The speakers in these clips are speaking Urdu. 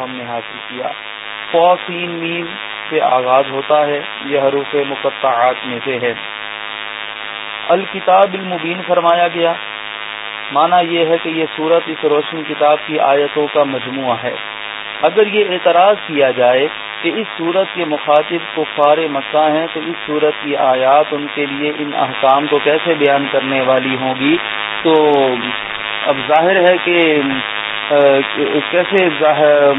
ہم نے حاصل کیا۔ فوسین میم سے آغاز ہوتا ہے، یہ حروف مقطعات میں سے ہے۔ الکتاب المبین فرمایا گیا۔ مانا یہ ہے کہ یہ صورت اس روشن کتاب کی آیتوں کا مجموعہ ہے۔ اگر یہ اعتراض کیا جائے کہ اس صورت کے مخاطب کو فار ہیں، تو اس صورت کی آیات ان کے لیے ان احکام کو کیسے بیان کرنے والی ہوں گی؟ تو اب ظاہر ہے کہ کیسے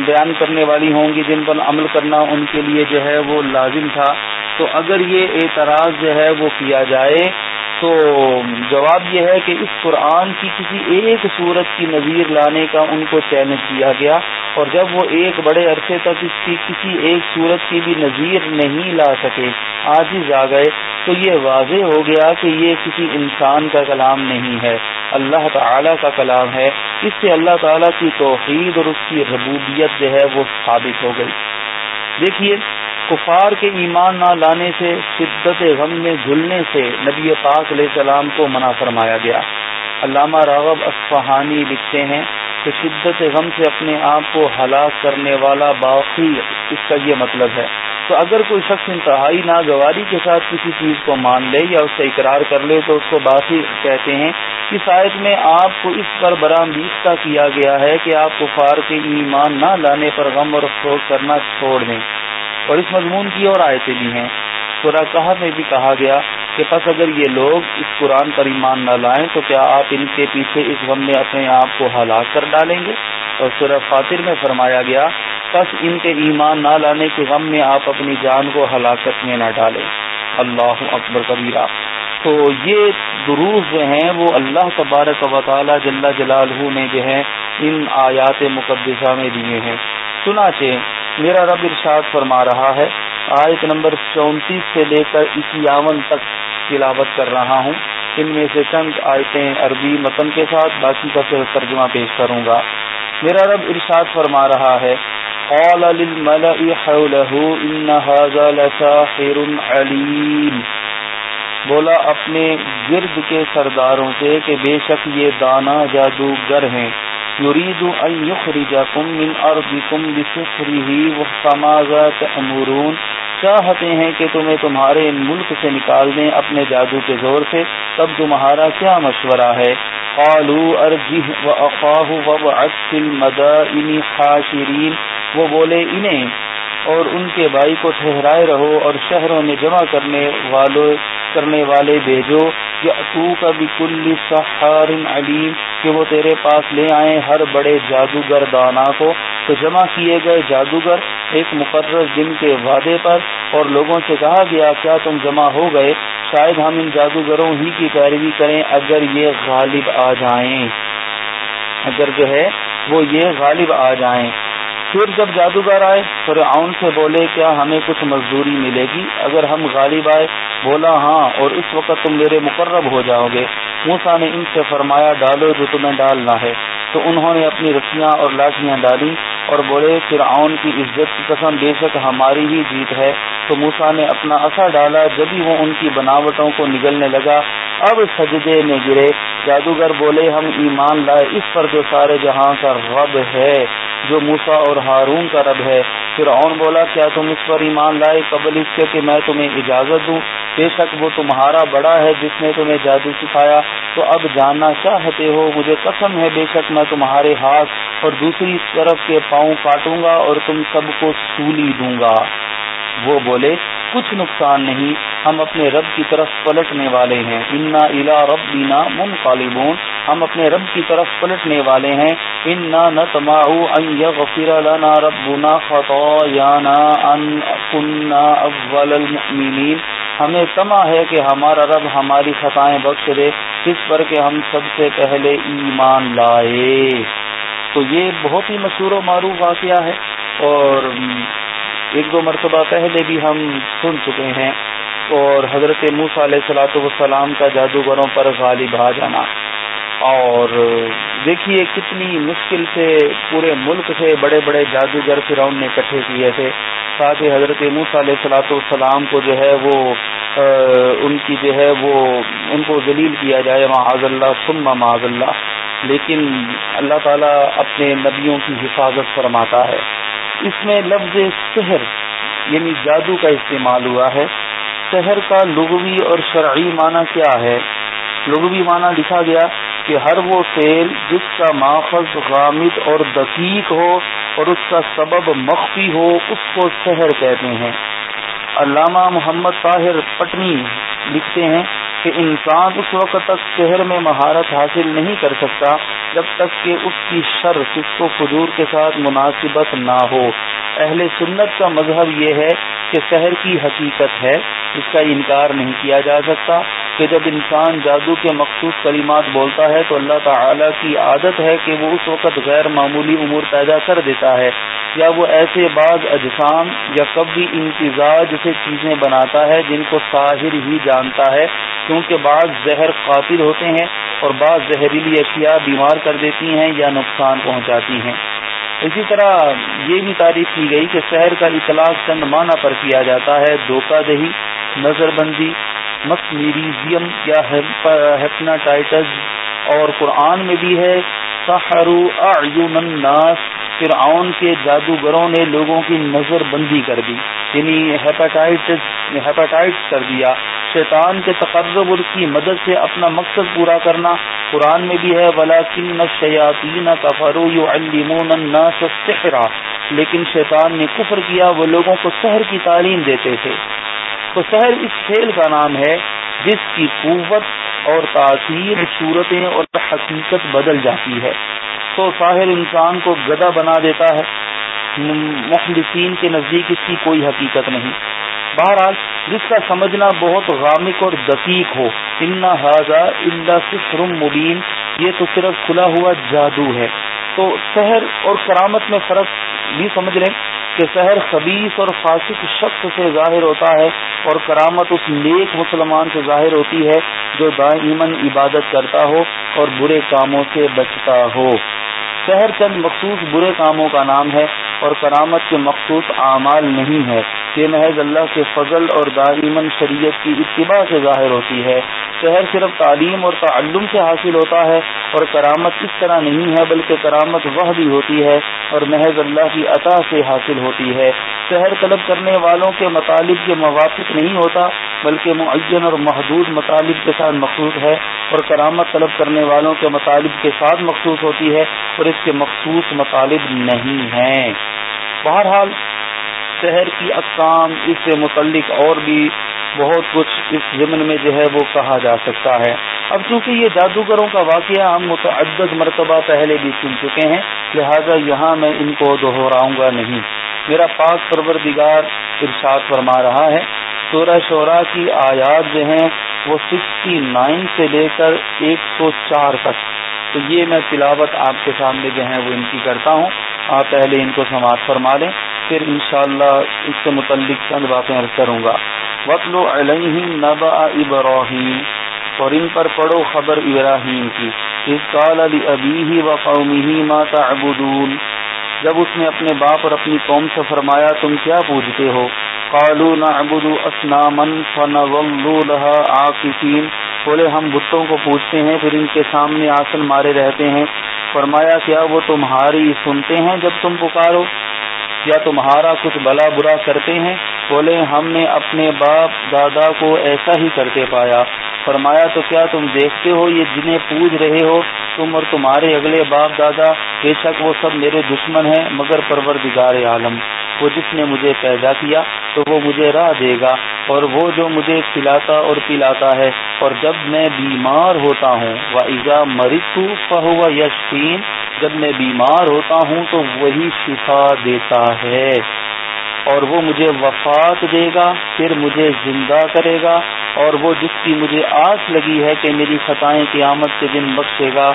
بیان کرنے والی ہوں گی، جن پر عمل کرنا ان کے لیے جو ہے وہ لازم تھا۔ تو اگر یہ اعتراض جو ہے وہ کیا جائے تو جواب یہ ہے کہ اس قرآن کی کسی ایک صورت کی نظیر لانے کا ان کو چیلنج کیا گیا اور جب وہ ایک بڑے عرصے تک اس کی کسی ایک صورت کی بھی نظیر نہیں لا سکے آج ہی جا گئے۔ تو یہ واضح ہو گیا کہ یہ کسی انسان کا کلام نہیں ہے۔ اللہ تعالی کا کلام ہے۔ اس سے اللہ تعالی کی توحید اور اس کی ربوبیت جو ہے وہ ثابت ہو گئی۔ دیکھیے کفار کے ایمان نہ لانے سے، شدت غم میں جھلنے سے نبی پاک علیہ السلام کو منع فرمایا گیا۔ علامہ راغب اصفہانی لکھتے ہیں کہ شدت غم سے اپنے آپ کو ہلاک کرنے والا باقی اس کا یہ مطلب ہے۔ تو اگر کوئی شخص انتہائی ناگواری کے ساتھ کسی چیز کو مان لے یا اس سے اقرار کر لے، تو اس کو باقی کہتے ہیں اس آیت میں آپ کو اس پر برام کیا گیا ہے کہ آپ کفار کے ایمان نہ لانے پر غم اور افسوس کرنا چھوڑ دیں۔ اور اس مضمون کی اور آیتیں بھی ہیں۔ سورہ کہا میں بھی کہا گیا کہ پس اگر یہ لوگ اس قرآن پر ایمان نہ لائیں تو کیا آپ ان کے پیچھے اس غم میں اپنے آپ کو ہلاک کر ڈالیں گے؟ اور سورہ فاتر میں فرمایا گیا، پس ان کے ایمان نہ لانے کے غم میں آپ اپنی جان کو ہلاکت میں نہ ڈالیں۔ اللہ اکبر کبیرہ۔ تو یہ دروس جو ہیں وہ اللہ تبارک و تعالی جل جلالہ نے جو ہے ان آیات مقدسہ میں دیے ہیں۔ چنانچہ میرا رب ارشاد فرما رہا ہے۔ آیت نمبر چونتیس سے لے کر اکیاون تک تلاوت کر رہا ہوں۔ ان میں سے چند آیتیں عربی متن کے ساتھ، باقی کا پھر ترجمہ پیش کروں گا۔ میرا رب ارشاد فرما رہا ہے۔ قال للملأ حوله ان هذا لساحر علیم بولا اپنے گرد کے سرداروں سے کہ بے شک یہ دانا جادوگر ہیں۔ یرید ان یخرجکم من ارضکم بسحره وفماذا تأمرون۔ چاہتے ہیں کہ تمہیں تمہارے ملک سے نکال دیں اپنے جادو کے زور سے۔ تب تمہارا کیا مشورہ ہے؟ قالوا ارجه واخاه وابعث في المدائن حاشرین۔ وہ بولے، انہیں اور ان کے بھائی کو ٹھہرائے رہو اور شہروں میں جمع کرنے والوں کرنے والے بھیجو۔ یا تو کا بھی کل سہار علیم، کہ وہ تیرے پاس لے آئیں ہر بڑے جادوگر دانا کو۔ تو جمع کیے گئے جادوگر ایک مقرر دن کے وعدے پر اور لوگوں سے کہا گیا، کیا تم جمع ہو گئے؟ شاید ہم ان جادوگروں ہی کی پیروی کریں اگر یہ غالب آ جائیں۔ اگر جو ہے وہ یہ غالب آ جائیں۔ پھر جب جادوگر آئے، فرعون سے بولے، کیا ہمیں کچھ مزدوری ملے گی؟ اگر ہم غالب آئے، بولا ہاں اور اس وقت تم میرے مقرب ہو جاؤ گے۔ موسا نے ان سے فرمایا، ڈالو جو تمہیں ڈالنا ہے۔ تو انہوں نے اپنی رسیاں اور لاٹیاں ڈالی۔ اور بولے، فرعون کی عزت کی قسم بے شک ہماری ہی جیت ہے۔ تو موسا نے اپنا اثر ڈالا جبھی وہ ان کی بناوٹوں کو نگلنے لگا، اب سجدے میں گرے۔ جادوگر بولے، ہم ایمان لائے، اس پر جو سارے جہاں کا رب ہے، جو موسا اور ہارون کا رب ہے۔ پھر بولا، کیا تم اس پر ایمان لائے؟ قبل اس کے کہ میں تمہیں اجازت دوں۔ بے شک وہ تمہارا بڑا ہے، جس نے تمہیں جادو سکھایا۔ تو اب جاننا چاہتے ہو، مجھے قسم ہے، بے شک میں تمہارے ہاتھ اور دوسری طرف کے پاؤں کاٹوں گا اور تم سب کو سولی دوں گا۔ وہ بولے، کچھ نقصان نہیں، ہم اپنے رب کی طرف پلٹنے والے ہیں۔ انا الا رب بینا من ہم اپنے رب کی طرف پلٹنے والے ہیں۔ انا نہ تماؤ لنا ربنا خطايانا ان كنا اول المؤمنين۔ ہمیں تما ہے کہ ہمارا رب ہماری خطائیں بخش دے، اس پر کہ ہم سب سے پہلے ایمان لائے۔ تو یہ بہت ہی مشہور و معروف واقعہ ہے اور ایک دو مرتبہ پہلے بھی ہم سن چکے ہیں اور حضرت موس علیہ سلاۃ والسلام کا جادوگروں پر غالب آ جانا۔ اور دیکھیے کتنی مشکل سے پورے ملک سے بڑے بڑے جادوگر فرعون نے اکٹھے کیے تھے۔ تاکہ حضرت موس علیہ سلاۃ والسلام کو جو ہے وہ ان کی جو ہے وہ، ان کو ذلیل کیا جائے، معاذ اللہ سن معاذ اللہ۔ لیکن اللہ تعالیٰ اپنے نبیوں کی حفاظت فرماتا ہے۔ اس میں لفظ سحر یعنی جادو کا استعمال ہوا ہے۔ سحر کا لغوی اور شرعی معنی کیا ہے؟ لغوی معنی لکھا گیا کہ ہر وہ فعل جس کا ماخذ غامد اور دقیق ہو اور اس کا سبب مخفی ہو، اس کو سحر کہتے ہیں۔ علامہ محمد طاہر پٹنی لکھتے ہیں کہ انسان اس وقت تک شہر میں مہارت حاصل نہیں کر سکتا جب تک کہ اس کی شرط اس کو فجور کے ساتھ مناسبت نہ ہو۔ اہل سنت کا مذہب یہ ہے کہ شہر کی حقیقت ہے، اس کا انکار نہیں کیا جا سکتا کہ جب انسان جادو کے مخصوص کلمات بولتا ہے تو اللہ تعالی کی عادت ہے کہ وہ اس وقت غیر معمولی امور پیدا کر دیتا ہے۔ یا وہ ایسے بعض اجسام یا کبھی امتزاج سے چیزیں بناتا ہے جن کو ساحر ہی جانتا ہے۔ کیونکہ بعض زہر قاتل ہوتے ہیں اور بعض زہریلی اشیاء بیمار کر دیتی ہیں یا نقصان پہنچاتی ہیں۔ اسی طرح یہ بھی تعریف کی گئی کہ شہر کا اطلاق چند معنی پر کیا جاتا ہے، دھوکہ دہی، نظر بندی مسمیریزیم یا ہیپناٹائٹس اور قرآن میں بھی ہے سحرو اعین الناس۔ فرعون کے جادوگروں نے لوگوں کی نظر بندی کر دی یعنی ہیپاٹائٹس کر دیا۔ شیطان کے تقرب اور کی مدد سے اپنا مقصد پورا کرنا قرآن میں بھی ہے ولاکن شیاطین کفرو یعلمون الناس السحر۔ لیکن شیطان نے کفر کیا، وہ لوگوں کو سحر کی تعلیم دیتے تھے۔ تو سحر اس کھیل کا نام ہے، جس کی قوت اور تاثیر صورتیں اور حقیقت بدل جاتی ہے۔ تو ساحر انسان کو گدا بنا دیتا ہے۔ مخلصین کے نزدیک اس کی کوئی حقیقت نہیں۔ بہرحال، جس کا سمجھنا بہت غامق اور دقیق ہو امنا حاضہ امدا سفر مبین یہ تو صرف کھلا ہوا جادو ہے۔ تو شہر اور کرامت میں فرق بھی سمجھ لیں۔ کہ شہر خبیص اور فاسق شخص سے ظاہر ہوتا ہے اور کرامت اس نیک مسلمان سے ظاہر ہوتی ہے جو دائمن عبادت کرتا ہو اور برے کاموں سے بچتا ہو۔ شہر چند مخصوص برے کاموں کا نام ہے اور کرامت کے مخصوص اعمال نہیں ہے یہ محض اللہ کے فضل اور دائمن شریعت کی اتباع سے ظاہر ہوتی ہے۔ شہر صرف تعلیم اور تعلم سے حاصل ہوتا ہے اور کرامت اس طرح نہیں ہے بلکہ کرامت وہ بھی ہوتی ہے اور محض اللہ کی عطا سے حاصل ہوتی ہے۔ شہر طلب کرنے والوں کے مطالب کے موافق نہیں ہوتا بلکہ معین اور محدود مطالب کے ساتھ مخصوص ہے اور کرامت طلب کرنے والوں کے مطالب کے ساتھ مخصوص ہوتی ہے اور اس کے مخصوص مطالب نہیں ہیں۔ بہرحال شہر کی اقسام اس سے متعلق اور بھی بہت کچھ اس ضمن میں جو ہے وہ کہا جا سکتا ہے۔ اب چونکہ یہ جادوگروں کا واقعہ ہم متعدد مرتبہ پہلے بھی سن چکے ہیں، لہذا یہاں میں ان کو دہراؤں گا نہیں۔ میرا پاک پروردگار ارشاد فرما رہا ہے، سورہ شعرا کی آیات جو ہیں وہ سکسٹی نائن سے لے کر ایک سو چار تک۔ تو یہ میں تلاوت آپ کے سامنے جو ہے وہ ان کی کرتا ہوں۔ آپ پہلے ان کو سماعت فرما لیں، پھر انشاءاللہ اس سے متعلق چند باتیں عرض کروں گا۔ وطل علیہ نبا ابراہیم اور ان پر پڑھو خبر ابراہیم کی۔ اس کال علی ابی ہی و قومی ماتا جب اس نے اپنے باپ اور اپنی قوم سے فرمایا، تم کیا پوچھتے ہو؟ قالوا نعبد اسنامن فنظلوا لها عاكفين۔ بولے، ہم بتوں کو پوچھتے ہیں، پھر ان کے سامنے آسن مارے رہتے ہیں۔ فرمایا، کیا وہ تمہاری سنتے ہیں جب تم پکارو؟ یا تمہارا کچھ بلا برا کرتے ہیں؟ بولے، ہم نے اپنے باپ دادا کو ایسا ہی کرتے پایا۔ فرمایا، تو کیا تم دیکھتے ہو یہ جنہیں پوج رہے ہو؟ تم اور تمہارے اگلے باپ دادا، بے شک وہ سب میرے دشمن ہیں، مگر پروردگار عالم۔ وہ جس نے مجھے پیدا کیا، تو وہ مجھے راہ دے گا، اور وہ جو مجھے کھلاتا اور پلاتا ہے۔ اور جب میں بیمار ہوتا ہوں وہ ایزا مرت فہو یشین جب میں بیمار ہوتا ہوں، تو وہی شفا دیتا ہے اور وہ مجھے وفات دے گا، پھر مجھے زندہ کرے گا، اور وہ جس کی مجھے آس لگی ہے کہ میری خطائیں قیامت کے دن بخشے گا۔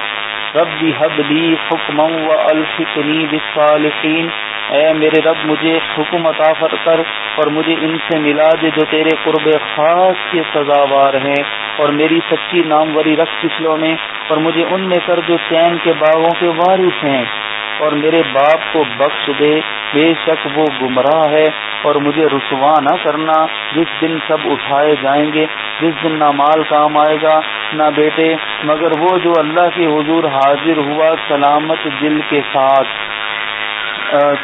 رب حب لی حکم و الفکنی بصالحین اے میرے رب، مجھے حکم عطا کر اور مجھے ان سے ملا دے جو تیرے قرب خاص کے سزاوار ہیں۔ اور میری سچی ناموری رکھ پچھلوں میں، اور مجھے ان میں کر جو چین کے باغوں کے وارث ہیں۔ اور میرے باپ کو بخش دے، بے شک وہ گمراہ ہے اور مجھے رسوا نہ کرنا، جس دن سب اٹھائے جائیں گے، جس دن نہ مال کام آئے گا نہ بیٹے، مگر وہ جو اللہ کے حضور حاضر ہوا سلامت دل کے ساتھ۔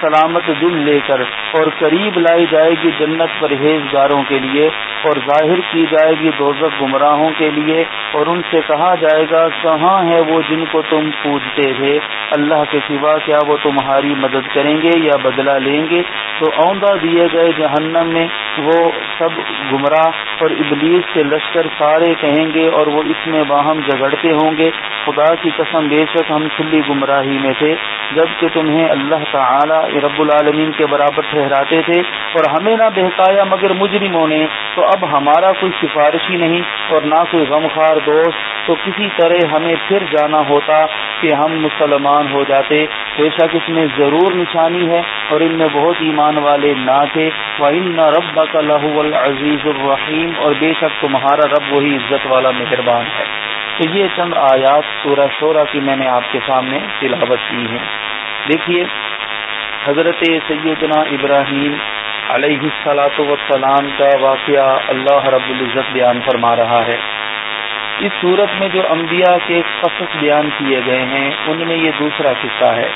سلامت دل لے کر اور قریب لائی جائے گی جنت پرہیزگاروں کے لیے اور ظاہر کی جائے گی دوزخ گمراہوں کے لیے اور ان سے کہا جائے گا، کہاں ہے وہ جن کو تم پوجتے تھے؟ اللہ کے سوا کیا وہ تمہاری مدد کریں گے یا بدلہ لیں گے؟ تو اوندہ دیے گئے جہنم میں وہ سب گمراہ اور ابلیس کے لشکر سارے کہیں گے اور وہ اس میں باہم جگڑتے ہوں گے۔ خدا کی قسم، بے شک ہم کھلی گمراہی میں تھے جبکہ تمہیں اللہ تعالی رب العالمین کے برابر ٹھہراتے تھے اور ہمیں نہ بہتایا مگر مجرموں نے تو اب ہمارا کوئی سفارشی نہیں اور نہ کوئی غمخوار دوست، تو کسی طرح ہمیں پھر جانا ہوتا کہ ہم مسلمان ہو جاتے۔ بے شک اس میں ضرور نشانی ہے اور ان میں بہت ایمان والے نہ تھے۔ وہ رب کا لہو العزیز الرحیم اور بے شک تمہارا رب وہی عزت والا مہربان ہے۔ تو یہ چند آیات سورہ شورہ کی میں نے آپ کے سامنے تلاوت کی ہیں۔ دیکھیے حضرت سیدنا ابراہیم علیہ السلاۃ وسلام کا واقعہ اللہ رب العزت بیان فرما رہا ہے۔ اس صورت میں جو انبیاء کے قصص بیان کیے گئے ہیں، ان میں یہ دوسرا قصہ ہے۔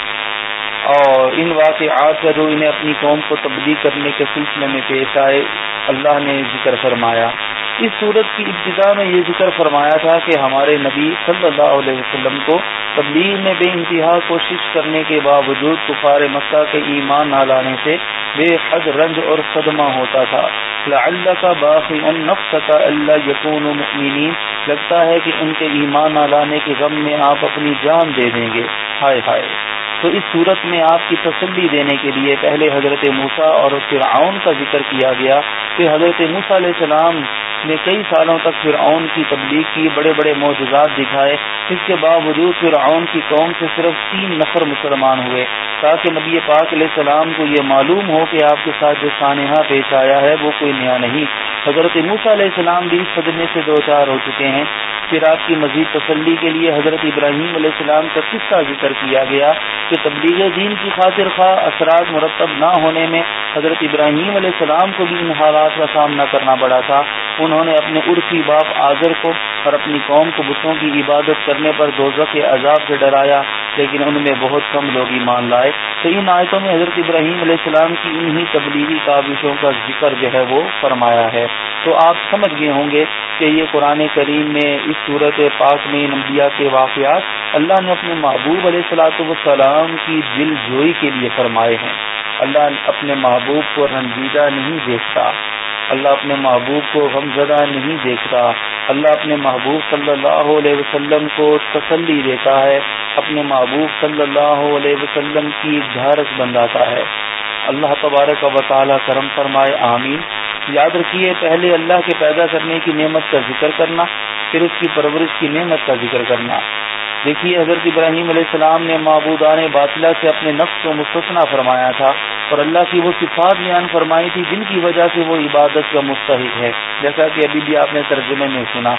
اور ان واقعات کا جو انہیں اپنی قوم کو تبدیل کرنے کے سلسلے میں پیش آئے، اللہ نے ذکر فرمایا۔ اس صورت کی ابتدا میں یہ ذکر فرمایا تھا کہ ہمارے نبی صلی اللہ علیہ وسلم کو تبلیغ میں بے انتہا کوشش کرنے کے باوجود کفار مکہ کے ایمان نہ لانے سے بے حد رنج اور صدمہ ہوتا تھا۔ اللہ کا باقی نفس کا اللہ یقون مؤمنین۔ لگتا ہے کہ ان کے ایمان نہ لانے کے غم میں آپ اپنی جان دے دیں گے۔ ہائے ہائے۔ تو اس صورت میں آپ کی تسلی دینے کے لیے پہلے حضرت موسا اور فرعون کا ذکر کیا گیا۔ کہ حضرت موسا علیہ السلام نے کئی سالوں تک فرعون کی تبلیغ کی، بڑے بڑے معجزات دکھائے۔ اس کے باوجود فرعون کی قوم سے صرف تین نفر مسلمان ہوئے۔ تاکہ نبی پاک علیہ السلام کو یہ معلوم ہو کہ آپ کے ساتھ جو سانحہ پیش آیا ہے، وہ کوئی نیا نہیں۔ حضرت موسا علیہ السلام بھی اس صدمے سے دو چار ہو چکے ہیں۔ پھر آپ کی مزید تسلی کے لیے حضرت ابراہیم علیہ السلام کا قصہ ذکر کیا گیا۔ کہ تبلیغ دین کی خاطر خواہ اثرات مرتب نہ ہونے میں حضرت ابراہیم علیہ السلام کو بھی ان حالات کا سامنا کرنا پڑا تھا۔ انہوں نے اپنے عرفی باپ آزر کو اور اپنی قوم کو بتوں کی عبادت کرنے پر دوزہ کے عذاب سے ڈرایا، لیکن ان میں بہت کم لوگ ایمان لائے۔ تو ان آیتوں میں حضرت ابراہیم علیہ السلام کی انہی تبلیغی کابشوں کا ذکر جو ہے وہ فرمایا ہے۔ تو آپ سمجھ گئے ہوں گے کہ یہ قرآن کریم میں اس صورت پاک میں انبیاء کے واقعات اللہ نے اپنے محبوب علیہ السلاۃ والسلام کی دل جوئی کے لیے فرمائے ہیں۔ اللہ اپنے محبوب کو رنجیدہ نہیں دیکھتا۔ اللہ اپنے محبوب کو غم زدہ نہیں دیکھتا۔ اللہ اپنے محبوب صلی اللہ علیہ وسلم کو تسلی دیتا ہے۔ اپنے محبوب صلی اللہ علیہ وسلم کی ڈھارس بنداتا ہے۔ اللہ تبارک و تعالی کرم فرمائے، آمین۔ یاد رکھیے، پہلے اللہ کے پیدا کرنے کی نعمت کا ذکر کرنا، پھر اس کی پرورش کی نعمت کا ذکر کرنا۔ دیکھیے، حضرت ابراہیم علیہ السلام نے معبودان باطلہ سے اپنے نفس کو مستثنا فرمایا تھا اور اللہ کی وہ صفات بیان فرمائی تھی جن کی وجہ سے وہ عبادت کا مستحق ہے، جیسا کہ ابھی بھی آپ نے ترجمے میں سنا۔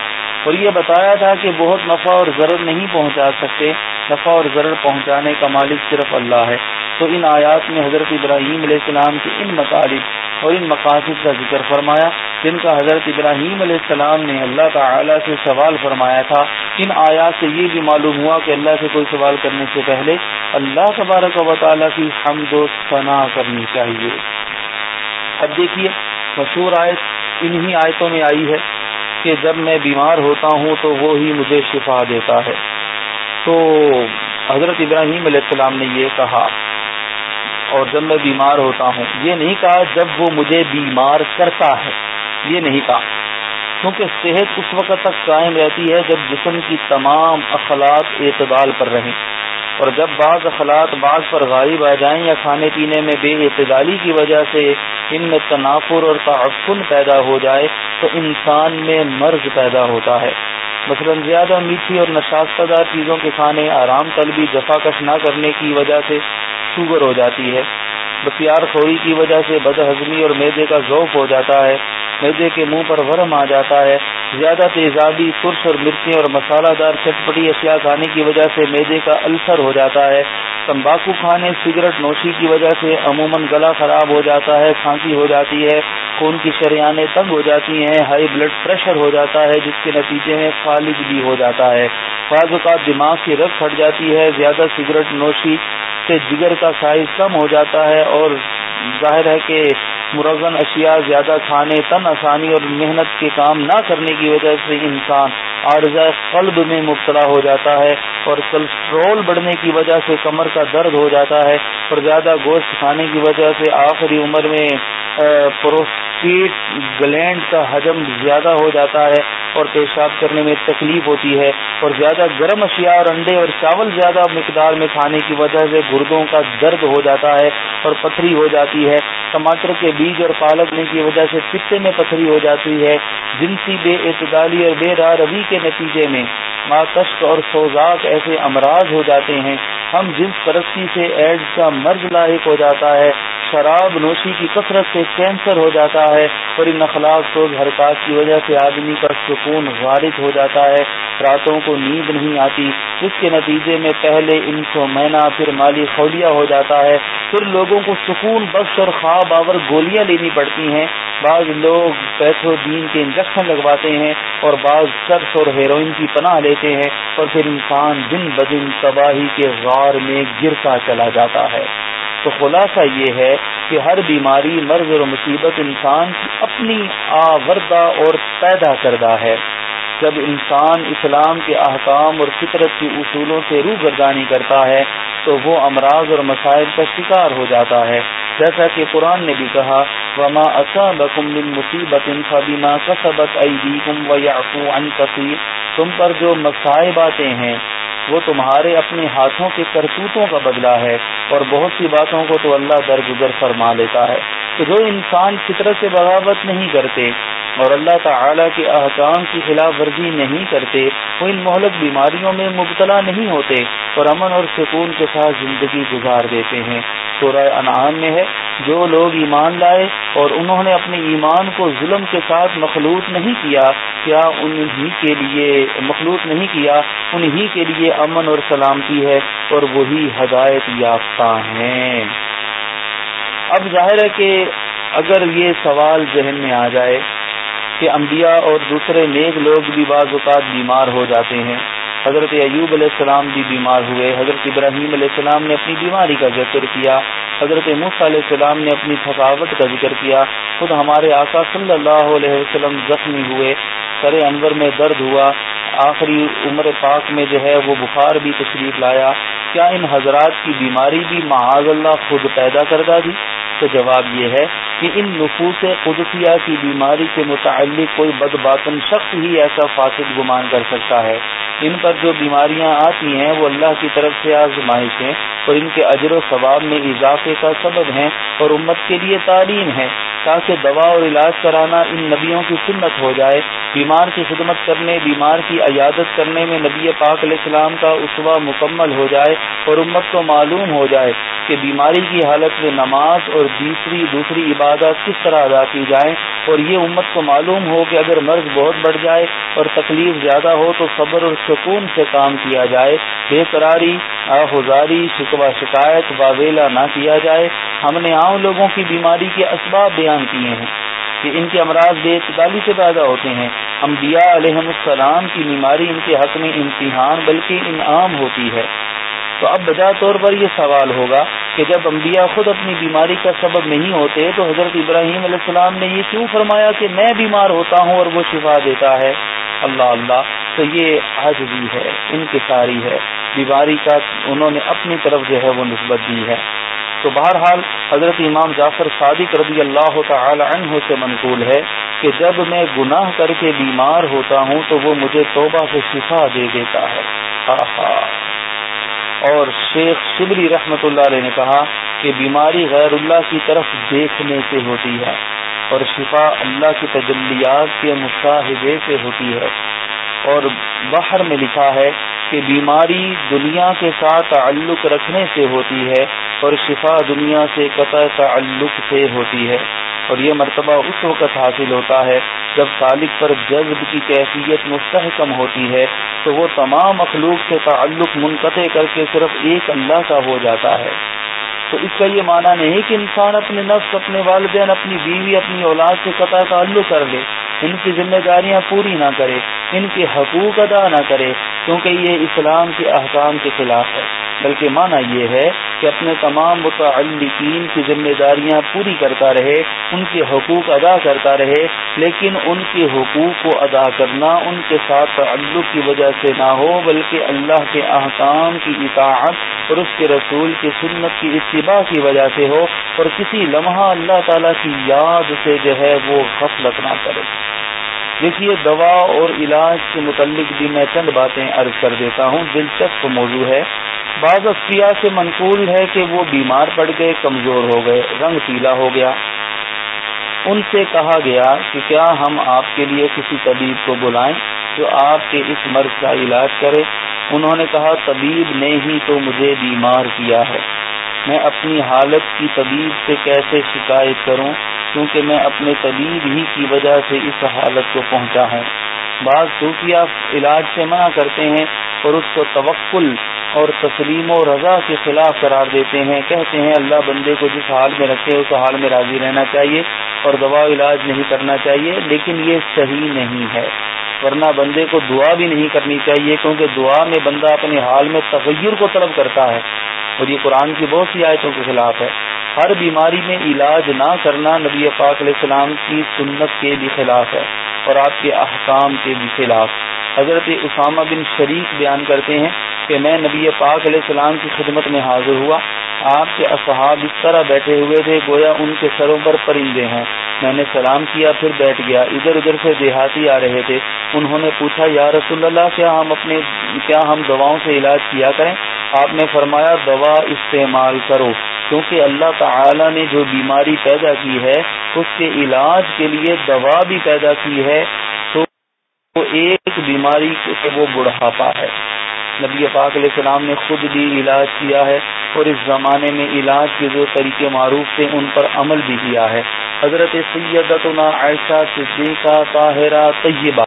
اور یہ بتایا تھا کہ بہت نفع اور ضرر نہیں پہنچا سکتے، نفع اور ضرر پہنچانے کا مالک صرف اللہ ہے۔ تو ان آیات میں حضرت ابراہیم علیہ السلام کے ان مطالب اور ان مقاصد کا ذکر فرمایا، جن کا حضرت ابراہیم علیہ السلام نے اللہ تعالی سے سوال فرمایا تھا۔ ان آیات سے یہ بھی معلوم ہوا کہ اللہ سے کوئی سوال کرنے سے پہلے اللہ تبارک و تعالیٰ کی حمد و ثنا کرنی چاہیے۔ اب دیکھیے، مشہور آیت انہی آیتوں میں آئی ہے۔ کہ جب میں بیمار ہوتا ہوں تو وہ ہی مجھے شفا دیتا ہے۔ تو حضرت ابراہیم علیہ السلام نے یہ کہا۔ اور جب میں بیمار ہوتا ہوں، یہ نہیں کہا جب وہ مجھے بیمار کرتا ہے۔ یہ نہیں کہا۔ کیونکہ صحت اس وقت تک قائم رہتی ہے جب جسم کی تمام اخلاق اعتدال پر رہیں۔ اور جب بعض اخلاق بعض پر غالب آ جائیں یا کھانے پینے میں بے اعتدالی کی وجہ سے ان میں تنافر اور تعفن پیدا ہو جائے تو انسان میں مرض پیدا ہوتا ہے۔ مثلا زیادہ میٹھی اور نشاستہ دار چیزوں کے کھانے آرام طلبی جفا کش نہ کرنے کی وجہ سے شوگر ہو جاتی ہے۔ بسیار خوری کی وجہ سے بد ہضمی اور میدے کا ذوق ہو جاتا ہے۔ میدے کے منہ پر ورم آ جاتا ہے۔ زیادہ تیزابی سرخ اور مرچیں اور مسالہ دار چٹپٹی اشیاء کھانے کی وجہ سے میدے کا السر ہو جاتا ہے۔ تمباکو کھانے، سگریٹ نوشی کی وجہ سے عموماً گلا خراب ہو جاتا ہے، کھانسی ہو جاتی ہے۔ خون کی شریانیں تنگ ہو جاتی ہیں، ہائی بلڈ پریشر ہو جاتا ہے، جس کے نتیجے میں فالج بھی ہو جاتا ہے۔ بعض اوقات دماغ کی رس پھٹ جاتی ہے، زیادہ سگریٹ نوشی سے جگر کا سائز کم ہو جاتا ہے اور ظاہر ہے کہ مرغن اشیاء زیادہ کھانے تن آسانی اور محنت کے کام نہ کرنے کی وجہ سے انسان عارضہ قلب میں مبتلا ہو جاتا ہے اور کلسٹرول بڑھنے کی وجہ سے کمر کا درد ہو جاتا ہے اور زیادہ گوشت کھانے کی وجہ سے آخری عمر میں پروسٹیٹ گلینڈ کا حجم زیادہ ہو جاتا ہے اور پیشاب کرنے میں تکلیف ہوتی ہے اور زیادہ گرم اشیاء اور انڈے اور چاول زیادہ مقدار میں کھانے کی وجہ سے گردوں کا درد ہو جاتا ہے اور پتھری ہو جاتی ہے۔ ٹماٹر کے بیج اور پالک کی وجہ سے پتے میں پتھری ہو جاتی ہے۔ جنسی بے اعتدالی اور بے راہ روی کے نتیجے میں ماکشت اور سوزاک ایسے امراض ہو جاتے ہیں۔ ہم جنس پرستی سے ایڈز کا مرض لاحق ہو جاتا ہے، شراب نوشی کی کثرت سے کینسر ہو جاتا ہے، اور ان اخلاق سوز حرکات کی وجہ سے آدمی کا سکون غارب ہو جاتا ہے۔ راتوں کو نیند نہیں آتی جس کے نتیجے میں پہلے ان کو مینا پھر مالی خولیا ہو جاتا ہے۔ پھر لوگوں کو سکون بخش اور خواب آور گولیاں لینی پڑتی ہیں۔ بعض لوگ پیٹرو دین کے انجیکشن لگواتے ہیں اور بعض سرس اور ہیروئن کی پناہ لیتے ہیں اور پھر انسان دن بدن تباہی کے غار میں گرتا چلا جاتا ہے۔ تو خلاصہ یہ ہے کہ ہر بیماری، مرض اور مصیبت انسان کی اپنی آوردہ اور پیدا کردہ ہے۔ جب انسان اسلام کے احکام اور فطرت کے اصولوں سے روگردانی کرتا ہے، تو وہ امراض اور مسائل کا شکار ہو جاتا ہے۔ جیسا کہ قرآن نے بھی کہا، وما مصیبت فبما کسبت ایدیکم ویعفو عن کثیر تم پر جو مصائب آتے ہیں وہ تمہارے اپنے ہاتھوں کے کرتوتوں کا بدلہ ہے اور بہت سی باتوں کو تو اللہ درگزر فرما لیتا ہے تو جو انسان فطرت سے بغاوت نہیں کرتے اور اللہ تعالی کے احکام کی خلاف ورزی نہیں کرتے، وہ ان مہلک بیماریوں میں مبتلا نہیں ہوتے اور امن اور سکون کے ساتھ زندگی گزار دیتے ہیں۔ سورہ انعام میں ہے، جو لوگ ایمان لائے اور انہوں نے اپنے ایمان کو ظلم کے ساتھ مخلوط نہیں کیا کیا انہی کے لیے مخلوط نہیں کیا، انہی کے لیے امن اور سلامتی ہے اور وہی ہدایت یافتہ ہیں۔ اب ظاہر ہے کہ اگر یہ سوال ذہن میں آ جائے کہ انبیاء اور دوسرے نیک لوگ بھی بعض اوقات بیمار ہو جاتے ہیں حضرت ایوب علیہ السلام بھی بیمار ہوئے، حضرت ابراہیم علیہ السلام نے اپنی بیماری کا ذکر کیا، حضرت مف علیہ السلام نے اپنی تھکاوٹ کا ذکر کیا، خود ہمارے آقا صلی اللہ علیہ وسلم زخمی ہوئے، سر انور میں درد ہوا، آخری عمر پاک میں جو ہے وہ بخار بھی تشریف لایا۔ کیا ان حضرات کی بیماری بھی معاذ اللہ خود پیدا کردہ دی تو جواب یہ ہے کہ ان نفوس قدسیہ کی بیماری کے متعلق کوئی بد باطن شخص ہی ایسا فاسد گمان کر سکتا ہے۔ ان پر جو بیماریاں آتی ہیں وہ اللہ کی طرف سے آزمائش ہیں اور ان کے اجر و ثواب میں اضافے کا سبب ہیں اور امت کے لیے تعلیم ہے۔ تاکہ دوا اور علاج کرانا ان نبیوں کی سنت ہو جائے۔ بیمار کی خدمت کرنے، بیمار کی عیادت کرنے میں نبی پاک علیہ السلام کا اسوا مکمل ہو جائے اور امت کو معلوم ہو جائے کہ بیماری کی حالت میں نماز اور دوسری دوسری عبادت کس طرح ادا کی جائیں اور یہ امت کو معلوم ہو کہ اگر مرض بہت بڑھ جائے اور تکلیف زیادہ ہو تو صبر اور سکون سے کام کیا جائے، بے قراری آخاری شکوہ شکایت، واویلا نہ کیا جائے۔ ہم نے عام لوگوں کی بیماری کے اسباب بیان کیے ہیں کہ ان کے امراض بے اعتدالی سے پیدا ہوتے ہیں۔ انبیاء علیہ السلام کی بیماری ان کے حق میں امتحان، بلکہ انعام ہوتی ہے۔ تو اب بجا طور پر یہ سوال ہوگا کہ جب انبیاء خود اپنی بیماری کا سبب نہیں ہوتے تو حضرت ابراہیم علیہ السلام نے یہ کیوں فرمایا کہ میں بیمار ہوتا ہوں اور وہ شفا دیتا ہے؟ اللہ اللہ، تو یہ آج بھی ہے، انکساری ہے، بیماری کا انہوں نے اپنی طرف جو ہے وہ نسبت دی ہے۔ تو بہرحال حضرت امام جعفر صادق رضی اللہ تعالی عنہ سے منقول ہے کہ جب میں گناہ کر کے بیمار ہوتا ہوں تو وہ مجھے توبہ سے شفا دے دیتا ہے۔ آہا۔ اور شیخ شبری رحمت اللہ علیہ نے کہا کہ بیماری غیر اللہ کی طرف دیکھنے سے ہوتی ہے اور شفا اللہ کی تجلیات کے مشاہدے سے ہوتی ہے۔ اور باہر میں لکھا ہے کہ بیماری دنیا کے ساتھ تعلق رکھنے سے ہوتی ہے اور شفا دنیا سے قطع تعلق سے ہوتی ہے۔ اور یہ مرتبہ اس وقت حاصل ہوتا ہے جب سالک پر جذب کی کیفیت مستحکم ہوتی ہے تو وہ تمام مخلوق سے تعلق منقطع کر کے صرف ایک اللہ کا ہو جاتا ہے۔ تو اس کا یہ معنی نہیں کہ انسان اپنے نفس، اپنے والدین، اپنی بیوی، اپنی اولاد سے قطع تعلق کر لے۔ ان کی ذمہ داریاں پوری نہ کرے، ان کے حقوق ادا نہ کرے، کیونکہ یہ اسلام کے احکام کے خلاف ہے۔ بلکہ مانا یہ ہے کہ اپنے تمام متعلقین کی ذمہ داریاں پوری کرتا رہے، ان کے حقوق ادا کرتا رہے، لیکن ان کے حقوق کو ادا کرنا ان کے ساتھ تعلق کی وجہ سے نہ ہو، بلکہ اللہ کے احکام کی اطاعت اور اس کے رسول کی سنت کی اتباع کی وجہ سے ہو، اور کسی لمحہ اللہ تعالی کی یاد سے جو ہے وہ غفلت نہ کرے۔ دیکھیے، دوا اور علاج کے متعلق بھی میں چند باتیں عرض کر دیتا ہوں۔ دلچسپ موضوع ہے۔ بعض افسیا سے منقول ہے کہ وہ بیمار پڑ گئے، کمزور ہو گئے، رنگ پیلا ہو گیا۔ ان سے کہا گیا کہ کیا ہم آپ کے لیے کسی طبیب کو بلائیں جو آپ کے اس مرض کا علاج کرے؟ انہوں نے کہا، طبیب نے ہی تو مجھے بیمار کیا ہے۔ میں اپنی حالت کی طبیب سے کیسے شکایت کروں؟ کیونکہ میں اپنے طبیب ہی کی وجہ سے اس حالت کو پہنچا ہوں۔ بعض صوفیہ علاج سے منع کرتے ہیں اور اس کو توکل اور تسلیم و رضا کے خلاف قرار دیتے ہیں۔ کہتے ہیں، اللہ بندے کو جس حال میں رکھے، اس حال میں راضی رہنا چاہیے اور دوا علاج نہیں کرنا چاہیے، لیکن یہ صحیح نہیں ہے۔ ورنہ بندے کو دعا بھی نہیں کرنی چاہیے، کیونکہ دعا میں بندہ اپنے حال میں تغیر کو طلب کرتا ہے۔ اور یہ قرآن کی بہت سی آیتوں کے خلاف ہے۔ ہر بیماری میں علاج نہ کرنا نبی پاک علیہ السلام کی سنت کے بھی خلاف ہے اور آپ کے احکام کے بھی خلاف۔ حضرت اسامہ بن شریف بیان کرتے ہیں کہ میں نبی پاک علیہ السلام کی خدمت میں حاضر ہوا۔ آپ کے اصحاب اس طرح بیٹھے ہوئے تھے، گویا ان کے سروں پر پرندے ہوں۔ میں نے سلام کیا، پھر بیٹھ گیا۔ ادھر ادھر سے دیہاتی آ رہے تھے۔ انہوں نے پوچھا، یا رسول اللہ، کیا ہم اپنے، کیا ہم دواؤں سے علاج کیا کریں؟ آپ نے فرمایا، دوا استعمال کرو، کیونکہ اللہ تعالی نے جو بیماری پیدا کی ہے، اس کے علاج کے لیے دوا بھی پیدا کی ہے، تو ایک بیماری سے وہ بڑھاپا ہے۔ نبی پاک علیہ السلام نے خود بھی علاج کیا ہے اور اس زمانے میں علاج کے جو طریقے معروف تھے، ان پر عمل بھی کیا ہے۔ حضرت سیدتنا عائشہ صدیقہ طاہرہ طیبہ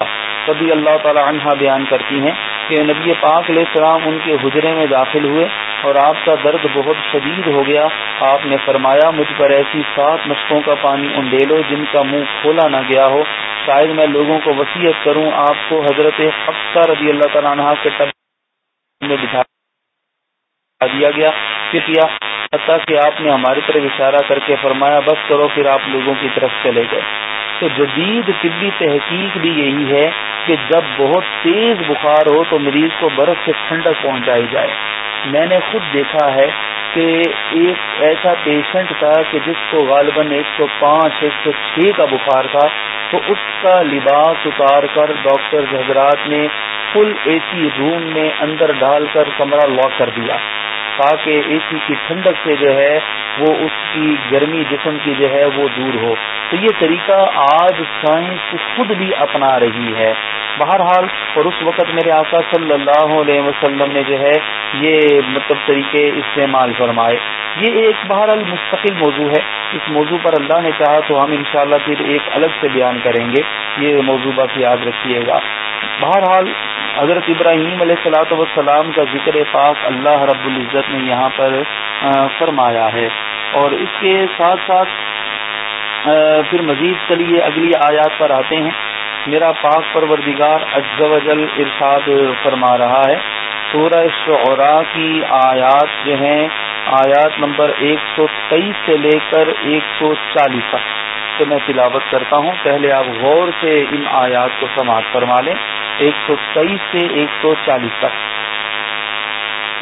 کبھی اللہ تعالی عنہ بیان کرتی ہیں کہ نبی پاک علیہ السلام ان کے حجرے میں داخل ہوئے اور آپ کا درد بہت شدید ہو گیا۔ آپ نے فرمایا، مجھ پر ایسی سات مشقوں کا پانی انڈیلو جن کا منہ کھولا نہ گیا ہو۔ شاید میں لوگوں کو وسیعت کروں، آپ کو حضرت حفصہ رضی اللہ تعالیٰ عنہ کے میں بٹھا دیا گیا کیا؟ حتیٰ کہ آپ نے ہماری طرف اشارہ کر کے فرمایا، بس کرو پھر آپ لوگوں کی طرف چلے گئے۔ تو جدید طبی تحقیق بھی یہی ہے کہ جب بہت تیز بخار ہو تو مریض کو برف سے ٹھنڈک پہنچائی جائے۔ میں نے خود دیکھا ہے کہ ایک ایسا پیشنٹ تھا کہ جس کو غالباً ایک سو پانچ، ایک سو چھ کا بخار تھا، تو اس کا لباس اتار کر ڈاکٹر حضرات نے فل اے سی روم میں اندر ڈال کر کمرہ لاک کر دیا۔ تاکہ اے سی کی ٹھنڈک سے جو ہے وہ اس کی گرمی جسم کی جو ہے وہ دور ہو۔ تو یہ طریقہ آج سائنس خود بھی اپنا رہی ہے۔ بہرحال اور اس وقت میرے آقا صلی اللہ علیہ وسلم نے جو ہے یہ مطلب طریقے استعمال فرمائے۔ یہ ایک بہرحال مستقل موضوع ہے۔ اس موضوع پر اللہ نے چاہا تو ہم انشاءاللہ پھر ایک الگ سے بیان کریں گے۔ یہ موضوع بس یاد رکھیے گا۔ بہرحال حضرت ابراہیم علیہ السلاۃ والسلام کا ذکر پاک اللہ رب العزت نے یہاں پر فرمایا ہے۔ اور اس کے ساتھ ساتھ پھر مزید چلیے، اگلی آیات پر آتے ہیں۔ میرا پاک پروردگار اجز و جل ارشاد فرما رہا ہے۔ سورہ شعراء کی آیات جو ہیں، آیات نمبر ایک سو تیئیس سے لے کر ایک سو چالیس تک۔ تو میں تلاوت کرتا ہوں۔ پہلے آپ غور سے ان آیات کو سماعت فرما لیں۔ ایک سو تیئیس سے ایک سو چالیس تک۔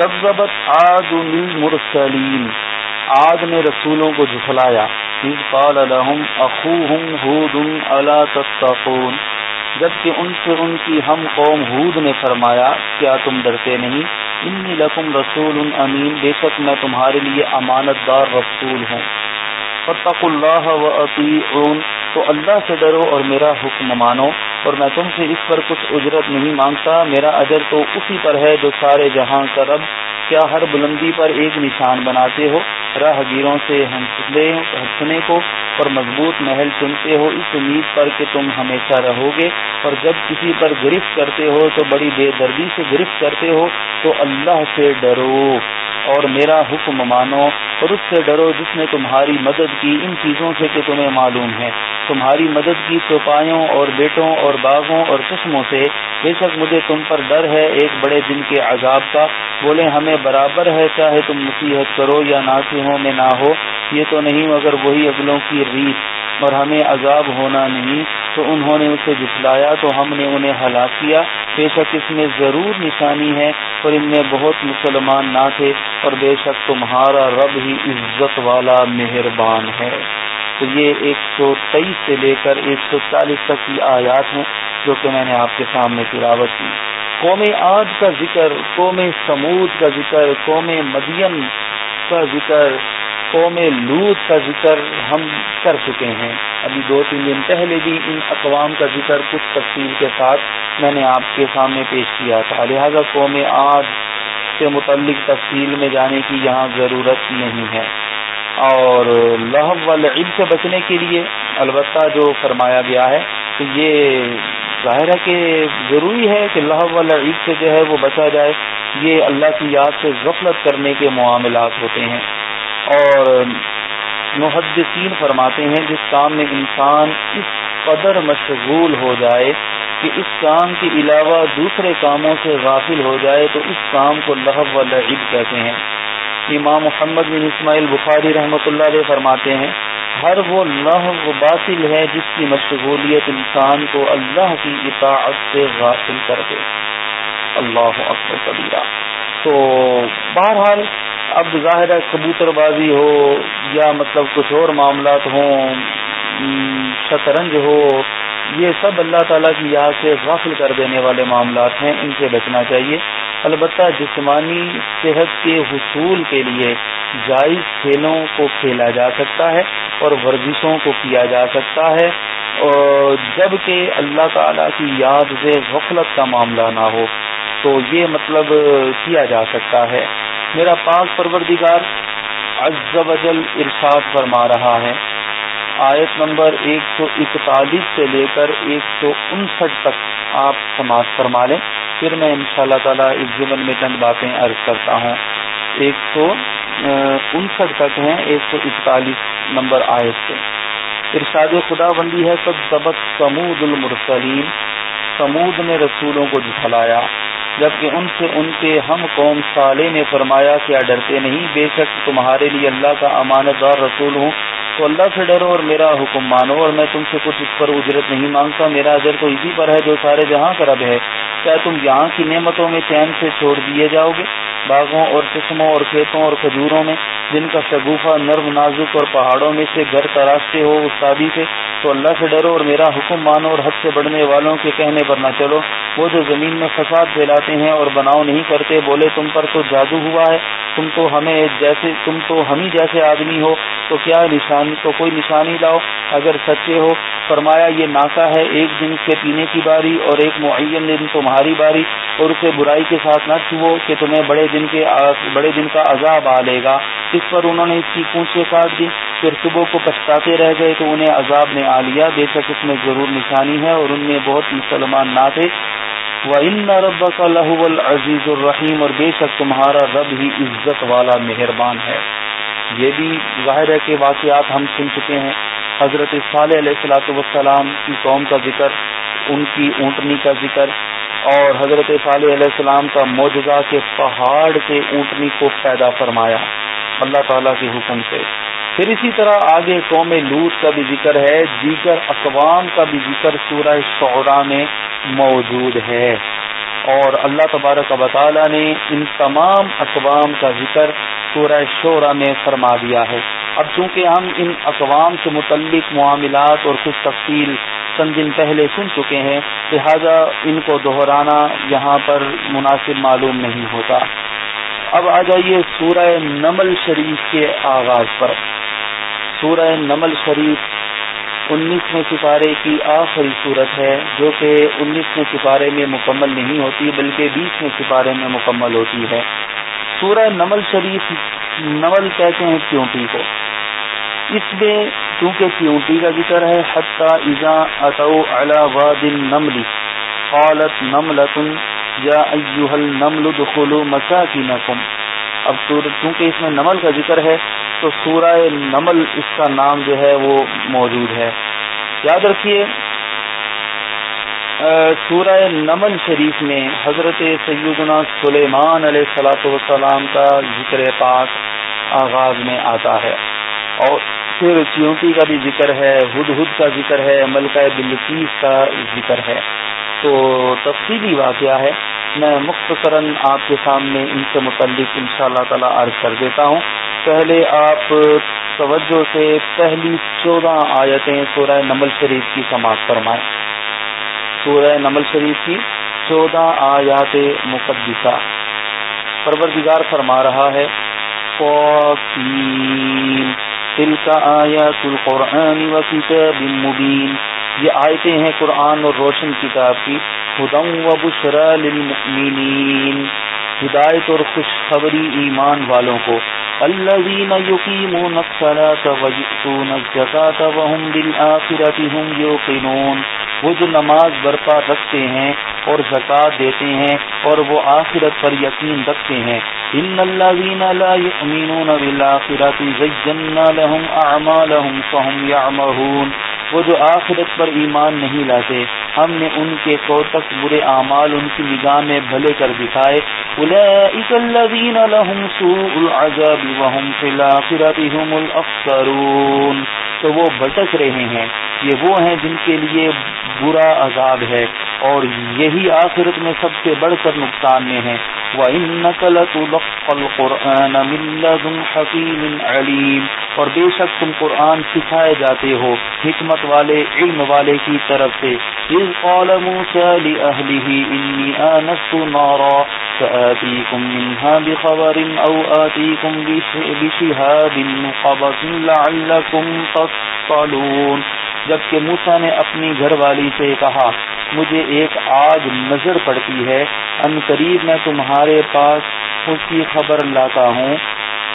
سبزبت آج مرسلیم آج نے رسولوں کو جھٹلایا۔ قال لهم اخوهم هود الا تتقون۔ جبکہ ان سے ان کی ہم قوم ہود نے فرمایا، کیا تم ڈرتے نہیں؟ انی لکم رسول امین۔ بے شک میں تمہارے لیے امانت دار رسول ہوں۔ فتق اللہ و تو اللہ سے ڈرو اور میرا حکم مانو۔ اور میں تم سے اس پر کچھ اجرت نہیں مانگتا۔ میرا اجر تو اسی پر ہے جو سارے جہاں کا رب کیا ہر بلندی پر ایک نشان بناتے ہو۔ راہ گیروں سے ہنسنے کو۔ اور مضبوط محل چنتے ہو۔ اس امید پر کہ تم ہمیشہ رہو گے۔ اور جب کسی پر گرفت کرتے ہو تو بڑی بے دردی سے گرفت کرتے ہو۔ تو اللہ سے ڈرو۔ اور میرا حکم مانو۔ اور اس سے ڈرو جس نے تمہاری مدد کی ان چیزوں سے کہ تمہیں معلوم ہے۔ تمہاری مدد کی چوپایوں اور بیٹوں اور باغوں اور قسموں سے بے شک مجھے تم پر ڈر ہے ایک بڑے دن کے عذاب کا۔ بولے، ہمیں برابر ہے، چاہے تم نصیحت کرو یا ناسیحوں میں نہ ہو، یہ تو نہیں، مگر وہی اگلوں کی ریت اور ہمیں عذاب ہونا نہیں، تو انہوں نے اسے جسلایا تو ہم نے انہیں ہلاک کیا۔ بے شک اس میں ضرور نشانی ہے اور ان میں بہت مسلمان نہ تھے، اور بے شک تمہارا رب ہی عزت والا مہربان۔ ہے۔ تو یہ ایک سو تیئیس سے لے کر ایک سو چالیس تک کی آیات ہیں جو کہ میں نے آپ کے سامنے تلاوت کی۔ قوم آج کا ذکر، قوم سمود کا ذکر، قوم مدین کا ذکر، قوم لوت کا ذکر ہم کر چکے ہیں۔ ابھی دو تین دن پہلے بھی ان اقوام کا ذکر کچھ تفصیل کے ساتھ میں نے آپ کے سامنے پیش کیا تھا۔ لہذا قوم آج سے متعلق تفصیل میں جانے کی یہاں ضرورت نہیں ہے۔ اور لہب والعب سے بچنے کے لیے البتہ جو فرمایا گیا ہے تو یہ ظاہر ہے کہ ضروری ہے کہ لہب والعب سے جو ہے وہ بچا جائے، یہ اللہ کی یاد سے غفلت کرنے کے معاملات ہوتے ہیں۔ اور محدثین فرماتے ہیں، جس کام میں انسان اس قدر مشغول ہو جائے کہ اس کام کے علاوہ دوسرے کاموں سے غافل ہو جائے، تو اس کام کو لہب و لعب کہتے ہیں۔ امام محمد بن اسماعیل بخاری رحمۃ اللہ علیہ فرماتے ہیں، ہر وہ لہ باطل ہے جس کی مشغولیت انسان کو اللہ کی اطاعت سے غافل کر دے۔ اللہ اکبر کبیرہ۔ تو بہرحال اب ظاہر ہے کبوتر بازی ہو یا مطلب کچھ اور معاملات ہوں شطرنج ہو یہ سب اللہ تعالیٰ کی یاد سے غافل کر دینے والے معاملات ہیں، ان سے بچنا چاہیے۔ البتہ جسمانی صحت کے حصول کے لیے جائز کھیلوں کو کھیلا جا سکتا ہے اور ورزشوں کو کیا جا سکتا ہے۔ اور جبکہ اللہ تعالیٰ کی یاد سے غفلت کا معاملہ نہ ہو، تو یہ مطلب کیا جا سکتا ہے۔ میرا پاک پروردگار عز و جل ارشاد فرما رہا ہے آیت نمبر ایک سو اکتالیس سے لے کر ایک سو انسٹھ تک آپ سماعت فرما لیں۔ پھر میں ان شاء اللہ تعالیٰ اس زبن میں چند باتیں عرض کرتا ہوں۔ ایک سو انسٹھ تک ہیں، ایک سو اکتالیس نمبر آیت سے۔ ارشاد خدا بندی ہے سب سبق سمود المرسلیم سمود نے رسولوں کو جھلایا جبکہ ان سے ان کے ہم قوم صالح نے فرمایا، کیا ڈرتے نہیں؟ بے شک تمہارے لیے اللہ کا امانت دار رسول ہوں۔ تو اللہ سے ڈرو اور میرا حکم مانو اور میں تم سے کچھ اس پر اجرت نہیں مانگتا۔ میرا اجر تو اسی پر ہے جو سارے جہاں کا رب ہے۔ کیا تم یہاں کی نعمتوں میں چین سے چھوڑ دیے جاؤ گے؟ باغوں اور قسموں اور کھیتوں اور کھجوروں میں، جن کا شگوفہ نرم نازک اور پہاڑوں میں سے گھر تراشتے ہو استادی سے، تو اللہ سے ڈرو اور میرا حکم مانو اور حد سے بڑھنے والوں کے کہنے پر نہ چلو۔ وہ جو زمین میں فساد پھیلاتے ہیں اور بناؤ نہیں کرتے، بولے تم پر تو جادو ہوا ہے۔ تم تو ہمیں جیسے، تم تو ہم ہی جیسے آدمی ہو، تو کیا نشان نشانی تو کوئی نشانی لاؤ، اگر سچے ہو۔ فرمایا، یہ ناکا ہے، ایک دن سے پینے کی باری اور ایک معین دن تمہاری باری۔ اور اسے برائی کے ساتھ نہ چھو کہ تمہیں بڑے دن کے بڑے دن کا عذاب آ لے گا۔ اس پر انہوں نے اس کی پونچھیں کاٹ دی پھر صبح کو پچھتاتے رہ گئے تو انہیں عذاب نے آ لیا۔ بے شک اس میں ضرور نشانی ہے اور ان میں بہت مسلمان نہ تھے۔ وہ ان رب کا لہو العزیز الرحیم اور بے شک تمہارا رب ہی عزت والا مہربان ہے۔ یہ بھی ظاہر ہے کہ واقعات ہم سن چکے ہیں۔ حضرت صالح علیہ السلاۃ والسلام کی قوم کا ذکر، ان کی اونٹنی کا ذکر اور حضرت صالح علیہ السلام کا موجودہ کے پہاڑ سے اونٹنی کو پیدا فرمایا۔ اللہ تعالیٰ کے حکم سے۔ پھر اسی طرح آگے قوم لوت کا بھی ذکر ہے، دیگر اقوام کا بھی ذکر سورہ شعرا میں موجود ہے۔ اور اللہ تبارک و تعالیٰ نے ان تمام اقوام کا ذکر سورہ شعرا میں فرما دیا ہے۔ اب چونکہ ہم ان اقوام سے متعلق معاملات اور کچھ تفصیل چند دن پہلے سن چکے ہیں، لہذا ان کو دہرانا یہاں پر مناسب معلوم نہیں ہوتا۔ اب آ جائیے سورہ نمل شریف کے آغاز پر۔ سورہ نمل شریف انیسویں سپارے کی آخری صورت ہے، جو کہ انیسویں سپارے میں مکمل نہیں ہوتی، بلکہ بیسویں سپارے میں مکمل ہوتی ہے۔ سورہ نمل شریف، نمل کہتے ہیں چیونٹی کو۔ اس میں چونکہ چیونٹی کا ذکر ہے، حتیٰ ازا اطو واد نملی قالت نملتن یا ایوہ النمل دخلو مساکنکم۔ اب چونکہ اس میں نمل کا ذکر ہے، تو سورہ نمل اس کا نام جو ہے وہ موجود ہے۔ یاد رکھیے سورہ نمل شریف میں حضرت سیدنا سلیمان علیہ السلاۃ والسلام کا ذکر پاک آغاز میں آتا ہے۔ اور پھر چیونٹی کا بھی ذکر ہے ہد ہد کا ذکر ہے، ملکہ بلکیس کا ذکر ہے۔ تو تفصیلی واقعہ ہے میں مختصراً آپ کے سامنے ان سے متعلق ان شاء اللہ تعالی عرض کر دیتا ہوں۔ پہلے آپ توجہ سے پہلی چودہ آیتیں سورہ نمل شریف کی سماعت فرمائیں۔ سورہ نمل شریف کی چودہ آیات مقدسہ۔ پروردگار فرما رہا ہے آیات القرآن و مبین۔ یہ آیتیں ہیں قرآن اور روشن کتاب کی۔ ہدم و بشرا للمؤمنین۔ ہدایت اور خوشخبری ایمان والوں کو۔ الذين يقيمون الصلاة ويؤتون الزكاة وهم بالآخرة هم يوقنون وہ جو نماز برپا رکھتے ہیں اور زکات دیتے ہیں اور وہ آخرت پر یقین رکھتے ہیں۔ ان الذين لا يؤمنون بالآخرة زينا لهم أعمالهم فهم يعمهون وہ جو آخرت پر ایمان نہیں لاتے، ہم نے ان کے کو تک برے اعمال ان کی نگاہ میں بھلے کر دکھائے۔ تو وہ بھٹک رہے ہیں، یہ وہ ہیں جن کے لیے برا عذاب ہے۔ اور یہی آخرت میں سب سے بڑھ کر نقصان میں ہے علیم اور بے شک تم قرآن سکھائے جاتے ہو، حکمت والے، علم والے کی طرف سے۔ اس قول موسى لأهله إني آنست نارا سآتيكم منها بخبر أو آتيكم بشهاب قبس لعلكم تصطلون جبکہ موسا نے اپنی گھر والی سے کہا، مجھے ایک آگ نظر پڑتی ہے، ان قریب میں تمہارے پاس اس کی خبر لاتا ہوں۔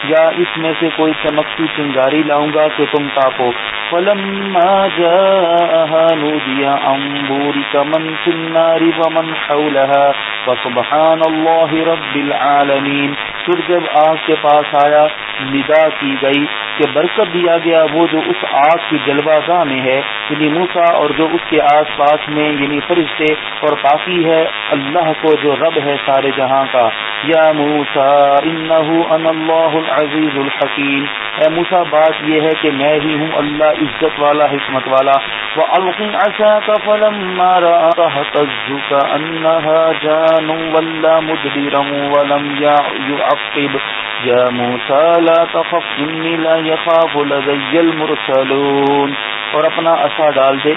یا اس میں سے کوئی چمکتی چنگاری لاؤں گا کہ تم تاپو فلما جاءها نودي أن بورك من في النار ومن حولها فسبحان الله رب العالمين پھر جب آگ کے پاس آیا، ندا کی گئی کہ برکت دیا گیا وہ جو اس آگ کی جلوہ گاہ میں ہے یعنی موسا اور جو اس کے آس پاس میں یعنی فرشتے اور باقی ہے، اللہ کو جو رب ہے سارے جہاں کا۔ یا موسا ان اللہ العزیز الحکیم۔ اے موسا بات یہ ہے کہ میں ہی ہوں اللہ عزت والا، حکمت والا۔ وہ القن اچھا کا فلم مارا انها جان ولا مدبرا ولم يعقب۔ يا موسى، لا تخف اني لا يخاف، لدي المرسلون۔ اور اپنا اصا ڈال دے۔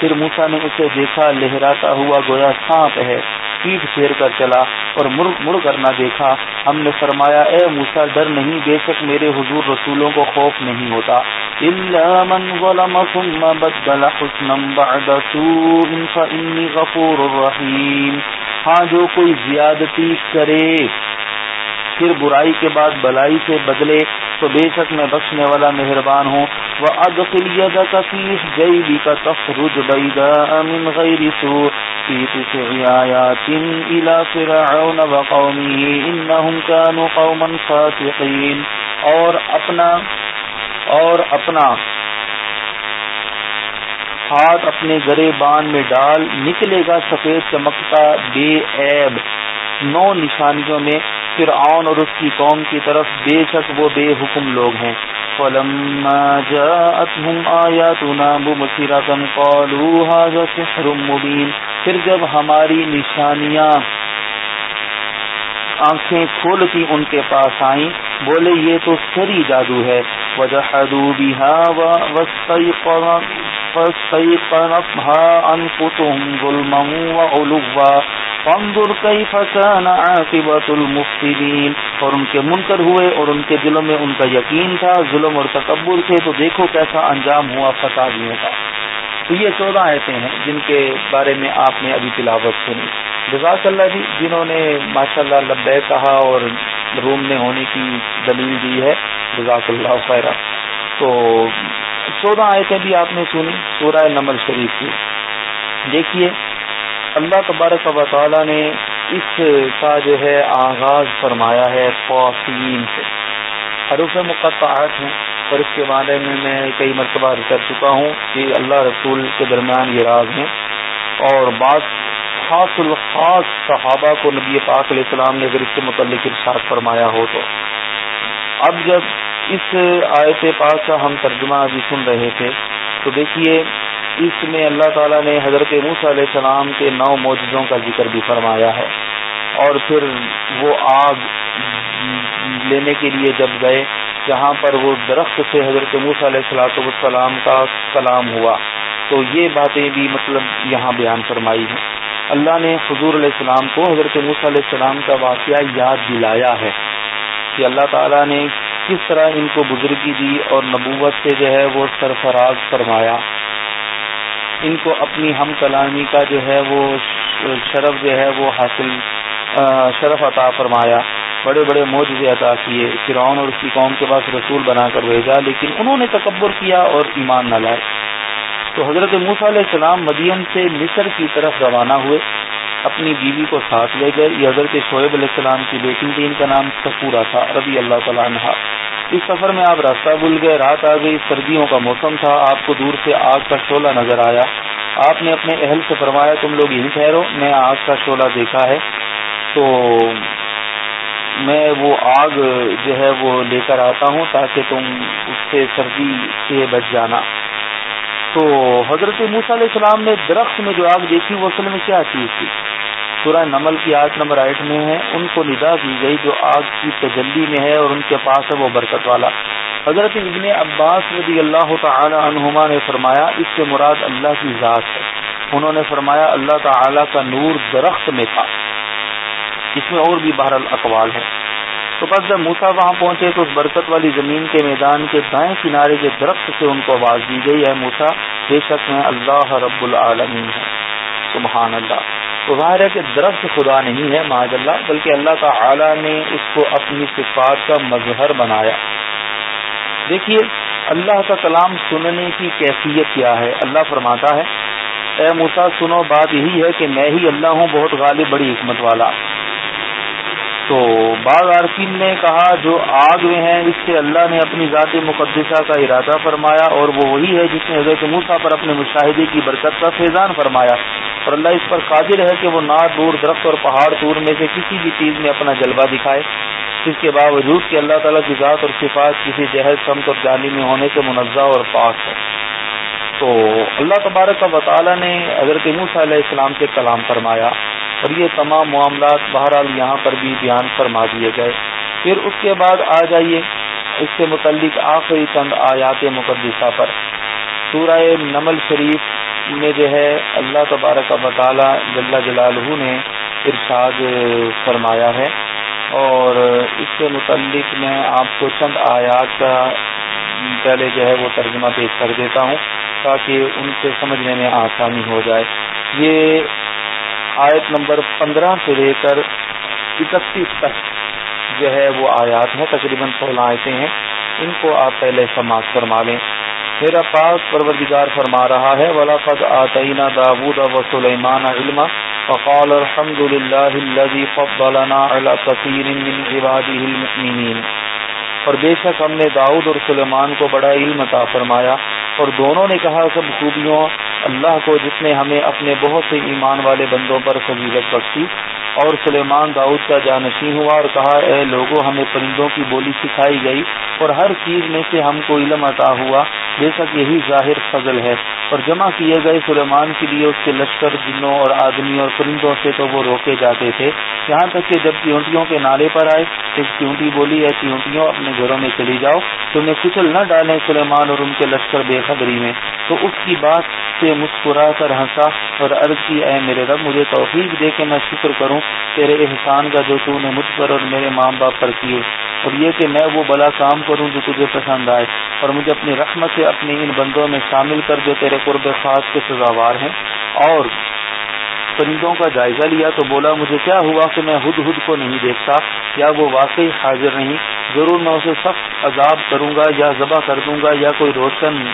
پھر موسا نے اسے دیکھا، لہراتا ہوا گویا سانپ ہے۔ پیٹ پھیر کر چلا اور مڑ مڑ کر نہ دیکھا۔ ہم نے فرمایا، اے موسا ڈر نہیں، بے شک میرے حضور رسولوں کو خوف نہیں ہوتا۔ من ظلم ثم بدل حسنا بعد سوء غفور رحیم ہاں جو کوئی زیادتی کرے پھر برائی کے بعد بلائی سے بدلے تو بے شک میں بخشنے والا مہربان ہوں۔ وہ ادخل کفیف گئی بھی کا تفرج بیدا من غیر سو في تسع آيات إلى فرعون وقومه إنهم كانوا قوما فاسقين۔ اور اپنا اور اپنا ہاتھ اپنے گرے بان میں ڈال، نکلے گا سفید چمکتا بے عیب۔ نو نشانیوں میں فرعون اور اس کی قوم کی طرف بے شک وہ بے حکم لوگ ہیں۔ فلما جاءتهم آیاتنا مبصرة قالوا هذا سحر مبین۔ پھر جب ہماری نشانیاں آنکھیں کھولتی ان کے پاس آئیں، بولے، یہ تو سری جادو ہے۔ فانظر كيف كان عاقبة المفسدين۔ اور ان کے منکر ہوئے اور ان کے دلوں میں ان کا یقین تھا، ظلم اور تکبر تھے۔ تو دیکھو کیسا انجام ہوا، فسادیوں کا۔ تو یہ چودہ ایسے ہیں جن کے بارے میں آپ نے ابھی تلاوت سنی۔ جزاک اللہ جی جنہوں نے ماشاء اللہ لبے کہا اور روم میں ہونے کی دلیل دی ہے، جزاک اللہ خیر تو چودہ آیتیں بھی آپ نے سنی، سورہ نمل شریف کی۔ دیکھیے، اللہ تبارک و تعالیٰ نے اس کا جو ہے آغاز فرمایا ہے خواتین سے۔ حروف مقطعات ہیں۔ اور اس کے بارے میں میں کئی مرتبہ کر چکا ہوں کہ اللہ رسول کے درمیان یہ راز ہیں اور بعض خاص الخاص صحابہ کو نبی پاک علیہ السلام نے اگر اس کے متعلق ارشاد فرمایا ہو تو۔ اب جب اس آیت پاک کا ہم ترجمہ ابھی سن رہے تھے، تو دیکھیے، اس میں اللہ تعالیٰ نے حضرت موس علیہ السلام کے نو موجودوں کا ذکر بھی فرمایا ہے۔ اور پھر وہ آگ لینے کے لیے جب گئے جہاں پر وہ درخت سے حضرت موس علیہ السلاۃ والسلام کا کلام ہوا۔ تو یہ باتیں بھی مطلب یہاں بیان فرمائی ہیں۔ اللہ نے حضور علیہ السلام کو حضرت موس علیہ السلام کا واقعہ یاد دلایا ہے کہ اللہ تعالیٰ نے کس طرح ان کو بزرگی دی اور نبوت سے جو ہے وہ سرفراز فرمایا۔ ان کو اپنی ہم کلامی کا جو ہے وہ شرف جو ہے وہ حاصل شرف عطا فرمایا۔ بڑے بڑے موجے عطا کیے، فرعون اور اس کی قوم کے پاس رسول بنا کر بھیجا، لیکن انہوں نے تکبر کیا اور ایمان نہ لائے۔ تو حضرت موسیٰ علیہ السلام مدین سے مصر کی طرف روانہ ہوئے، اپنی بیوی کو ساتھ لے گئے۔ یہ حضرت شعیب علیہ السلام کی بیٹی تھی، ان کا نام سفورہ تھا، رضی اللہ تعالیٰ عنہ۔ اس سفر میں آپ راستہ بھول گئے، رات آ گئی، سردیوں کا موسم تھا، آپ کو دور سے آگ کا شعلہ نظر آیا۔ آپ نے اپنے اہل سے فرمایا، تم لوگ یہی ٹھہرو، میں آگ کا شعلہ دیکھا ہے۔ تو میں وہ آگ جو ہے وہ لے کر آتا ہوں تاکہ تم اس سے سردی سے بچ جانا۔ تو حضرت موسیٰ علیہ السلام نے درخت میں جو آگ دیکھی، وہ اصل میں کیا چیز تھی؟ سورہ نمل کی آٹھ نمبر آٹھ میں ہے، ان کو ندا کی گئی جو آگ کی تجلی میں ہے اور ان کے پاس ہے وہ برکت والا۔ حضرت ابن عباس رضی اللہ تعالی عنہما نے فرمایا، اس سے مراد اللہ کی ذات ہے۔ انہوں نے فرمایا، اللہ تعالی کا نور درخت میں تھا۔ اس میں اور بھی بہر الاقوال ہے تو بس جب موسا وہاں پہنچے تو اس برکت والی زمین کے میدان کے دائیں کنارے کے درخت سے ان کو آواز دی گئی ہے موسا بے شک میں اللہ رب العالمین ہے سبحان اللہ تو ظاہر ہے کہ درخت خدا نہیں ہے معاذ اللہ بلکہ اللہ تعالی نے اس کو اپنی صفات کا مظہر بنایا۔ دیکھیے، اللہ کا کلام سننے کی کیفیت کیا ہے؟ اللہ فرماتا ہے، اے موسا سنو، بات یہی ہے کہ میں ہی اللہ ہوں، بہت غالب، بڑی حکمت والا۔ تو بعض عارفین نے کہا جو آگ میں ہے اس سے اللہ نے اپنی ذات مقدسہ کا ارادہ فرمایا اور وہ وہی ہے جس نے حضرت موسا پر اپنے مشاہدے کی برکت کا فیضان فرمایا۔ اور اللہ اس پر قادر ہے کہ وہ نا دور درخت اور پہاڑ دور میں سے کسی بھی چیز میں اپنا جلوہ دکھائے۔ اس کے باوجود کہ اللہ تعالیٰ کی ذات اور صفات کسی جہد سمت اور جانی میں ہونے سے منزہ اور پاک ہے۔ تو اللہ تبارک کا وطالعہ نے حضرت موسیٰ علیہ السلام سے کلام فرمایا۔ اور یہ تمام معاملات بہرحال یہاں پر بھی بیان فرما دیے گئے۔ پھر اس کے بعد آ جائیے اس سے متعلق آخری چند آیات مقدسہ پر۔ سورہ نمل شریف میں جو ہے اللہ تبارک کا مطالعہ جل جلالہ نے ارشاد فرمایا ہے۔ اور اس سے متعلق میں آپ کو چند آیات کا پہلے جو ہے وہ ترجمہ پیش کر دیتا ہوں تاکہ ان سے سمجھنے میں آسانی ہو جائے۔ یہ آیت نمبر پندرہ سے لے کر اکتیس تک جو ہے وہ آیات ہیں، تقریباً سولہ آیتیں ہیں۔ ان کو آپ پہلے سماعت فرما لیں۔ میرا پاس پروردگار فرما رہا ہے ولاقد آتینا داود و سلیمان علم فقال الحمد للہ الذي فضلنا على كثير من عباده المؤمنين۔ اور بے شک ہم نے داؤد اور سلیمان کو بڑا علم عطا فرمایا اور دونوں نے کہا سب خوبیوں اللہ کو جس نے ہمیں اپنے بہت سے ایمان والے بندوں پر فضیلت بخشی اور سلیمان داؤد کا جانشین ہوا اور کہا، اے لوگوں ہمیں پرندوں کی بولی سکھائی گئی اور ہر چیز میں سے ہم کو علم عطا ہوا۔ بے شک یہی ظاہر فضل ہے۔ اور جمع کیے گئے سلیمان کے لیے اس کے لشکر، جنوں اور آدمی اور پرندوں سے تو وہ روکے جاتے تھے۔ یہاں تک کہ جب چیونٹیوں کے نالے پر آئے، ایک چیونٹی بولی ہے، چیونٹیوں، اپنے گھروں میں چلی جاؤ۔ تو انہیں کچل نہ ڈالیں سلیمان اور ان کے لشکر بے خبری میں۔ تو اس کی بات سے مسکرا کر ہنسا اور عرض کی، اے میرے رب، مجھے توفیق دے کے میں شکر کروں۔ تیرے احسان کا جو تو نے مجھ پر اور میرے ماں باپ پر کیے۔ اور یہ کہ میں وہ بلا کام کروں جو تجھے پسند آئے۔ اور مجھے اپنی رحمت سے اپنے ان بندوں میں شامل کر جو تیرے قرب خاص کے سزاوار ہیں۔ اور پرندوں کا جائزہ لیا تو بولا، مجھے کیا ہوا کہ میں ہد ہد کو نہیں دیکھتا؟ یا وہ واقعی حاضر نہیں؟ ضرور میں اسے سخت عذاب کروں گا یا ذبح کر دوں گا یا کوئی روشن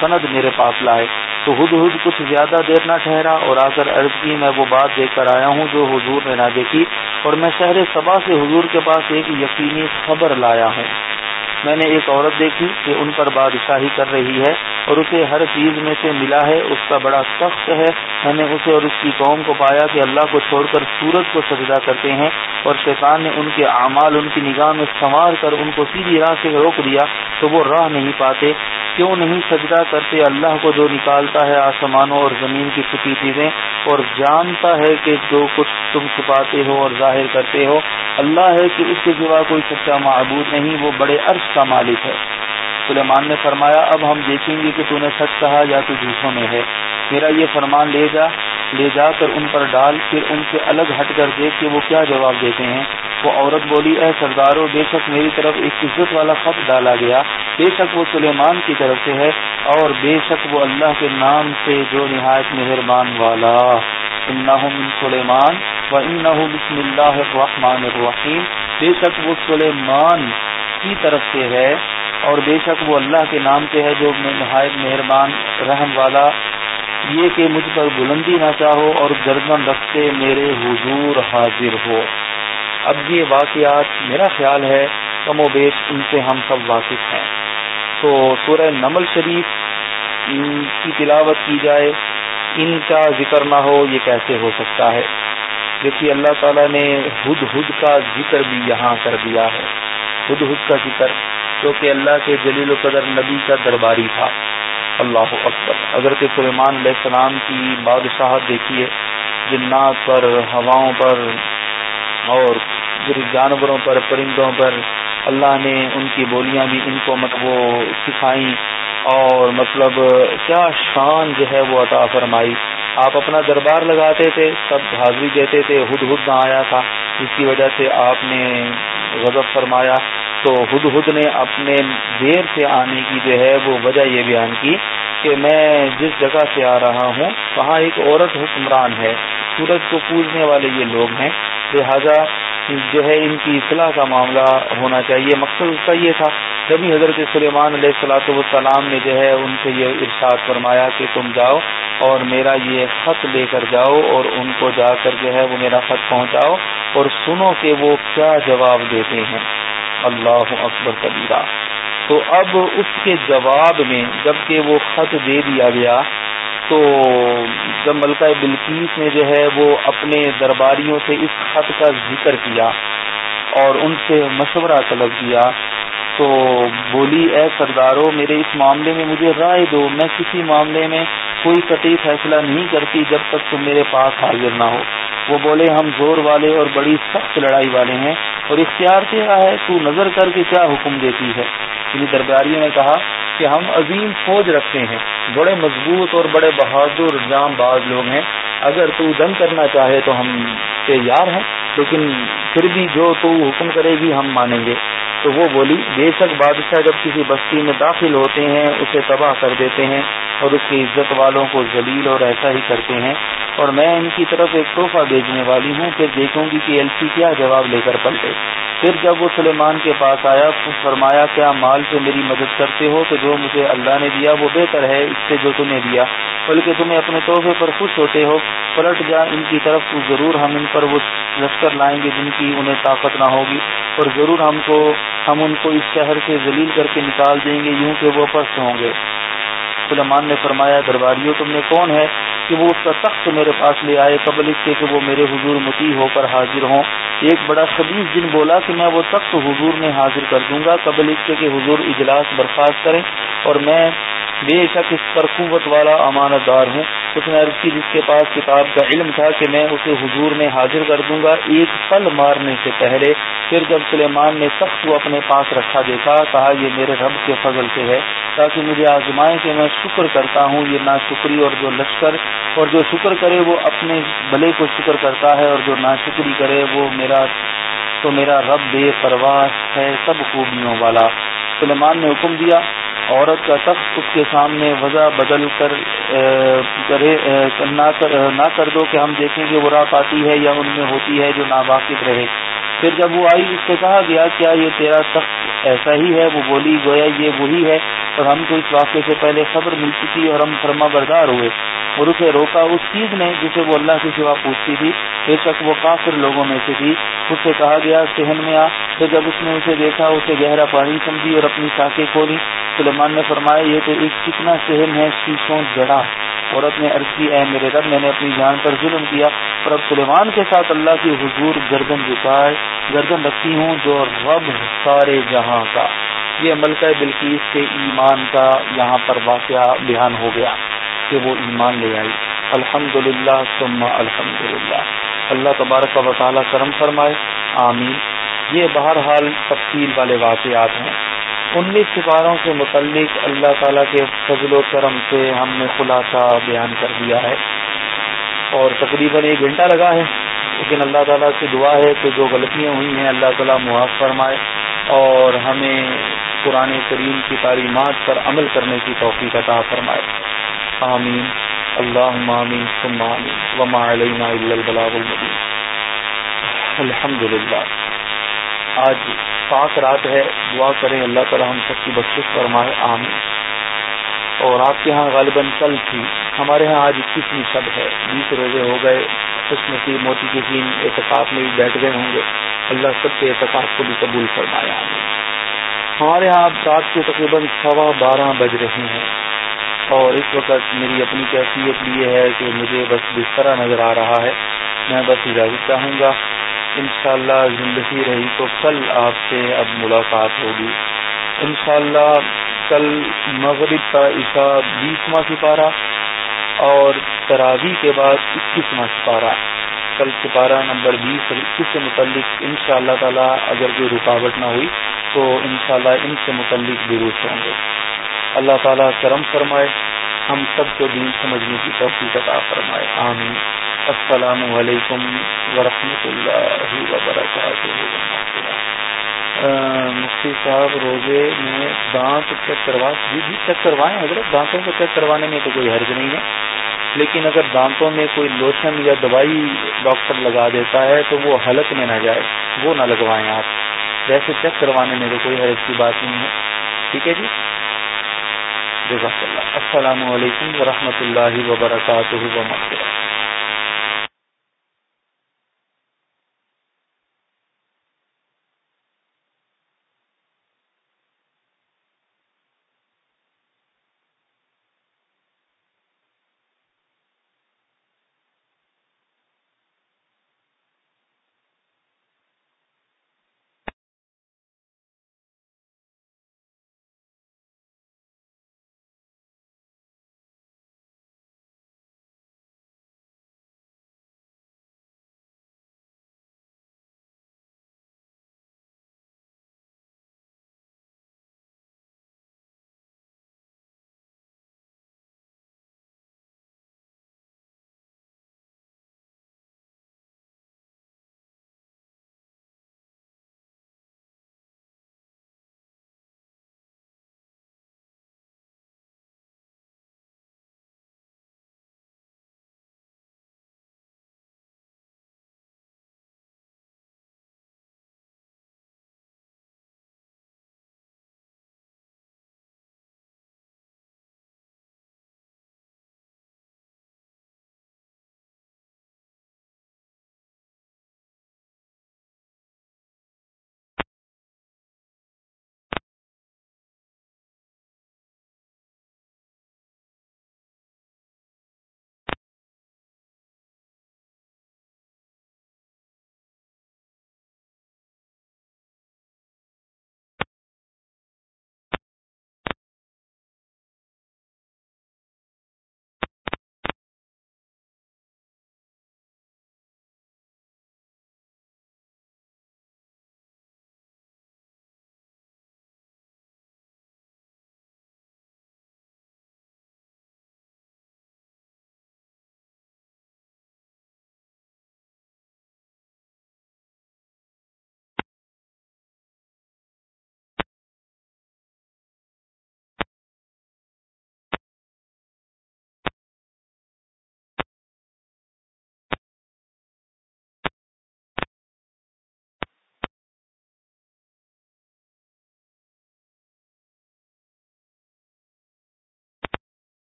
سند میرے پاس لائے۔ تو ہد ہد کچھ زیادہ دیر نہ ٹھہرا اور آ کر عرض کی، میں وہ بات دیکھ کر آیا ہوں جو حضور نے نہ دیکھی اور میں شہر صبا سے حضور کے پاس ایک یقینی خبر لایا ہوں۔ میں نے ایک عورت دیکھی کہ ان پر بادشاہی کر رہی ہے اور اسے ہر چیز میں سے ملا ہے، اس کا بڑا سخت ہے۔ میں نے اسے اور اس کی قوم کو پایا کہ اللہ کو چھوڑ کر سورج کو سجدہ کرتے ہیں اور شیطان نے ان کے اعمال، ان کی نگاہ میں سنوار کر ان کو سیدھی راہ سے روک دیا تو وہ راہ نہیں پاتے۔ کیوں نہیں سجدہ کرتے اللہ کو جو نکالتا ہے آسمانوں اور زمین کی چھپی چیزیں اور جانتا ہے کہ جو کچھ تم چھپاتے ہو اور ظاہر کرتے ہو اللہ ہے کہ اس کے سوا کوئی سچا معبود نہیں، وہ بڑے عرض کا مالک ہے۔ سلیمان نے فرمایا، اب ہم دیکھیں گے کہ تو نے سچ کہا یا تو جھوٹوں میں ہے۔ میرا یہ فرمان لے جا لے جا کر ان پر ڈال، پھر ان سے الگ ہٹ کر دیکھ کہ وہ کیا جواب دیتے ہیں۔ وہ عورت بولی، اے سردارو، بے شک میری طرف ایک عزت والا خط ڈالا گیا۔ بے شک وہ سلیمان کی طرف سے ہے، اور بے شک وہ اللہ کے نام سے جو نہایت مہربان والا۔ من سلیمان و بسم اور بے شک وہ اللہ کے نام سے ہے جو نہایت مہربان، رحم والا۔ یہ کہ مجھ پر بلندی نہ چاہو اور گردن رکھتے میرے حضور حاضر ہو۔ اب یہ واقعات میرا خیال ہے، کم و بیش ان سے ہم سب واقف ہیں۔ تو سورہ نمل شریف کی تلاوت کی جائے۔ ان کا ذکر نہ ہو، یہ کیسے ہو سکتا ہے؟ دیکھیے اللہ تعالیٰ نے ہد ہد کا ذکر بھی یہاں کر دیا ہے۔ ہد ہد کا ذکر۔ جو کہ اللہ کے جلیل و قدر نبی کا درباری تھا۔ اللہ اکبر۔ حضرت سلیمان علیہ السلام کی بادشاہت دیکھیے، جنات پر، ہواؤں پر اور جانوروں پر، پرندوں پر اللہ نے ان کی بولیاں بھی ان کو مطلب وہ سکھائیں اور مطلب کیا شان جو ہے وہ عطا فرمائی۔ آپ اپنا دربار لگاتے تھے، سب حاضری دیتے تھے، ہد ہد نہ آیا تھا۔ جس کی وجہ سے آپ نے غضب فرمایا۔ تو ہد ہد نے اپنے دیر سے آنے کی جو ہے وہ وجہ یہ بیان کی کہ میں جس جگہ سے آ رہا ہوں، وہاں ایک عورت حکمران ہے۔ سورج کو پوجنے والے یہ لوگ ہیں۔ لہذا جو ہے ان کی اصلاح کا معاملہ ہونا چاہیے۔ مقصد اس کا یہ تھا۔ جبھی حضرت سلیمان علیہ السلاۃ والسلام نے جو ہے ان سے یہ ارشاد فرمایا کہ تم جاؤ۔ اور میرا یہ خط لے کر جاؤ اور ان کو جا کر جو ہے وہ میرا خط پہنچاؤ اور سنو کہ وہ کیا جواب دیتے ہیں۔ اللہ اکبر کبیرہ۔ تو اب اس کے جواب میں جبکہ وہ خط دے دیا گیا، تو جب ملکہ بلکیس نے جو ہے وہ اپنے درباریوں سے اس خط کا ذکر کیا اور ان سے مشورہ طلب کیا تو بولی، اے سردارو، میرے اس معاملے میں مجھے رائے دو۔ میں کسی معاملے میں کوئی قطعی فیصلہ نہیں کرتی جب تک تم میرے پاس حاضر نہ ہو۔ وہ بولے، ہم زور والے اور بڑی سخت لڑائی والے ہیں اور اختیار تیرا ہے، تو نظر کر کے کیا حکم دیتی ہے؟ یعنی درباریوں نے کہا کہ ہم عظیم فوج رکھتے ہیں۔ بڑے مضبوط اور بڑے بہادر جام باز لوگ ہیں۔ اگر تو دم کرنا چاہے تو ہم تیار ہیں، لیکن پھر بھی جو تو حکم کرے گی ہم مانیں گے۔ تو وہ بولی، بے شک بادشاہ جب کسی بستی میں داخل ہوتے ہیں، اسے تباہ کر دیتے ہیں اور اس کی عزت والوں کو ذلیل اور ایسا ہی کرتے ہیں۔ اور میں ان کی طرف ایک تحفہ بھیجنے والی ہوں، پھر دیکھوں گی کہ ایل سی کیا جواب لے کر پلٹے۔ پھر جب وہ سلیمان کے پاس آیا، فرمایا، کیا مال سے میری مدد کرتے ہو؟ تو جو مجھے اللہ نے دیا وہ بہتر ہے، اس سے جو تمہیں دیا۔ بلکہ تمہیں اپنے تحفے پر خوش ہوتے ہو۔ پلٹ جا، ان کی طرف تو ضرور ہم ان پر وہ لشکر لائیں گے جن کی انہیں طاقت نہ ہوگی۔ اور ضرور ہم کو ہم ان کو اس شہر سے ذلیل کر کے نکال دیں گے، یوں کہ وہ پرست ہوں گے۔ سلمان نے فرمایا درباریوں تم نے کون ہے کہ وہ اس کا تخت میرے پاس لے آئے قبل اس کے کہ وہ میرے حضور متی ہو کر حاضر ہوں۔ ایک بڑا خبیز دن بولا کہ میں وہ تخت حضور میں حاضر کر دوں گا قبل اس کے کہ حضور اجلاس برخاست کریں اور میں بے شک اس پر قوت والا امانت دار ہوں۔ اس نے عرض کی جس کے پاس کتاب کا علم تھا کہ میں اسے حضور میں حاضر کر دوں گا، ایک پل مارنے سے پہلے پھر جب سلیمان نے سخت کو اپنے پاس رکھا دیکھا، کہا، یہ میرے رب کے فضل سے ہے، تاکہ مجھے آزمائے کہ میں شکر کرتا ہوں، یہ نا شکری اور جو لشکر اور جو شکر کرے وہ اپنے بلے کو شکر کرتا ہے اور جو نا شکری کرے وہ میرا تو میرا رب بے پرواز ہے سب خوبیوں والا۔ سلیمان نے حکم دیا، عورت کا تخت اس کے سامنے وضع بدل کر کرے نہ کر دو کہ ہم دیکھیں کہ وہ راہ پاتی ہے یا ان میں ہوتی ہے جو ناواقف رہے۔ پھر جب وہ آئی، اس سے کہا گیا، کیا یہ تیرا تخت ایسا ہی ہے؟ وہ بولی، گویا یہ وہی ہے۔ اور ہم کو اس واقعے سے پہلے خبر مل چکی اور ہم فرما بردار ہوئے۔ اور اسے روکا اس چیز نے جسے وہ اللہ کے سوا پوچھتی تھی۔ بے شک وہ کافر لوگوں میں سے تھی۔ اس سے کہا گیا سہن میں آ۔ تو جب اس نے اسے دیکھا، اسے گہرا پانی سمجھی اور اپنی شاخیں کھولی۔ سلیمان نے فرمایا، یہ تو ایک کتنا سہن ہے، شیشوں جڑا۔ عورت نے عرض کی، اے میرے رب، میں نے اپنی جان پر ظلم کیا، اور اب سلیمان کے ساتھ اللہ کی حضور گردن جھکائے۔ گردن رکھی ہوں جو رب سارے جہاں کا۔ یہ ملکہ بلکیس کے ایمان کا یہاں پر واقعہ بیان ہو گیا کہ وہ ایمان لے آئی۔ الحمد للہ الحمد للہ اللہ تبارک و تعالیٰ کرم فرمائے۔ آمین۔ یہ بہرحال تفصیل والے واقعات ہیں۔ انیس سپاروں سے متعلق اللہ تعالیٰ کے فضل و کرم سے ہم نے خلاصہ بیان کر دیا ہے۔ اور تقریباً ایک گھنٹہ لگا ہے۔ لیکن اللہ تعالیٰ سے دعا ہے کہ جو غلطیاں ہوئی ہیں اللہ تعالیٰ معاف فرمائے اور ہمیں قرآن کریم کی تعلیمات پر عمل کرنے کی توفیق عطا فرمائے۔ آمین۔ اللہ ثم آمین۔ وما علینا البلاغ المبین۔ الحمد للہ آج پاک رات ہے۔ دعا کریں اللہ تعالی ہم سب کی بخش فرمائے۔ آمین۔ اور آپ کے ہاں غالباً کل تھی۔ ہمارے ہاں آج اکیسویں شب ہے۔ بیس روزے ہو گئے۔ خوش نصیب موتی کے دین اعتکاف میں بھی بیٹھ گئے ہوں گے۔ اللہ سب کے اعتکاف کو بھی قبول فرمایا۔ ہمارے ہاں رات کے تقریباً سوا بارہ بج رہے ہیں۔ اور اس وقت میری اپنی کیفیت بھی یہ ہے کہ مجھے بس بسترا نظر آ رہا ہے۔ میں بس اجازت چاہوں گا۔ انشاءاللہ زندگی رہی تو کل آپ سے اب ملاقات ہوگی۔ انشاءاللہ کل مغرب کا عشاء بیسواں سپارہ۔ اور تراوی کے بعد اکیسواں سپارہ کل سپارہ نمبر بیس اور اکیس سے متعلق ان شاء اللہ تعالیٰ اگر کوئی رکاوٹ نہ ہوئی تو انشاءاللہ ان سے متعلق درست ہوں گے۔ اللہ تعالیٰ کرم فرمائے، ہم سب کو دین سمجھنے کی توفیق عطا فرمائے۔ آمین۔ السلام علیکم ورحمۃ اللہ وبرکاتہ۔ مفتی صاحب روزے میں دانت چیک کروا جی جی چیک کروائیں حضرت، دانتوں کو چیک کروانے میں تو کوئی حرج نہیں ہے۔ لیکن اگر دانتوں میں کوئی لوشن یا دوائی ڈاکٹر لگا دیتا ہے تو وہ حلق میں نہ جائے، وہ نہ لگوائیں آپ۔ ویسے چیک کروانے میں تو کوئی حرج کی بات نہیں ہے۔ ٹھیک ہے جی؟ جزاک اللہ۔ السلام علیکم ورحمۃ اللہ وبرکاتہ۔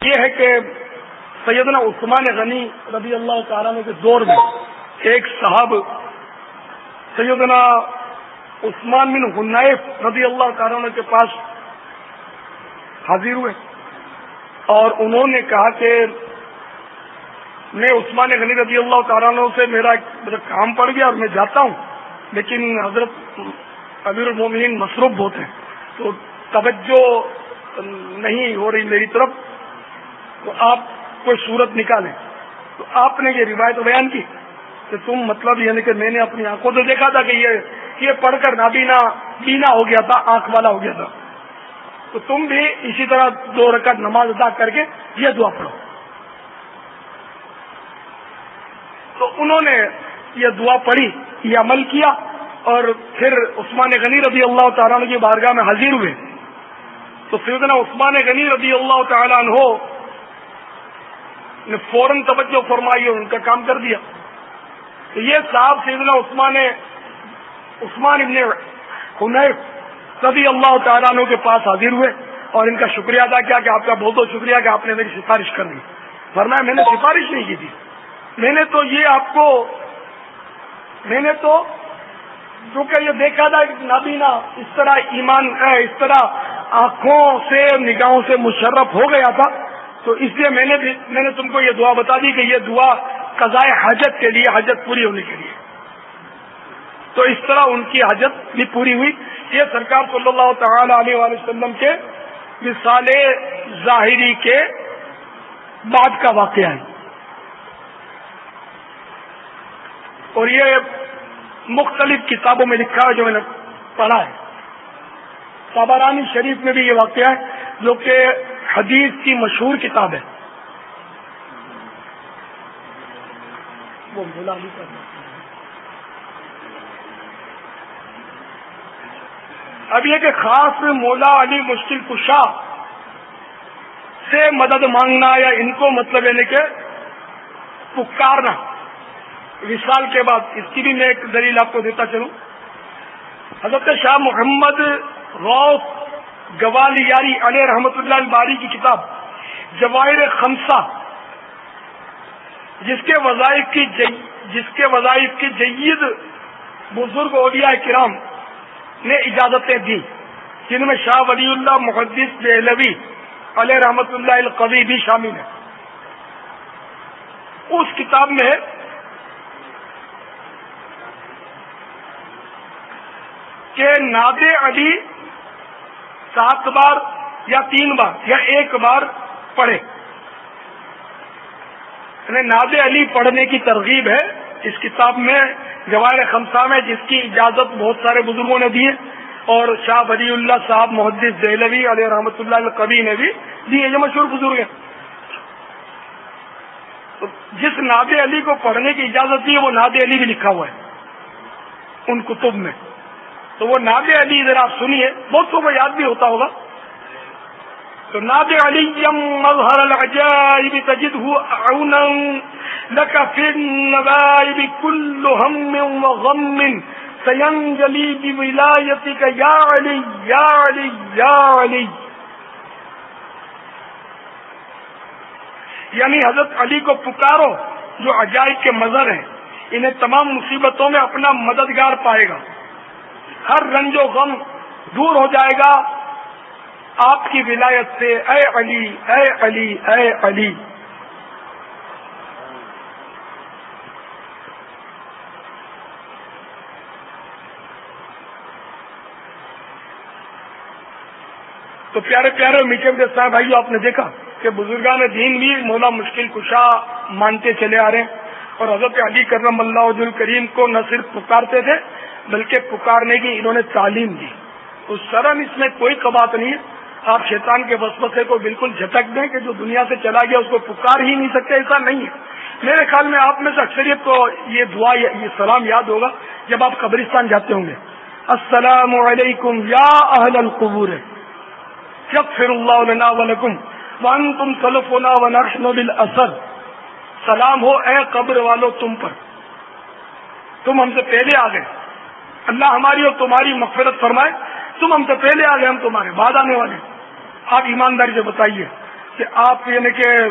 یہ ہے کہ سیدنا عثمان غنی رضی اللہ تعالیٰ کے دور میں ایک صاحب سیدنا عثمان بن حنیف رضی اللہ تعالیٰ کے پاس حاضر ہوئے اور انہوں نے کہا کہ میں عثمان غنی رضی اللہ تعالیٰ سے میرا کام پڑ گیا اور میں جاتا ہوں، لیکن حضرت امیر المومنین مصروف بہت ہیں، تو توجہ نہیں ہو رہی میری طرف۔ تو آپ کوئی صورت نکالیں۔ تو آپ نے یہ روایت بیان کی کہ تم مطلب یعنی کہ میں نے اپنی آنکھوں سے دیکھا تھا کہ یہ یہ پڑھ کر نابینا بینا ہو گیا تھا، آنکھ والا ہو گیا تھا۔ تو تم بھی اسی طرح دو رکعت نماز ادا کر کے یہ دعا پڑھو۔ تو انہوں نے یہ دعا پڑھی، یہ عمل کیا اور پھر عثمان غنی رضی اللہ تعالیٰ کی بارگاہ میں حاضر ہوئے۔ تو سیدنا عثمان غنی رضی اللہ تعالیٰ عنہ نے فوراً توجہ فرمائی اور ان کا کام کر دیا۔ تو یہ صاحب سیدنا عثمان عثمان ابن حنیف رضی اللہ تعالیٰ عنہ کے پاس حاضر ہوئے اور ان کا شکریہ ادا کیا کہ آپ کا بہت بہت شکریہ کہ آپ نے میری سفارش کر دی۔ ورنہ میں نے سفارش نہیں کی تھی۔ میں نے تو یہ آپ کو، میں نے تو کیونکہ یہ دیکھا تھا کہ نابینا اس طرح ایمان، اس طرح آنکھوں سے، نگاہوں سے مشرف ہو گیا تھا۔ تو اس لیے میں نے بھی میں نے تم کو یہ دعا بتا دی کہ یہ دعا قضاء حجت کے لیے حجت پوری ہونے کے لیے۔ تو اس طرح ان کی حجت بھی پوری ہوئی۔ یہ سرکار صلی اللہ تعالی علیہ وسلم کے مثال ظاہری کے بعد کا واقعہ ہے۔ اور یہ مختلف کتابوں میں لکھا ہے جو میں نے پڑھا ہے۔ سابارانی شریف میں بھی یہ واقعہ ہے۔ جو کہ حدیث کی مشہور کتاب ہے۔ وہ اب یہ کہ خاص مولا علی مشکل کشا سے مدد مانگنا یا ان کو مطلب یعنی کہ پکارنا وشال کے بعد اس کی بھی میں ایک دلیل آپ کو دیتا چلوں۔ حضرت شاہ محمد روف گوالی یاری علیہ رحمت اللہ باری کی کتاب، جواہر خمسہ، جس کے وظائف کی جی-، جس کے وظائف کی جید بزرگ اولیاء کرام نے اجازتیں دی، جن میں شاہ ولی اللہ محدث دہلوی علیہ رحمت اللہ القوی بھی شامل ہے اس کتاب میں کہ ناد علی سات بار یا تین بار یا ایک بار پڑھے۔ یعنی ناد علی پڑھنے کی ترغیب ہے۔ اس کتاب میں جواہر خمسہ میں جس کی اجازت بہت سارے بزرگوں نے دی ہے، اور شاہ ولی اللہ صاحب محدث دہلوی علیہ رحمۃ اللہ کبھی نے بھی دی ہے۔ یہ مشہور بزرگ ہے جس ناد علی کو پڑھنے کی اجازت دی ہے، وہ ناد علی بھی لکھا ہوا ہے۔ ان کتب میں۔ تو وہ ناد علی ذرا آپ سنیے بہت کو یاد بھی ہوتا ہوگا۔ تو ناد علی مظہر العجائب تجد عونا لك في النبائب كل هم وغم سينجلي بولايتك يا علي يا علي يا علي یعنی حضرت علی کو پکارو جو عجائب کے مظہر ہیں، انہیں تمام مصیبتوں میں اپنا مددگار پائے گا۔ ہر رنج و غم دور ہو جائے گا۔ آپ کی ولایت سے اے علی اے علی اے علی۔ تو پیارے پیارے میٹھے میٹھے صاحب بھائی آپ نے دیکھا کہ بزرگان دین بھی مولا مشکل کشا مانتے چلے آ رہے ہیں۔ اور حضرت علی کرم اللہ کریم کو نہ صرف پکارتے تھے بلکہ پکارنے کی انہوں نے تعلیم دی۔ اس شرم اس میں کوئی کبات نہیں ہے۔ آپ شیطان کے وسوسے کو بالکل جھٹک دیں کہ جو دنیا سے چلا گیا اس کو پکار ہی نہیں سکتے، ایسا نہیں ہے۔ میرے خیال میں آپ میں سے اکثریت کو یہ دعا، یہ سلام یاد ہوگا جب آپ قبرستان جاتے ہوں گے۔ السلام علیکم یا اہل القبور۔ جب پھر اللہ ولکم ون تم سلفنا و سلام ہو اے قبر والو تم پر۔ تم ہم سے پہلے آ گئے۔ اللہ ہماری اور تمہاری مغفرت فرمائے۔ تم ہم سے پہلے آ گئے، ہم تمہارے بعد آنے والے آپ ایمانداری سے بتائیے کہ آپ یعنی کہ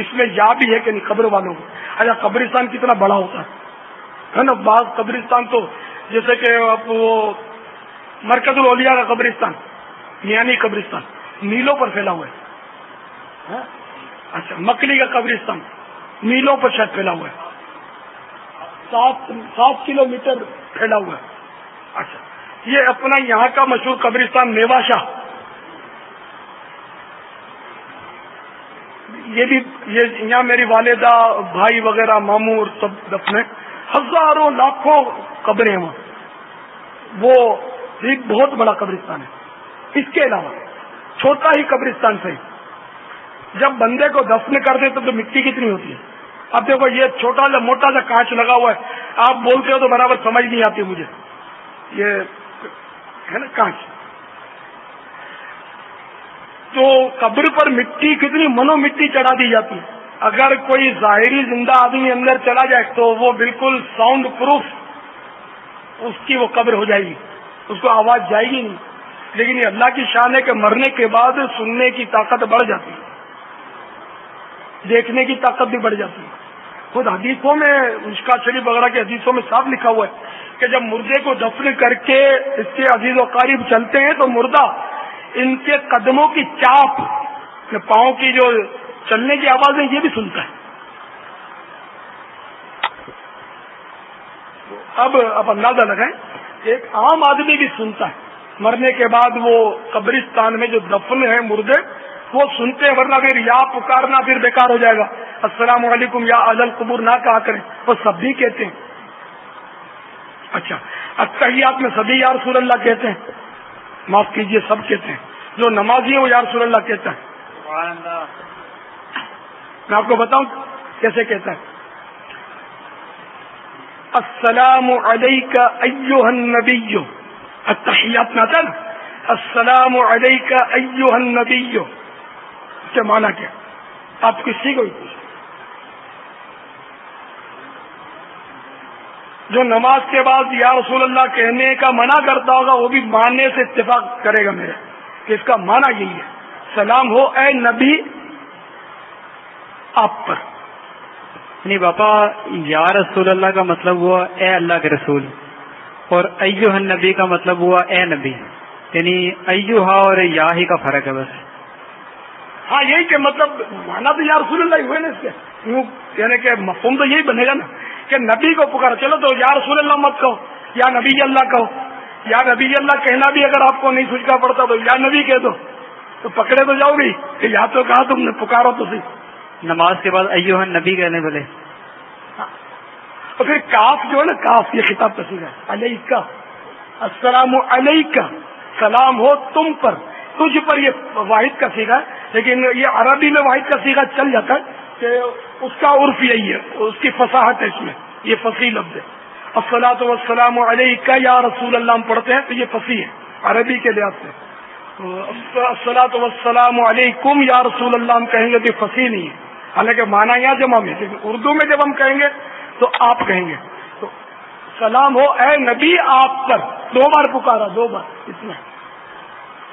اس میں یا بھی ہے کہ نہیں، قبر والوں کو۔ اچھا قبرستان کتنا بڑا ہوتا ہے؟ نا، بعض قبرستان تو جیسے کہ آپ وہ مرکز الاولیاء کا قبرستان، میانی قبرستان نیلوں پر پھیلا ہوا ہے۔ ہاں؟ اچھا مکلی کا قبرستان نیلوں پر شاید پھیلا ہوا ہے۔ سات سات کلو میٹر پھیلا ہوا ہے۔ اچھا۔ یہ اپنا یہاں کا مشہور قبرستان میوا شاہ۔ یہ بھی یہ یہاں میری والدہ، بھائی وغیرہ، ماموں اور سب دفنے ہزاروں لاکھوں قبریں ہیں وہاں۔ وہ ایک بہت بڑا قبرستان ہے۔ اس کے علاوہ چھوٹا ہی قبرستان صحیح۔ جب بندے کو دفن کر دیں تو مٹی کتنی ہوتی ہے۔ اب دیکھو یہ چھوٹا سا، موٹا سا کانچ لگا ہوا ہے۔ آپ بولتے ہو تو برابر سمجھ نہیں آتی مجھے۔ یہ ہے نا کانچ تو قبر پر مٹی کتنی منو مٹی چڑھا دی جاتی۔ ہے اگر کوئی ظاہری زندہ آدمی اندر چلا جائے تو وہ بالکل ساؤنڈ پروف اس کی وہ قبر ہو جائے گی۔ اس کو آواز جائے گی نہیں۔ لیکن یہ اللہ کی شان ہے کہ مرنے کے بعد سننے کی طاقت بڑھ جاتی۔ ہے دیکھنے کی طاقت بھی بڑھ جاتی۔ ہے خود حدیثوں میں مشکا شریف وغیرہ کے حدیثوں میں صاف لکھا ہوا ہے۔ کہ جب مردے کو دفن کر کے اس کے عزیز و قریب چلتے ہیں تو مردہ ان کے قدموں کی چاپ پاؤں کی جو چلنے کی آوازیں یہ بھی سنتا ہے۔ اب اب اندازہ لگائیں، ایک عام آدمی بھی سنتا ہے۔ مرنے کے بعد وہ قبرستان میں جو دفن ہے مردے، وہ سنتے ہیں، ورنہ پھر یا پکارنا پھر بیکار ہو جائے گا۔ السلام علیکم یا عدل قبور نہ کہا کریں۔ وہ سب بھی کہتے ہیں۔ اچھا اتحیات میں سبھی یا رسول اللہ کہتے ہیں۔ معاف کیجیے سب کہتے ہیں۔ جو نمازی ہے وہ یا رسول اللہ کہتا ہے۔ میں آپ کو بتاؤں کیسے کہتا ہے۔ السلام علیکہ ایوہ النبی۔ اتحیات میں آتا ہے نا؟ السلام علیکہ ایوہ النبی۔ کیا مانا کیا؟ آپ کسی کو بھی پوچھ جو نماز کے بعد یا رسول اللہ کہنے کا منع کرتا ہوگا وہ بھی ماننے سے اتفاق کرے گا میرا کہ اس کا معنی یہی ہے۔ سلام ہو اے نبی آپ پر۔ نہیں باپا یا رسول اللہ کا مطلب ہوا اے اللہ کے رسول اور ایو نبی کا مطلب ہوا اے نبی۔ یعنی ایو ہا اور یا ہی کا فرق ہے بس۔ ہاں یہی کہ مطلب مانا تو یا رسول اللہ ہوئے نا اس کے۔ یوں یعنی کہ مفہوم تو یہی بنے گا نا۔ کہ نبی کو پکارا چلو تو یا رسول اللہ مت کہو یا نبی اللہ کہو یا نبی اللہ کہنا بھی اگر آپ کو نہیں سوچنا پڑتا تو یا نبی کہہ دو۔ تو پکڑے تو جاؤ گی کہ یا تو کہا تم نے پکارو تو صحیح۔ نماز کے بعد ایو نبی کہنے بولے۔ اور پھر کاف جو ہے نا کاف یہ خطاب کا سیکھا علیہ کا السلام علیہ کا سلام ہو تم پر۔ تجھ پر یہ واحد کا سیکھا لیکن یہ عربی میں واحد کا سیکھا چل جاتا ہے۔ کہ اس کا عرف یہی ہے، اس کی فصاحت ہے اس میں، یہ فصیح لفظ ہے۔ السلاۃ وسلام علیہ کا یا رسول اللہ، ہم پڑھتے ہیں تو یہ فصیح ہے، عربی کے لحاظ سے۔ السلاۃ وسلام علیکم یا رسول اللہ، ہم کہیں گے تو یہ فصیح نہیں ہے۔ حالانکہ مانا یہاں جمع میں لیکن اردو میں جب ہم کہیں گے تو آپ کہیں گے۔ تو سلام ہو، اے نبی، آپ پر۔ دو بار پکارا، دو بار اتنا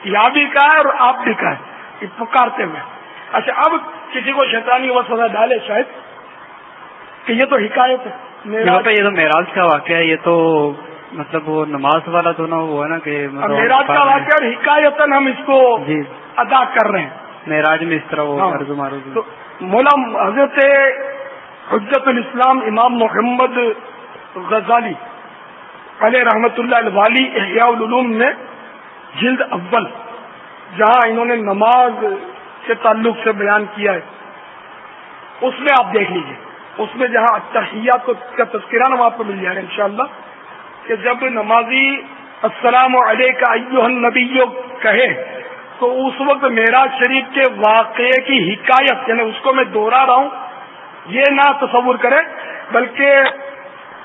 یا بھی کہا ہے اور آپ بھی کہا ہے پکارتے ہوئے۔ اچھا اب کسی کو شیطانی وسوسہ ڈالے شاید کہ یہ تو حکایت ہے۔ یہ تو معراج کا واقعہ ہے یہ تو مطلب وہ نماز والا تو نا وہ ہے نا کہ معراج کا واقعہ اور حکایت ہم اس کو جی۔ ادا کر رہے ہیں۔ معراج میں اس طرح وہ ہاں۔ تو مولا حضرت حجت الاسلام امام محمد غزالی علیہ رحمت اللہ الوالی احیاء العلوم نے جلد اول جہاں انہوں نے نماز کے تعلق سے بیان کیا ہے، اس میں آپ دیکھ لیجیے۔ اس میں جہاں تحیات کا تذکرہ نام آپ کو مل جائے گا انشاءاللہ، کہ جب نمازی السلام علیہ کا النبی کہے، تو اس وقت میرا شریف کے واقعے کی حکایت یعنی اس کو میں دوہرا رہا ہوں، یہ نہ تصور کرے، بلکہ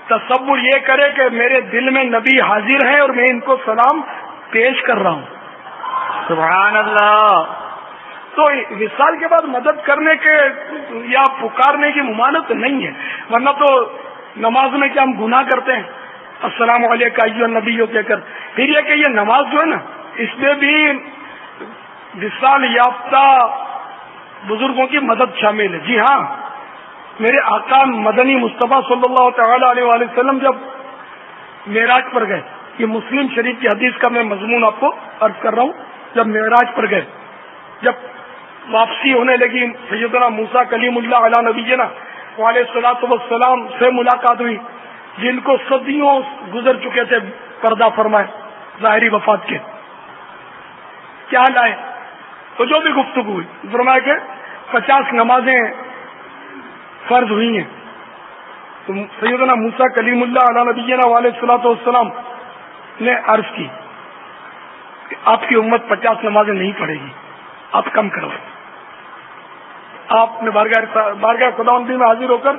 تصور یہ کرے کہ میرے دل میں نبی حاضر ہیں اور میں ان کو سلام پیش کر رہا ہوں۔ سبحان اللہ۔ تو وصال کے بعد مدد کرنے کے یا پکارنے کی ممانت نہیں ہے۔ ورنہ تو نماز میں کیا ہم گناہ کرتے ہیں؟ السلام علیکم نبی کہہ کر۔ پھر یہ کہ یہ نماز جو ہے نا، اس میں بھی وصال یافتہ بزرگوں کی مدد شامل ہے۔ جی ہاں میرے آقا مدنی مصطفیٰ صلی اللہ تعالی علیہ وسلم جب معراج پر گئے، یہ مسلم شریف کی حدیث کا میں مضمون آپ کو عرض کر رہا ہوں، جب معراج پر گئے، جب واپسی ہونے لگی۔ سیدنا موسا کلیم اللہ علیہ نبی نا علیہ صلاح وسلام سے ملاقات ہوئی، جن کو صدیوں گزر چکے تھے پردہ فرمائے ظاہری وفات کے۔ کیا لائے؟ تو جو بھی گفتگو ہوئی، فرمایا کہ پچاس نمازیں فرض ہوئی ہیں۔ تو سیدنا موسا کلیم اللہ علیہ نبی علیہ السلاۃ والسلام نے عرض کی کہ آپ کی امت پچاس نمازیں نہیں پڑھے گی، آپ کم کرو۔ آپ نے بارگاہ بارگاہ خدا میں حاضر ہو کر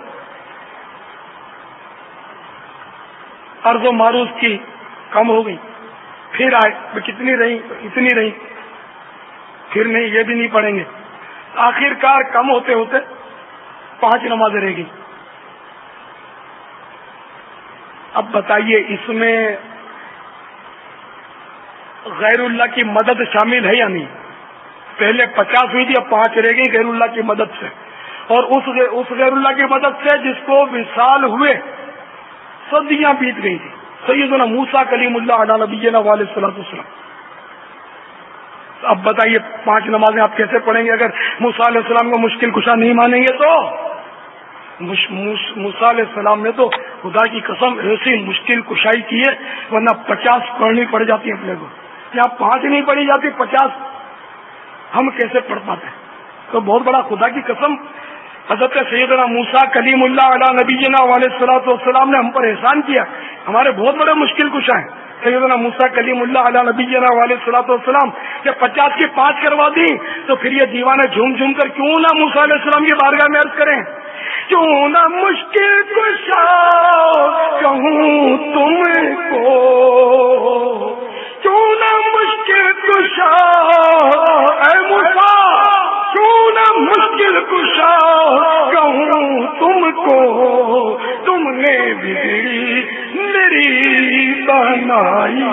عرض و معروف کی کم ہو گئی۔ پھر آئے کتنی رہی؟ اتنی رہی۔ پھر نہیں، یہ بھی نہیں پڑھیں گے۔ آخر کار کم ہوتے ہوتے پانچ نمازیں رہ گئی اب بتائیے، اس میں غیر اللہ کی مدد شامل ہے یا نہیں؟ پہلے پچاس ہوئی تھی اب پانچ رہ گئی غیر اللہ کی مدد سے۔ اور اس غیر اللہ کی مدد سے جس کو مثال ہوئے، صدیاں بیت گئی تھی سیدنا موسا کلیم اللہ علیہ نبی علیہ صلاح السلام اب بتائیے، پانچ نمازیں آپ کیسے پڑھیں گے؟ اگر موسا علیہ السلام کو مشکل کشا نہیں مانیں گے تو؟ موسا علیہ السلام نے تو خدا کی قسم ایسی مشکل کشائی کی ہے، ورنہ پچاس پڑھنی پڑ جاتی ہے اپنے کو۔ یا پانچ نہیں پڑھی جاتی، پچاس ہم کیسے پڑھ پاتے ہیں؟ تو بہت بڑا خدا کی قسم، حضرت سیدنا موسا کلیم اللہ علیہ نبی جنا علیہ صلاح والسلام نے ہم پر احسان کیا۔ ہمارے بہت بڑے مشکل کشا ہیں۔ سیدنا موسا کلیم اللہ علیہ نبی جنا علیہ صلاح والسلام جب پچاس کی پانچ کروا دی، تو پھر یہ دیوانے جھوم جھوم کر کیوں نہ موسا علیہ السلام کی بارگاہ میں عرض کریں؟ کیوں نہ مشکل کشا کہوں تم کو؟ کیوں نہ مشکل کشا، اے موسا کیوں نہ مشکل کشا؟ کہوں تم کو، تم نے بگڑی میری بنائی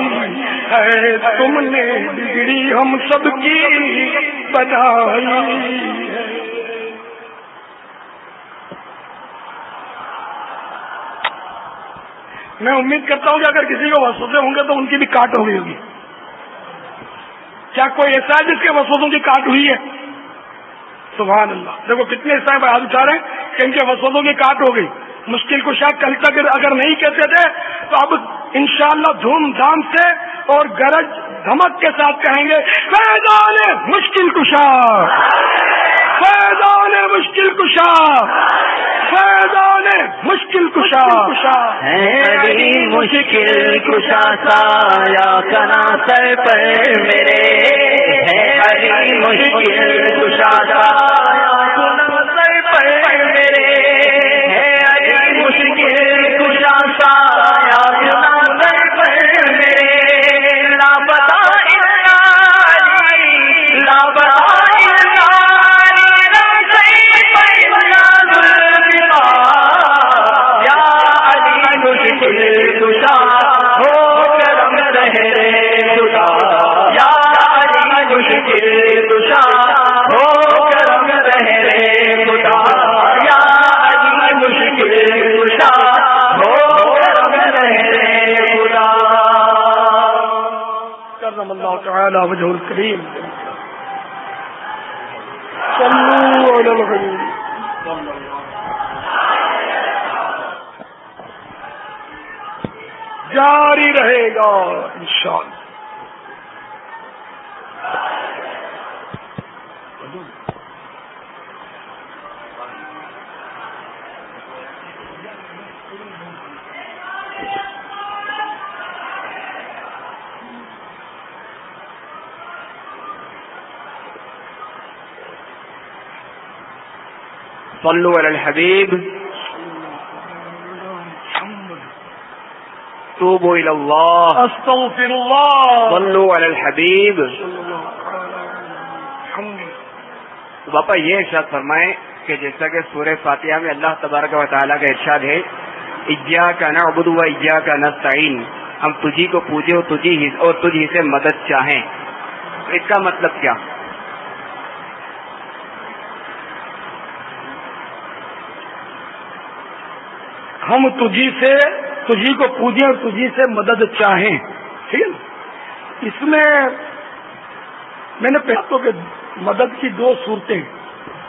ہے۔ تم نے بگڑی ہم سب کی بنائی میں امید کرتا ہوں کہ اگر کسی کو وسوسے ہوں گے تو ان کی بھی کاٹ ہو گئی ہوگی۔ کیا کوئی ایسا ہے جس کے وسوسوں کی کاٹ ہوئی ہے؟ سبحان اللہ۔ دیکھو کتنے حصہ بہت اٹھا رہے ہیں کہ ان کے وسوسوں کی کاٹ ہو گئی۔ مشکل کو شاید کل تک اگر نہیں کہتے تھے، تو اب انشاءاللہ اللہ دھوم دھام سے اور گرج دھمک کے ساتھ کہیں گے، فیضان مشکل کشا۔ فیضان مشکل کشا۔ فیضان مشکل کشا. مشکل کشا سایا کنا سر پر میرے مشکل کشا سایا تعالی وجہ الکریم۔ صلوا على الحبيب جاری رہے گا انشاءاللہ۔ صلوا على الحبيب. توبوا إلى الله. أستغفر الله. صلوا على الحبيب. باپا یہ ارشاد فرمائیں کہ جیسا کہ سورہ فاتحہ میں اللہ تبارک و تعالیٰ کا ارشاد ہے اجا کا نا ابود و اجا کا نستعین ہم تجھی کو پوجے اور تجھی اور تجھی سے مدد چاہیں۔ اس کا مطلب کیا؟ ہم تجھی سے تجھی کو پوجیں اور تجھی سے مدد چاہیں۔ ٹھیک ہے اس میں میں نے پیسوں کے مدد کی دو صورتیں۔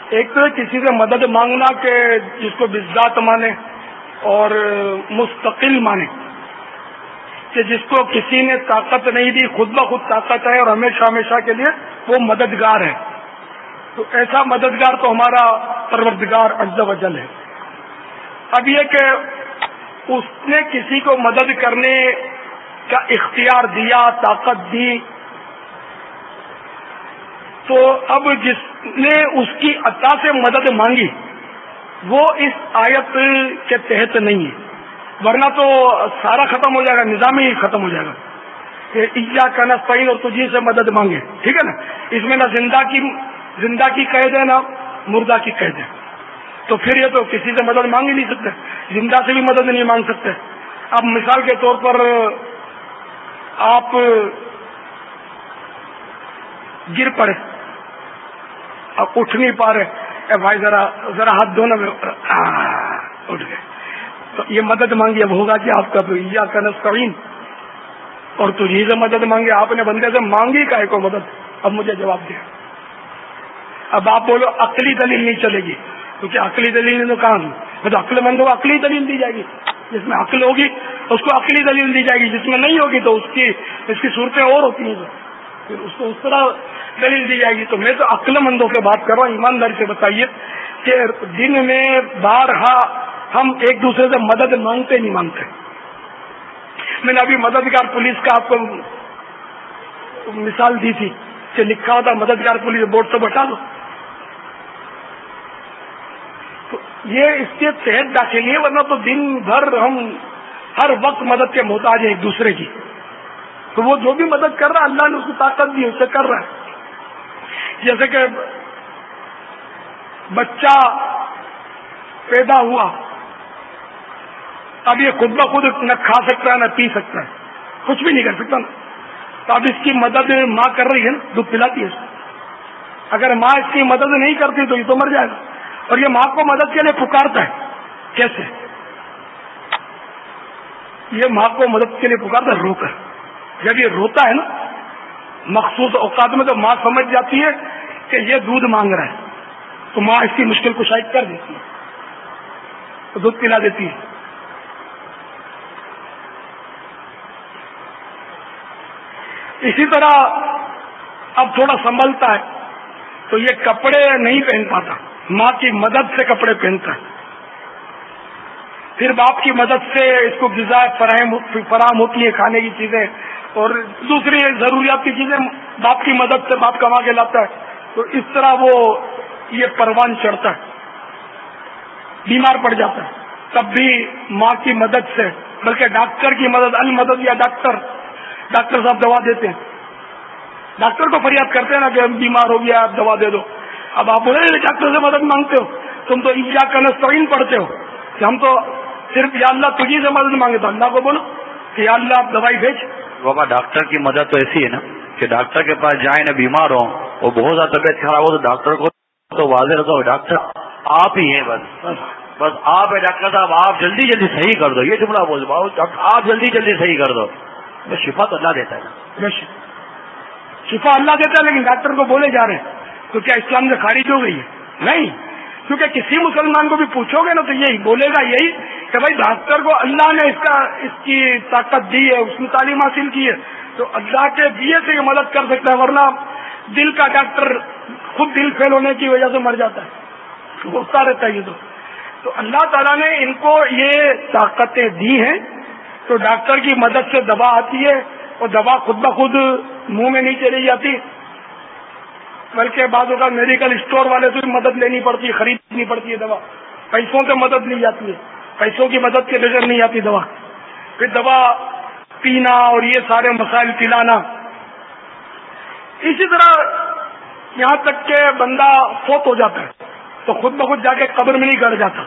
ایک تو کسی سے مدد مانگنا کہ جس کو بزدات مانے اور مستقل مانے۔ کہ جس کو کسی نے طاقت نہیں دی، خود بخود طاقت ہے اور ہمیشہ ہمیشہ کے لیے وہ مددگار ہے۔ تو ایسا مددگار تو ہمارا پروردگار اجز وجل ہے۔ اب یہ کہ اس نے کسی کو مدد کرنے کا اختیار دیا، طاقت دی، تو اب جس نے اس کی عطا سے مدد مانگی، وہ اس آیت کے تحت نہیں ہے۔ ورنہ تو سارا ختم ہو جائے گا نظام ہی ختم ہو جائے گا۔ کہ عجا کا نسپین اور تجھی سے مدد مانگے۔ ٹھیک ہے نا؟ اس میں نہ زندہ کی زندہ کی قید ہے، نہ مردہ کی قید ہے۔ تو پھر یہ تو کسی سے مدد مانگ ہی نہیں سکتے۔ زندہ سے بھی مدد نہیں مانگ سکتے۔ اب مثال کے طور پر آپ گر پڑے اب اٹھ نہیں پا رہے۔ اے بھائی ذرا ذرا ہاتھ دونوں میں اٹھ گئے۔ تو یہ مدد مانگی، اب ہوگا کہ آپ کا تو یا کا نسکرین اور تجھی سے مدد مانگی، آپ نے بندے سے مانگی کا کو مدد؟ اب مجھے جواب دیا اب آپ بولو، عقلی دلیل نہیں چلے گی۔ کیونکہ عقلی دلیل تو کہاں میں تو عقل مند کو عقلی دلیل دی جائے گی۔ جس میں عقل ہوگی، اس کو عقلی دلیل دی جائے گی۔ جس میں نہیں ہوگی تو اس کی اس کی صورتیں اور ہوتی ہیں۔ پھر اس کو اس طرح دلیل دی جائے گی۔ تو میں تو عقل مندوں سے بات کر رہا ہوں، ایمانداری سے بتائیے کہ دن میں بارہا ہم ایک دوسرے سے مدد مانگتے نہیں مانگتے۔ میں نے ابھی مددگار پولیس کا آپ کو مثال دی تھی کہ لکھا ہوتا مددگار پولیس بورڈ سے بٹا دو تو یہ اس کے تحت داخل ہے، ورنہ تو دن بھر ہم ہر وقت مدد کے محتاج ہیں ایک دوسرے کی۔ تو وہ جو بھی مدد کر رہا ہے، اللہ نے اس کو طاقت دی، اسے کر رہا ہے۔ جیسے کہ بچہ پیدا ہوا، اب یہ خود بخود نہ کھا سکتا ہے نہ پی سکتا ہے۔ کچھ بھی نہیں کر سکتا نا۔ تو اب اس کی مدد ماں کر رہی ہے نا، دودھ پلاتی ہے اگر ماں اس کی مدد نہیں کرتی تو یہ تو مر جائے گا۔ اور یہ ماں کو مدد کے لیے پکارتا ہے۔ کیسے؟ یہ ماں کو مدد کے لیے پکارتا ہے، رو کر۔ جب یہ روتا ہے نا، مخصوص اوقات میں تو ماں سمجھ جاتی ہے کہ یہ دودھ مانگ رہا ہے۔ تو ماں اس کی مشکل کو شاید کر دیتی ہے۔ تو دودھ پلا دیتی ہے۔ اسی طرح اب تھوڑا سنبھلتا ہے تو یہ کپڑے نہیں پہن پاتا۔ ماں کی مدد سے کپڑے پہنتا ہے۔ پھر باپ کی مدد سے اس کو غذا فراہم ہوتی ہے کھانے کی چیزیں۔ اور دوسری ضروریات کی چیزیں باپ کی مدد سے باپ کما کے لاتا ہے۔ تو اس طرح وہ یہ پروان چڑھتا ہے۔ بیمار پڑ جاتا ہے۔ تب بھی ماں کی مدد سے، بلکہ ڈاکٹر کی مدد، المدد یا ڈاکٹر۔ ڈاکٹر صاحب دوا دیتے ہیں۔ ڈاکٹر کو فریاد کرتے ہیں نا کہ ہم بیمار ہو گیا، آپ دوا دے دو۔ اب آپ بولے ڈاکٹر سے مدد مانگتے ہو۔ تم تو ایجا کا نسطین پڑھتے ہو۔ کہ ہم تو صرف یا اللہ تجھی سے مدد مانگے تو اللہ کو بولو کہ یا اللہ آپ دوائی بھیج۔ بابا ڈاکٹر کی مدد تو ایسی ہے نا کہ ڈاکٹر کے پاس جائیں نہ بیمار ہوں وہ بہت زیادہ طبیعت خراب ہو تو ڈاکٹر کو تو واضح رہتا ہو ڈاکٹر آپ ہی ہیں بس۔ بس آپ ہے ڈاکٹر صاحب آپ جلدی جلدی صحیح کر دو۔ یہ جملہ بول دو آپ جلدی جلدی صحیح کر دو۔ شفا تو اللہ دیتا ہے شفا اللہ دیتا ہے لیکن ڈاکٹر کو بولے جا رہے ہیں۔ تو کیا اسلام سے خارج ہو گئی؟ ہے نہیں. کیونکہ کسی مسلمان کو بھی پوچھو گے نا تو یہی بولے گا یہی کہ بھائی ڈاکٹر کو اللہ نے اس کا اس کی طاقت دی ہے، اس نے تعلیم حاصل کی ہے۔ تو اللہ کے دیے سے یہ مدد کر سکتا ہے، ورنہ دل کا ڈاکٹر خود دل فیل ہونے کی وجہ سے مر جاتا ہے۔ ہوتا رہتا ہے یہ تو۔ تو اللہ تعالیٰ نے ان کو یہ طاقتیں دی ہیں۔ تو ڈاکٹر کی مدد سے دوا آتی ہے اور دوا خود بخود منہ میں نہیں چلی جاتی۔ بلکہ بعض اوقات میڈیکل اسٹور والے سے بھی مدد لینی پڑتی ہے، خریدنی پڑتی ہے دوا۔ پیسوں سے مدد لی جاتی ہے۔ پیسوں کی مدد کے بغیر نہیں آتی دوا۔ پھر دوا پینا اور یہ سارے مسائل پلانا۔ اسی طرح یہاں تک کہ بندہ فوت ہو جاتا ہے، تو خود بخود جا کے قبر میں نہیں گڑ جاتا۔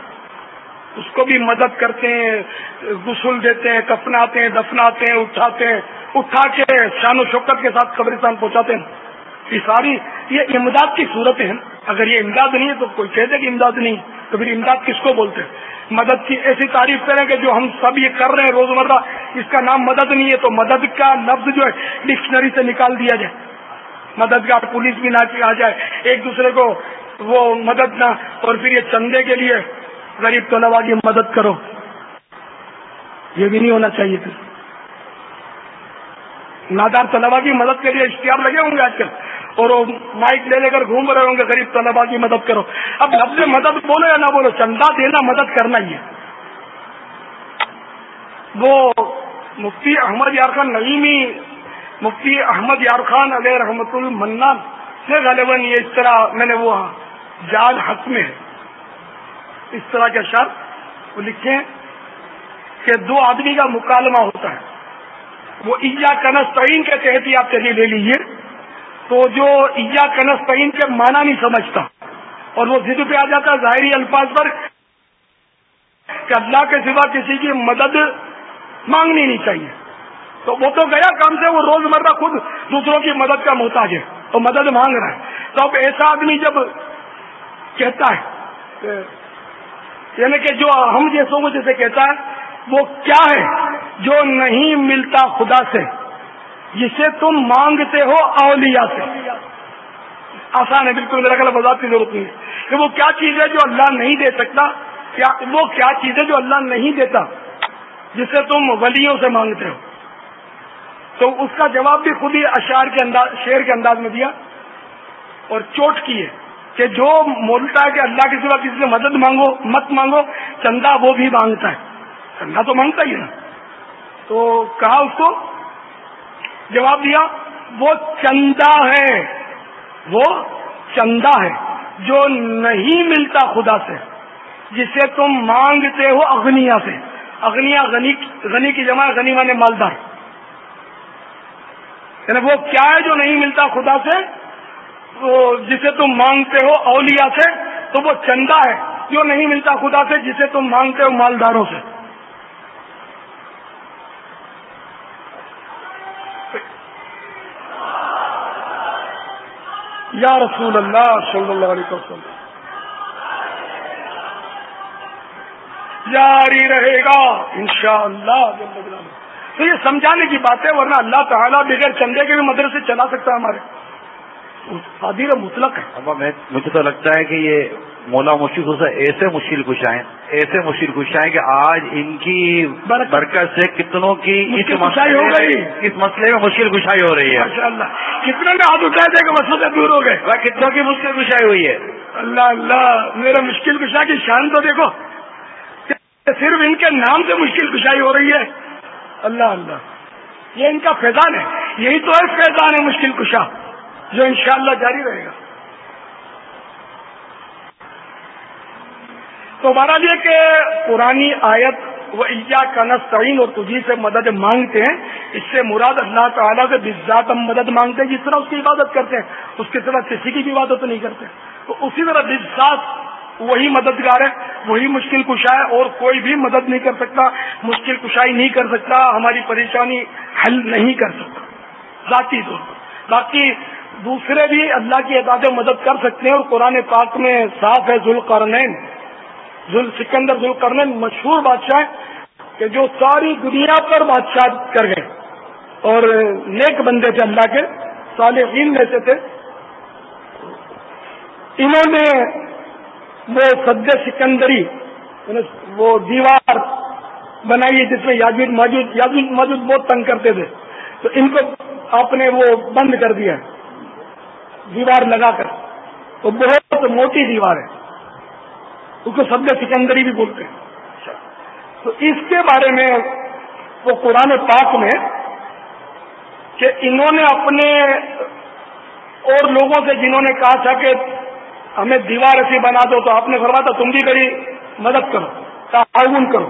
اس کو بھی مدد کرتے ہیں، غسل دیتے ہیں، کفناتے ہیں، دفناتے ہیں، اٹھاتے ہیں، اٹھا کے شان و شوکت کے ساتھ قبرستان پہنچاتے ہیں۔ یہ ساری یہ امداد کی صورتیں ہیں۔ اگر یہ امداد نہیں ہے تو کوئی کہہ دے کہ امداد نہیں۔ تو پھر امداد کس کو بولتے ہیں؟ مدد کی ایسی تعریف کریں کہ جو ہم سب یہ کر رہے ہیں روزمرہ، اس کا نام مدد نہیں ہے تو مدد کا لفظ جو ہے، ڈکشنری سے نکال دیا جائے۔ مددگار پولیس بھی نہ آ جائے۔ ایک دوسرے کو وہ مدد نہ، اور پھر یہ چندے کے لیے غریب طلبا کی مدد کرو۔ یہ بھی نہیں ہونا چاہیے پھر۔ نادار طلبا کی مدد کے لیے اشتہار لگے ہوں گے آج کل۔ اور وہ مائک لے لے کر گھوم رہے ہوں گے، غریب طلبا کی مدد کرو۔ اب لفظ مدد بولو یا نہ بولو، چندہ دینا، مدد کرنا ہی ہے۔ وہ مفتی احمد یار خان نعیمی، مفتی احمد یار خان علیہ رحمت المنان سے غالباً یہ اس طرح میں نے وہ جال حق میں اس طرح کے شرط وہ لکھے کہ دو آدمی کا مکالمہ ہوتا ہے۔ وہ ایجا کنستین کے تحت ہی آپ چلیے لے لیجیے تو جو ایجا کنستین کے معنی نہیں سمجھتا۔ اور وہ ضد پہ آ جاتا ہے، ظاہری الفاظ پر، کہ اللہ کے سوا کسی کی مدد مانگنی نہیں چاہیے۔ تو وہ تو گیا کام سے، وہ روز مرہ خود دوسروں کی مدد کا محتاج ہے تو مدد مانگ رہا ہے۔ تو اب ایسا آدمی جب کہتا ہے یعنی کہ جو ہم جیسوں کو جیسے کہتا ہے، وہ کیا ہے؟ جو نہیں ملتا خدا سے۔ جسے تم مانگتے ہو اولیاء سے۔ آسان ہے، بالکل میرا خیال وضاحت کی ضرورت نہیں ہے۔ کہ وہ کیا چیز ہے جو اللہ نہیں دے سکتا؟ وہ کیا چیز ہے جو اللہ نہیں دیتا؟ جسے تم ولیوں سے مانگتے ہو۔ تو اس کا جواب بھی خود ہی اشار کے انداز شیر کے انداز میں دیا۔ اور چوٹ کی ہے کہ جو بولتا ہے کہ اللہ کے سوا کسی سے مدد مانگو، مت مانگو، چندہ وہ بھی مانگتا ہے۔ چندہ تو مانگتا ہی ہے۔ نا تو کہا اس کو جواب دیا، وہ چندہ ہے، وہ چندہ ہے، جو نہیں ملتا خدا سے، جسے تم مانگتے ہو اگنیا سے۔ اگنیا غنی کی جمع، غنی مانے مالدار۔ یعنی وہ کیا ہے جو نہیں ملتا خدا سے؟ جسے تم مانگتے ہو اولیاء سے، تو وہ چندہ ہے جو نہیں ملتا خدا سے، جسے تم مانگتے ہو مالداروں سے۔ یا رسول اللہ صلی اللہ علیہ وسلم۔ جاری رہے گا انشاءاللہ اللہ تو یہ سمجھانے کی بات ہے، ورنہ اللہ تعالیٰ بغیر چندے کے بھی مدرسے چلا سکتا ہے ہمارے۔ قادر مطلق ہے۔ مجھے تو لگتا ہے کہ یہ مولا مشکل خصا ایسے مشکل کشائیں ایسے مشکل کشائیں کہ آج ان کی برکت سے کتنوں کی اس مسئلے ہو گئی۔ اس مسئلے میں مشکل کشائی ہو رہی ہے۔ اللہ کتنے میں ہاتھ اٹھائے تھے کہ مسئلے دور ہو گئے؟ کتنوں کی مشکل کشائی ہوئی ہے؟ اللہ اللہ میرا مشکل کشا کی شان تو دیکھو۔ صرف ان کے نام سے مشکل کشائی ہو رہی ہے۔ اللہ اللہ۔ یہ ان کا فیضان ہے یہی تو ہے فیضان ہے مشکل کشا جو انشاءاللہ جاری رہے گا۔ تو ہمارا یہ کہ پرانی آیت وہ عیا کا نسعین اور تجھی سے مدد مانگتے ہیں، اس سے مراد اللہ تعالیٰ سے بزاد ہم مدد مانگتے ہیں، جس طرح اس کی عبادت کرتے ہیں، اس کے طرح کسی کی بھی عبادت نہیں کرتے تو اسی طرح بزاد وہی مددگار ہے، وہی مشکل کشا ہے اور کوئی بھی مدد نہیں کر سکتا، مشکل کشائی نہیں کر سکتا، ہماری پریشانی حل نہیں کر سکتا، ذاتی طور پر۔ باقی دوسرے بھی اللہ کی اعداد مدد کر سکتے ہیں اور قرآن پاک میں صاف ہے ذوالقرنین۔ ذوال سکندر ذوالقرنین مشہور بادشاہ کہ جو ساری دنیا پر بادشاہ کر گئے۔ اور نیک بندے تھے اللہ کے، صالحین میں سے تھے۔ انہوں نے وہ سد سکندری یعنی وہ دیوار بنائی ہے جس میں یاجود موجود یاجود موجود بہت تنگ کرتے تھے۔ تو ان کو آپ نے وہ بند کر دیا، دیوار لگا کر۔ وہ بہت موٹی دیوار ہے۔ اس کو سد سکندری بھی بولتے ہیں۔ تو اس کے بارے میں وہ قرآن پاک میں کہ انہوں نے اپنے اور لوگوں سے جنہوں نے کہا تھا کہ ہمیں دیوار ایسی بنا دو تو آپ نے فرما تھا تم بھی کری مدد کرو، تعاون کرو۔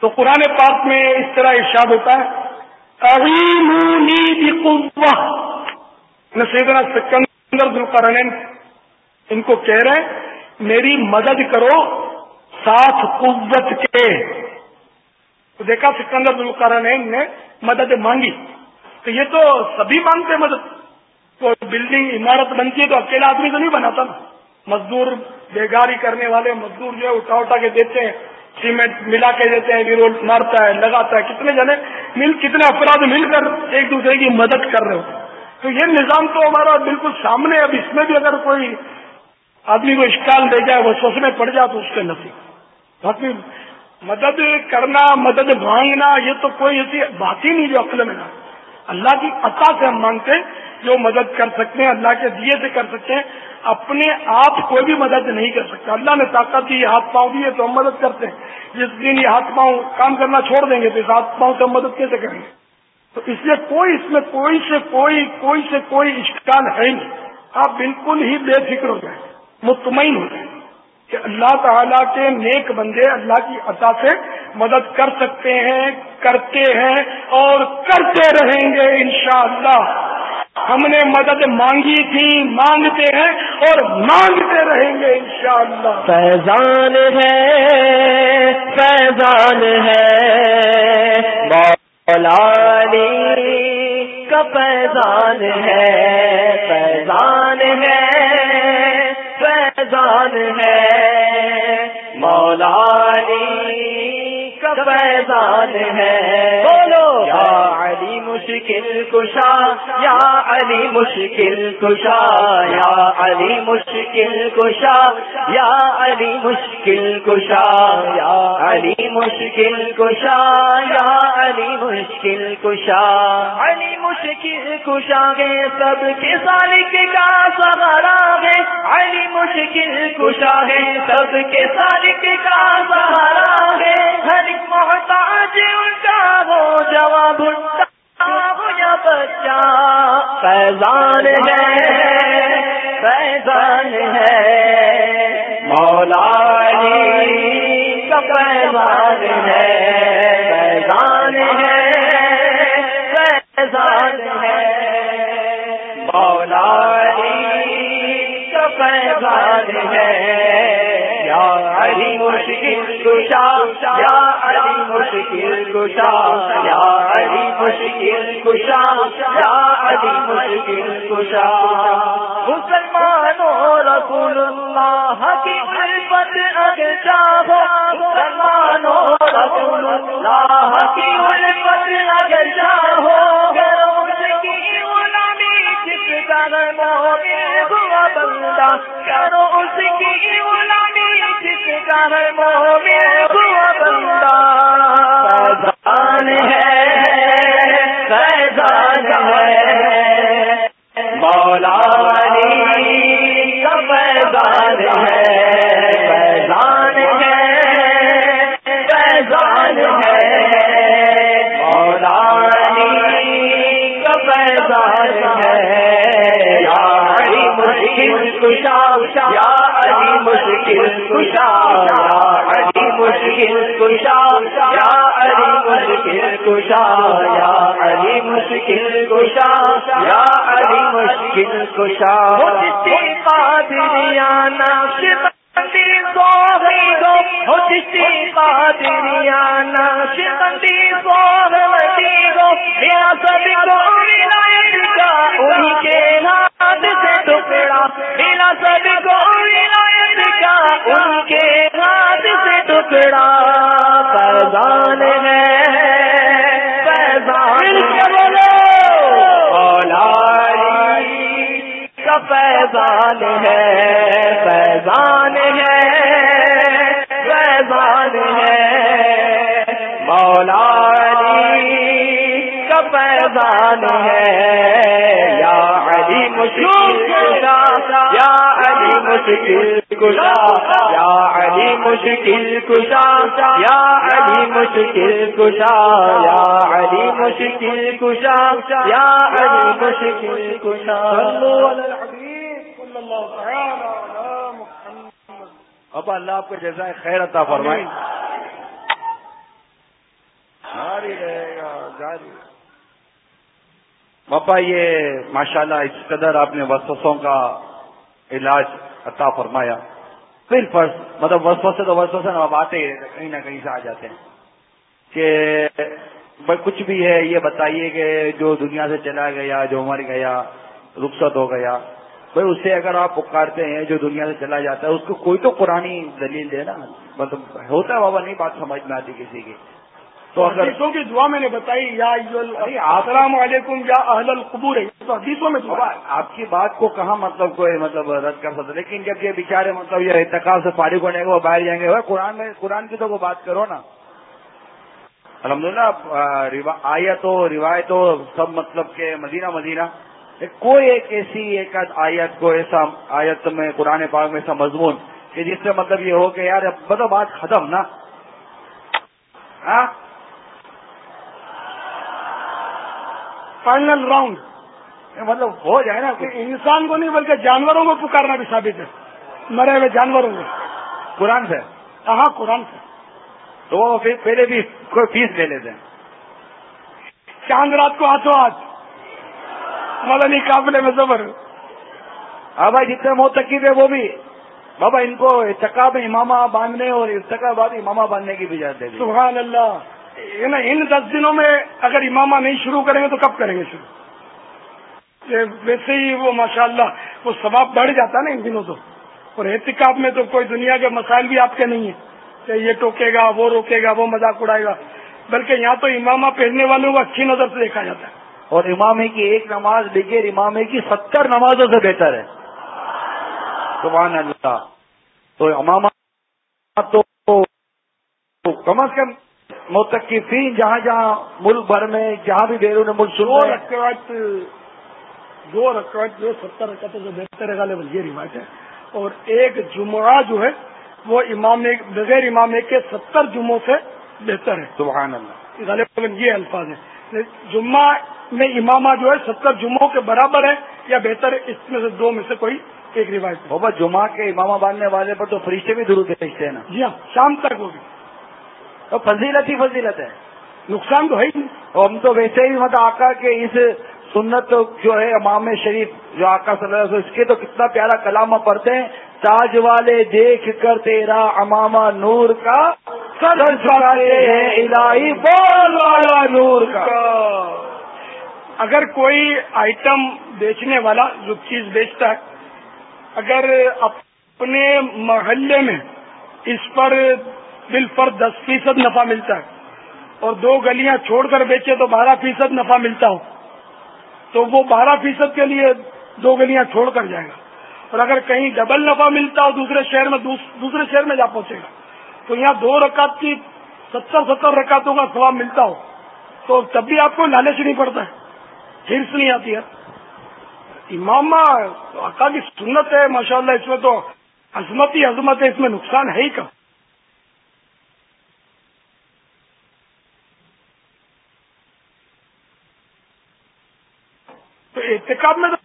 تو قرآن پاک میں اس طرح ارشاد ہوتا ہے یعنی سیدنا سکندر ذوالقرنین ان کو کہہ رہے ہیں میری مدد کرو ساتھ قوت کے۔ تو دیکھا سکندر ذوالقرنین نے مدد مانگی۔ تو یہ تو سبھی مانگتے مدد۔ کوئی بلڈنگ، عمارت بنتی ہے تو اکیلا آدمی تو نہیں بناتا نا۔ مزدور بیگاری کرنے والے، مزدور جو ہے اٹھا اٹھا کے دیتے ہیں، سیمنٹ ملا کے دیتے ہیں ویرول مارتا ہے، لگاتا ہے۔ کتنے جنے مل، کتنے افراد مل کر ایک دوسرے کی مدد کر رہے ہوتے تو یہ نظام تو ہمارا بالکل سامنے اب اس میں بھی اگر کوئی آدمی کو اسٹال دے جائے، وہ سوچ میں پڑ جائے تو اس کے نصیب باقی مدد کرنا، مدد مانگنا، یہ تو کوئی ایسی بات ہی نہیں جو عقل میں نہ اللہ کی عطا سے ہم مانگتے جو مدد کر سکتے ہیں، اللہ کے دیے سے کر سکتے ہیں، اپنے آپ کوئی بھی مدد نہیں کر سکتا اللہ نے طاقت دی ہاتھ پاؤں دیے تو ہم مدد کرتے ہیں۔ جس دن یہ ہاتھ پاؤں کام کرنا چھوڑ دیں گے تو اس ہاتھ پاؤں سے ہم مدد کیسے کریں گے؟ تو اس لیے کوئی اس میں کوئی سے کوئی کوئی سے کوئی اشکال ہے نہیں۔ آپ بالکل ہی بے فکر ہو جائیں۔ مطمئن ہو جائیں کہ اللہ تعالیٰ کے نیک بندے اللہ کی عطا سے مدد کر سکتے ہیں، کرتے ہیں اور کرتے رہیں گے انشاءاللہ۔ ہم نے مدد مانگی تھی، مانگتے ہیں اور مانگتے رہیں گے انشاءاللہ۔ فیضان ہے فیضان ہے۔ بولانی کا فیضان ہے فیضان ہے فیضان ہے۔ مولا علی کا فیضان ہے۔ مشکل کشا، یا علی مشکل کشا، یا علی مشکل کشا، یا علی مشکل کشا، یا علی مشکل کشا، یا علی مشکل کشا۔ علی مشکل کشا گے سب کے سالک کا سہارا ہے علی مشکل کشا ہے سب کے سالک کا سہارا ہے ہر محتاج ان کا ہو جواب یا بچہ۔ فیضان ہے فیضان ہے۔ مولا کا فیضان ہے فیضان ہے فیضان ہے۔ مولا کا فیضان ہے۔ مشکل کشا، یا علی مشکل کشا، یا علی مشکل کشا، یا علی مشکل کشا۔ مسلمانوں رسول اللہ کی الفت اگر چاہو مسلمانوں رسول اللہ کی الفت اگر چاہو کی غلامی جس کا مومن ہوا بندہ۔ کرو اس کی غلامی مومن ایسے مشکل فیضان ہے فیضان ہے فیضان ہے۔ مولانی کا فیضان ہے۔ یا علی مشکل کشا یا علی مشکل کشا یا علی مشکل کشا یا علی مشکل کشا یا علی مشکل کشا یا علی مشکل کشا اب اللہ آپ کو جیسا خیر عطا فرمائے۔ جاری رہے گا جاری۔ باپا یہ ماشاءاللہ اس قدر آپ نے وسوسوں کا علاج عطا فرمایا۔ پھر فرض مطلب وسوسے تو وسوسے اب آتے کہیں نہ کہیں سے آ جاتے ہیں۔ کہ کچھ بھی ہے یہ بتائیے کہ جو دنیا سے چلا گیا جو مر گیا رخصت ہو گیا۔ بھائی اسے اگر آپ پکارتے ہیں جو دنیا سے چلا جاتا ہے اس کو کوئی تو قرآن دلیل دے نا۔ مطلب ہوتا ہے بابا نہیں بات سمجھ میں آتی کسی کی۔ تو حدیثوں کی دعا میں نے بتائی یا السلام علیکم یا اہل القبور۔ ہے تو حدیثوں میں دعا آپ کی بات کو کہاں مطلب کوئی مطلب رد کر سکتے لیکن جب یہ بیچارے مطلب یہ اتقاب سے فارغ ہونے وہ باہر جائیں گے قرآن میں قرآن کی تو وہ بات کرو نا۔ الحمد للہ آیت ہو روایت سب مطلب کہ مدینہ مدینہ۔ کوئی ایک ایسی ایک آیت کو ایسا آیت میں قرآن پاک میں ایسا مضمون کہ جس سے مطلب یہ ہو کہ یار مطلب بات ختم نا۔ ہاں؟ فائنل راؤنڈ مطلب ہو جائے نا۔ انسان کو نہیں بلکہ جانوروں کو پکارنا بھی ثابت ہے۔ مرے ہوئے جانوروں کو قرآن سے۔ ہاں قرآن سے۔ تو وہ پہلے بھی کوئی فیس لے لیتے ہیں۔ چاند رات کو ہاتھوں ہاتھ۔ مدنی قابل میں زبر ہاں بھائی جتنے موتقب ہے وہ بھی۔ بابا ان کو چکا میں امامہ باندھنے اور ارتقا بعد امامہ باندھنے کی بھی اجازت دے سبحان اللہ۔ ان دس دنوں میں اگر امامہ نہیں شروع کریں گے تو کب کریں گے شروع؟ ویسے ہی وہ ماشاء اللہ وہ ثواب بڑھ جاتا نا ان دنوں تو۔ اور احتکاب میں تو کوئی دنیا کے مسائل بھی آپ کے نہیں ہیں۔ کہ یہ ٹوکے گا وہ روکے گا وہ مذاق اڑائے گا۔ بلکہ یہاں تو امامہ پہننے والوں کو اچھی نظر سے دیکھا جاتا ہے۔ اور امامے کی ایک نماز بغیر امامے کی ستر نمازوں سے بہتر ہے۔ سبحان اللہ۔ تو امامہ تو کم از کم متقفین جہاں جہاں ملک بھر میں جہاں بھی بیرون ملک دو رکعت دو رکعت جو ستر رکعتوں سے بہتر ہے غالب یہ روایت ہے۔ اور ایک جمعہ جو ہے وہ امام بغیر امام کے ستر جمعوں سے بہتر ہے۔ سبحان اللہ۔ غالب یہ الفاظ ہے جمعہ میں امامہ جو ہے ستر جمعوں کے برابر ہے یا بہتر ہے اس میں سے دو میں سے کوئی ایک روایت ہے جمعہ کے امامہ باندھنے والے پر تو فرشتے بھی درود بھیجتے ہیں نا؟ جی ہاں شام تک ہوگی۔ تو فضیلت ہی فضیلت ہے۔ نقصان تو ہے ہی اور ہم تو ویسے ہی مطلب آقا کے اس سنت جو ہے امام شریف جو آقا صلی اللہ علیہ وسلم اس کے تو کتنا پیارا کلامہ پڑھتے ہیں۔ تاج والے دیکھ کر تیرا امامہ نور کا الہی بول والا نور کا۔ اگر کوئی آئٹم بیچنے والا جو چیز بیچتا ہے، اگر اپنے محلے میں اس پر بل پر دس فیصد نفع ملتا ہے اور دو گلیاں چھوڑ کر بیچے تو بارہ فیصد نفع ملتا ہو، تو وہ بارہ فیصد کے لیے دو گلیاں چھوڑ کر جائے گا۔ اور اگر کہیں ڈبل نفع ملتا ہو، دوسرے شہر میں دوسرے شہر میں جا پہنچے گا، تو یہاں دو رکعت کی ستر ستر رکعتوں کا سواب ملتا ہو۔ تو تب بھی آپ کو لالچ نہیں پڑتا ہے۔ ہرس نہیں آتی ہے۔ امامہ آقا کی سنت ہے، ماشاءاللہ اس میں تو عظمت ہی عظمت ہے، اس میں نقصان ہے ہی کم تو احتکاب میں تو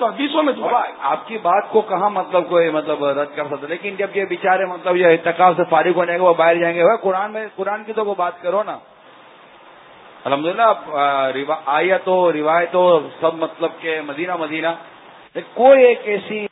حدیثوں میں آپ کی بات کو کہاں مطلب کوئی مطلب رد کر سکتے؟ لیکن جب یہ بیچارے مطلب یہ اتقاب سے فارغ ہونے کے وہ باہر جائیں گے۔ قرآن میں، قرآن کی تو وہ بات کرو نا۔ الحمد للہ آیت ہو روایت ہو سب مطلب کہ مدینہ مدینہ۔ کوئی ایک ایسی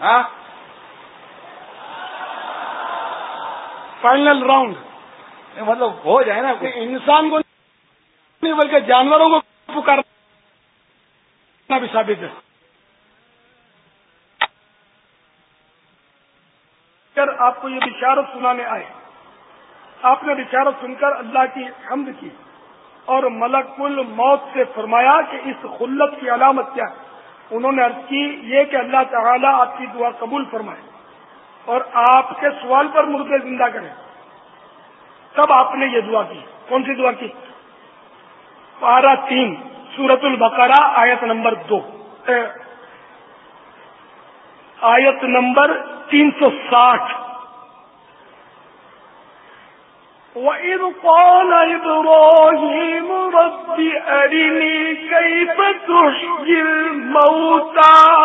ہاں؟ فائنل راؤنڈ مطلب ہو جائے نا انسان کو نہیں بلکہ جانوروں کو پکارنا بھی ثابت ہے۔ آپ کو یہ بشارت سنانے آئے، آپ نے بشارت سن کر اللہ کی حمد کی اور ملک الموت سے فرمایا کہ اس خلت کی علامت کیا ہے؟ انہوں نے عرض کی یہ کہ اللہ تعالیٰ آپ کی دعا قبول فرمائے اور آپ کے سوال پر مردے زندہ کریں تب آپ نے یہ دعا کی۔ کون سی دعا کی؟ پارہ تین سورت البقرہ، آیت نمبر دو۔ آیت نمبر تین سو ساٹھ۔ وَإِذْ قَالَ إِبْرَاهِيمُ رَبِّ أَرِنِي كَيْفَ تُحْيِي الْمَوْتَى؟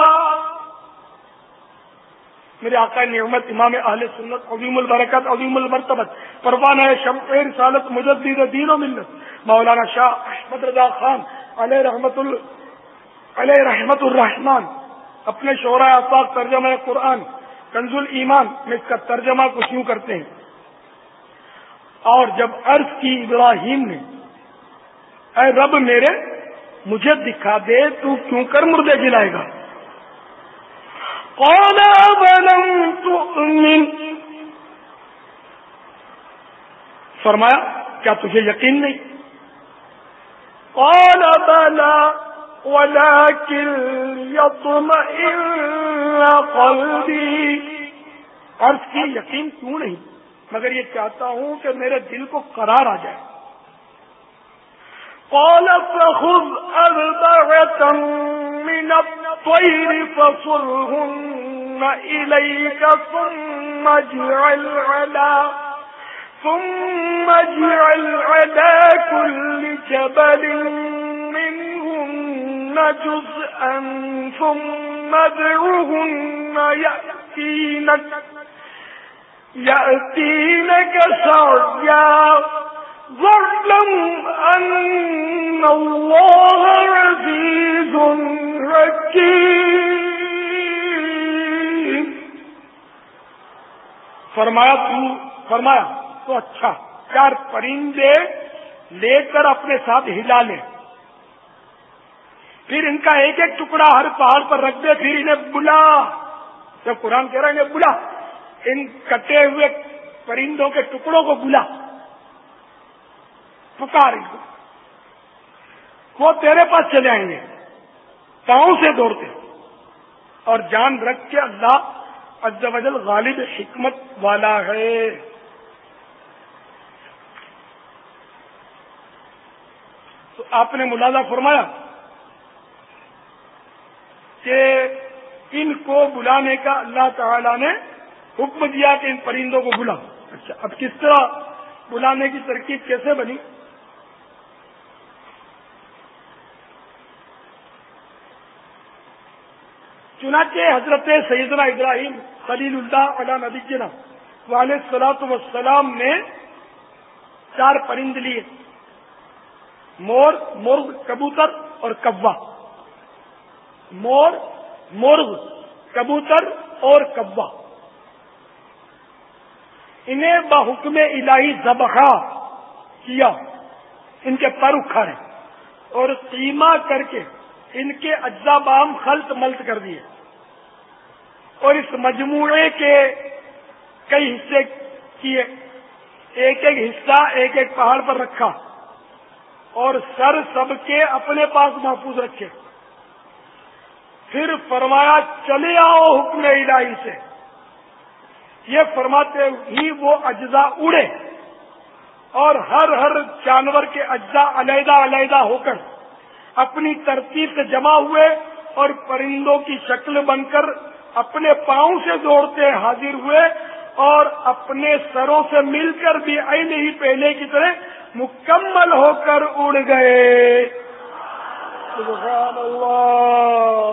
میرے آقا نعمت، امام اہل سنت، عظیم البرکت، عظیم المرتبت، پروانہ شمع، رسالت، مجدد دین و ملت مولانا شاہ احمد رضا خان، علیہ رحمت ال... علیہ رحمت الرحمان اپنے شعرا افاق ترجمہ قرآن، کنز ایمان میں اس کا ترجمہ کچھ یوں کرتے ہیں۔ اور جب عرض کی ابراہیم نے، اے رب میرے، مجھے دکھا دے، تو کیوں کر مردے جلائے گا؟ تؤمن. فرمایا، کیا تجھے یقین نہیں؟ قال بلا ولكن يطمئن قلبي. عرض کی یقین کیوں نہیں؟ مگر یہ چاہتا ہوں کہ میرے دل کو قرار آ جائے۔ قال فخذ أربعة من الطير فصرهن إليك ثم اجعل على ثم اجعل على كل جبل منهن جزءا ثم ادعهن يأتينك يأتينك سعيا ظلم أن الله عزيز حكيم. فرمایا تو فرمایا، تو اچھا چار پرندے لے کر اپنے ساتھ ہلا لیں پھر ان کا ایک ایک ٹکڑا ہر پہاڑ پر رکھ دے، پھر انہیں بلا. جب قرآن کہہ رہا ہے انہیں بلا ان کٹے ہوئے پرندوں کے ٹکڑوں کو بلا پکار ان کو۔ وہ تیرے پاس چلے آئیں گے پاؤں سے دوڑتے اور جان رکھ کے اللہ عز و جل غالب حکمت والا ہے۔ تو آپ نے ملازہ فرمایا کہ ان کو بلانے کا اللہ تعالی نے حکم دیا کہ ان پرندوں کو بلا۔ اچھا اب کس طرح بلانے کی ترکیب کیسے بنی؟ چنانچہ حضرت سیدنا ابراہیم خلیل اللہ علیہ نبی جنا والد سلاۃ وسلام نے چار پرند لیے۔ مور، مرغ، کبوتر اور کبا مور، مرغ، کبوتر اور کبا انہیں بحکم الہی ذبح کیا۔ ان کے پر اکھاڑے اور قیمہ کر کے ان کے اجزا بام خلط ملت کر دیے۔ اور اس مجموعے کے کئی حصے کیے۔ ایک ایک حصہ ایک ایک پہاڑ پر رکھا اور سر سب کے اپنے پاس محفوظ رکھے۔ پھر فرمایا، چلے آؤ حکم الہی سے۔ یہ فرماتے ہی وہ اجزا اڑے اور ہر ہر جانور کے اجزا علیحدہ علیحدہ ہو کر اپنی ترتیب سے جمع ہوئے اور پرندوں کی شکل بن کر اپنے پاؤں سے دوڑتے حاضر ہوئے اور اپنے سروں سے مل کر بھی این ہی پہلے کی طرح مکمل ہو کر اڑ گئے۔ سبحان اللہ۔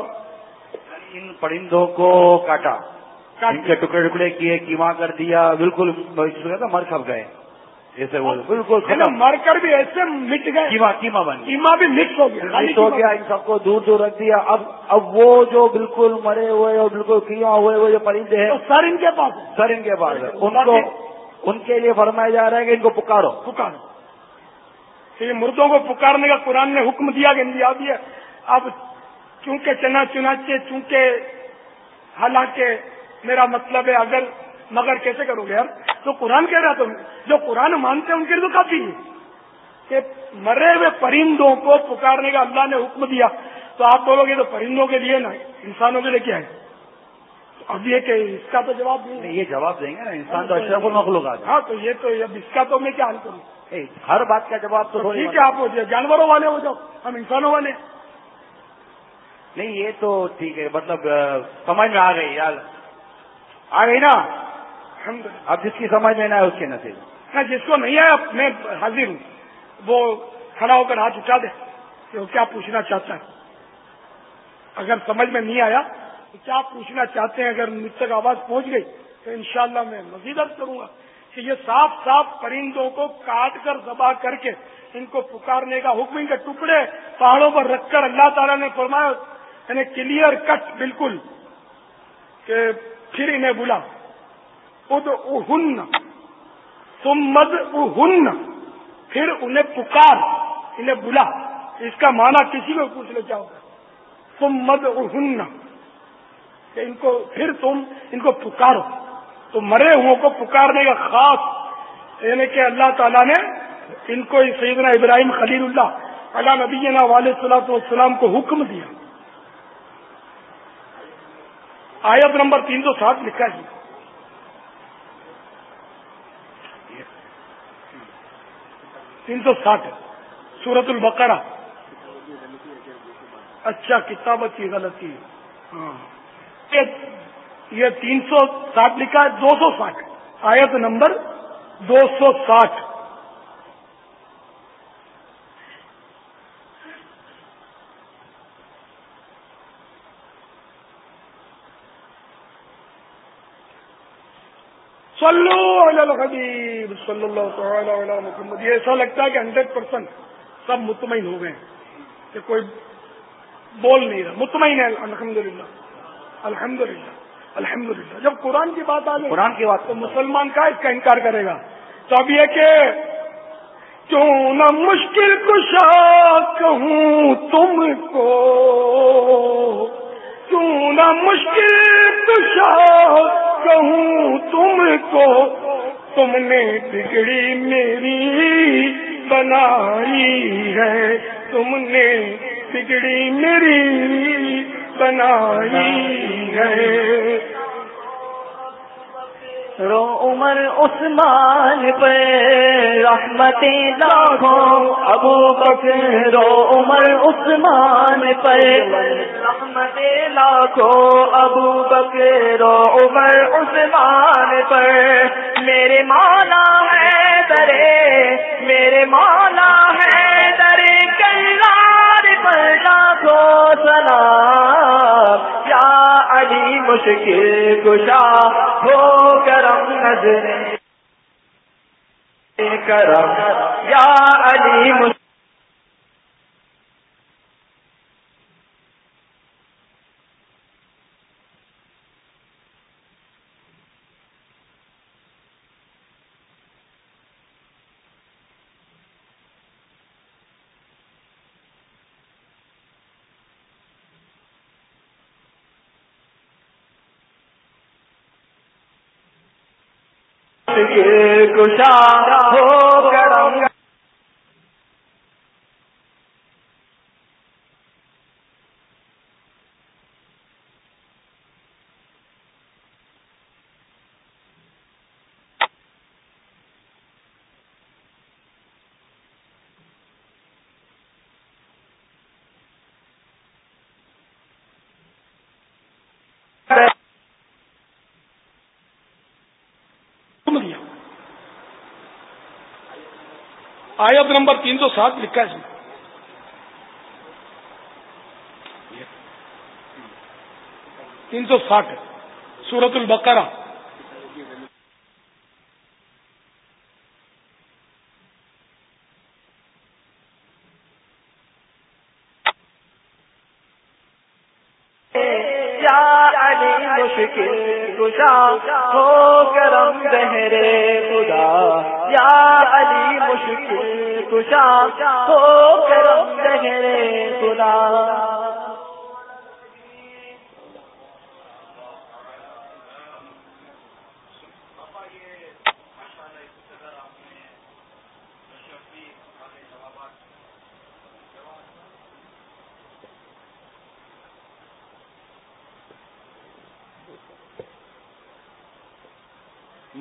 ان پرندوں کو کاٹا۔ ان کے ٹکڑے ٹکڑے کیے کیما کر دیا بالکل مر کھپ گئے۔ ایسے وہ بالکل نا مر کر بھی ایسے مٹ گئے۔ کیما کیما بن قیمہ بھی مکس ہو گیا مکس ہو گیا ان سب کو دور دور رکھ دیا۔ اب اب وہ جو بالکل مرے ہوئے اور بالکل کیما ہوئے وہ جو پرندے ہیں سر ان کے پاس سر ان کے پاس ان کو ان کے لیے فرمایا جا رہا ہے کہ ان کو پکارو۔ پکارو۔ یہ مردوں کو پکارنے کا قرآن نے حکم دیا کہ دیا دیا اب چونکہ چنا چنانچہ چونکہ حالانکہ میرا مطلب ہے اگر مگر کیسے کرو گے یار تو قرآن کہہ رہا تم جو قرآن مانتے ہیں ان کے لیے تو کافی ہے۔ کہ مرے ہوئے پرندوں کو پکارنے کا اللہ نے حکم دیا۔ تو آپ بولو گے تو پرندوں کے لیے نا انسانوں کے لیے کیا ہے؟ اب یہ کہ اس کا تو جواب نہیں ہے یہ جواب دیں گے نا انسان تو اشرف المخلوقات ہاں تو یہ تو اب اس کا تو میں کیا حل کروں؟ ہر بات کا جواب تو ٹھیک ہے آپ ہو جائے جانوروں والے ہو جاؤ ہم انسانوں والے نہیں یہ تو ٹھیک ہے مطلب سمجھ میں آ گئی یار۔ آ گئی نا؟ اب جس کی سمجھ میں نہ آئے اس کے نصیب ہاں، جس کو نہیں آیا میں حاضر ہوں۔ وہ کھڑا ہو کر ہاتھ اٹھا دے کہ وہ کیا پوچھنا چاہتا ہے۔ اگر سمجھ میں نہیں آیا تو کیا پوچھنا چاہتے ہیں؟ اگر مجھ تک آواز پہنچ گئی تو انشاءاللہ میں مزید عرض کروں گا کہ یہ صاف صاف پرندوں کو کاٹ کر ذبح کر کے ان کو پکارنے کا حکم ان کے ٹکڑے پہاڑوں پر رکھ کر اللہ تعالیٰ نے فرمایا یعنی کلیئر کٹ بالکل کہ پھر انہیں بلا۔ خود ہن تم مد ہن پھر انہیں پکار، انہیں بلا۔ اس کا معنی کسی کو پوچھ لو کیا ہوگا تم مد کہ ان کو پھر تم ان کو پکارو۔ تو مرے ہو کو پکارنے کا خاص یعنی کہ اللہ تعالیٰ نے ان کو سیدنا ابراہیم خلیل اللہ اللہ نبی والے صلاح والسلام کو حکم دیا۔ آیت نمبر تین سو سات لکھا جی تین سو ساٹھ سورت البقرہ۔ اچھا کتابت کی غلطی۔ ہاں۔ یہ تین سو ساٹھ لکھا ہے، دو سو ساٹھ۔ آیت نمبر دو سو ساٹھ۔ صلو علی الحبیب صلی اللہ تعالی علی محمد۔ یہ ایسا لگتا ہے کہ ہنڈریڈ پرسینٹ سب مطمئن ہو گئے ہیں کہ کوئی بول نہیں رہا۔ مطمئن ہے الحمد للہ الحمد للہ الحمد للہ جب قرآن کی بات آ قرآن کی بات تو مسلمان کا اس کا انکار کرے گا۔ تو اب یہ کہ کیوں نہ مشکل کشا کہوں تم کو؟ کیوں نہ مشکل کشا کہوں تم کو؟ تم نے بگڑی میری بنائی ہے۔ تم نے بگڑی میری بنائی ہے۔ رو عمر عثمان پہ رحمت لاکھوں، ابو بکر رو عمر عثمان پہ رحمت لاکھوں، ابو بکر رو عمر عثمان پر میرے مانا ہے درے، میرے مانا ہے درے، کلار پر لاکھوں سلام علی مشکل کشا ہو کرم نظر کرم یا علی مشکل گشا ہو کرم حکم دیا آیت نمبر تین سو سات لکھا ہے اس میں۔ تین سو ساٹھ سورت البقرہ۔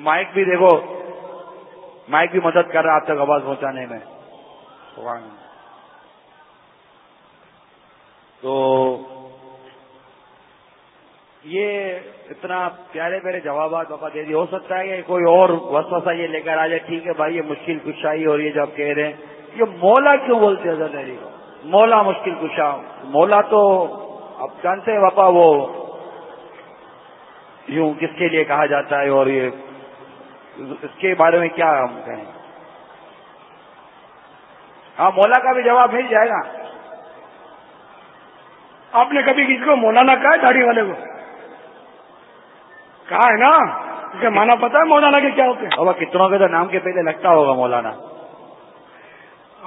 مائک بھی دیکھو، مائک بھی مدد کر رہا ہے آپ تک آواز پہنچانے میں۔ تو یہ اتنا پیارے پیارے جوابات پاپا دے دی۔ ہو سکتا ہے کہ کوئی اور وسوسہ یہ لے کر آ جائے، ٹھیک ہے بھائی، یہ مشکل کشائی اور یہ جب کہہ رہے ہیں۔ یہ مولا کیوں بولتے ہیں زردری مولا مشکل کشا۔ مولا تو آپ جانتے ہیں پاپا وہ یوں کس کے لیے کہا جاتا ہے اور یہ اس کے بارے میں کیا ہم کہیں؟ ہاں مولا کا بھی جواب مل جائے گا آپ نے کبھی کسی کو مولانا کہا ہے داڑھی والے کو؟ کہا ہے نا؟ اسے مانا پتا ہے مولانا کے کیا ہوتے ہیں؟ بابا کتنوں کے تو نام کے پہلے لگتا ہوگا مولانا۔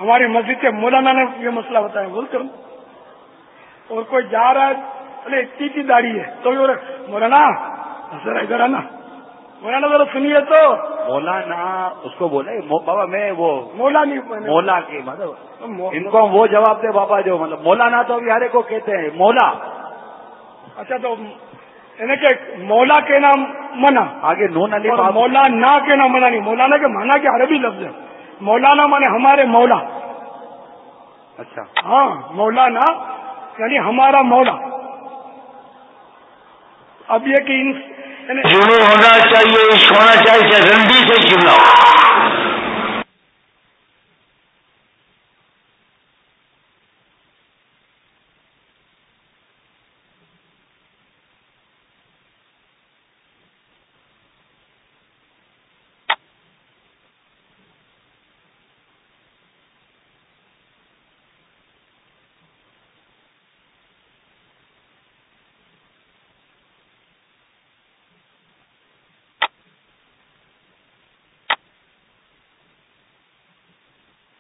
ہماری مسجد کے مولانا نے یہ مسئلہ بتایا بول کر اور کوئی جا رہا ہے اتنی کی داڑھی ہے تو مولانا ذرا ادھر آنا۔ مولانا ذرا سنیے تو۔ مولانا اس کو بولے بابا میں وہ مولا نہیں مولا کی مطلب ان کو ہم وہ جواب دے بابا جو مطلب مولانا تو ابھی ہر کو کہتے ہیں مولا۔ اچھا تو یعنی کہ مولا کے نام منع۔ آگے نون علی اور مولا نہ کے نام منع نہیں مولانا کے مانا کے عربی لفظ ہے مولانا مانے ہمارے مولا۔ اچھا۔ ہاں مولانا یعنی ہمارا مولا۔ اب یہ کہ جنو ہونا چاہیے عشق ہونا چاہیے چاہے رنڈی سے کیوں نہ ہو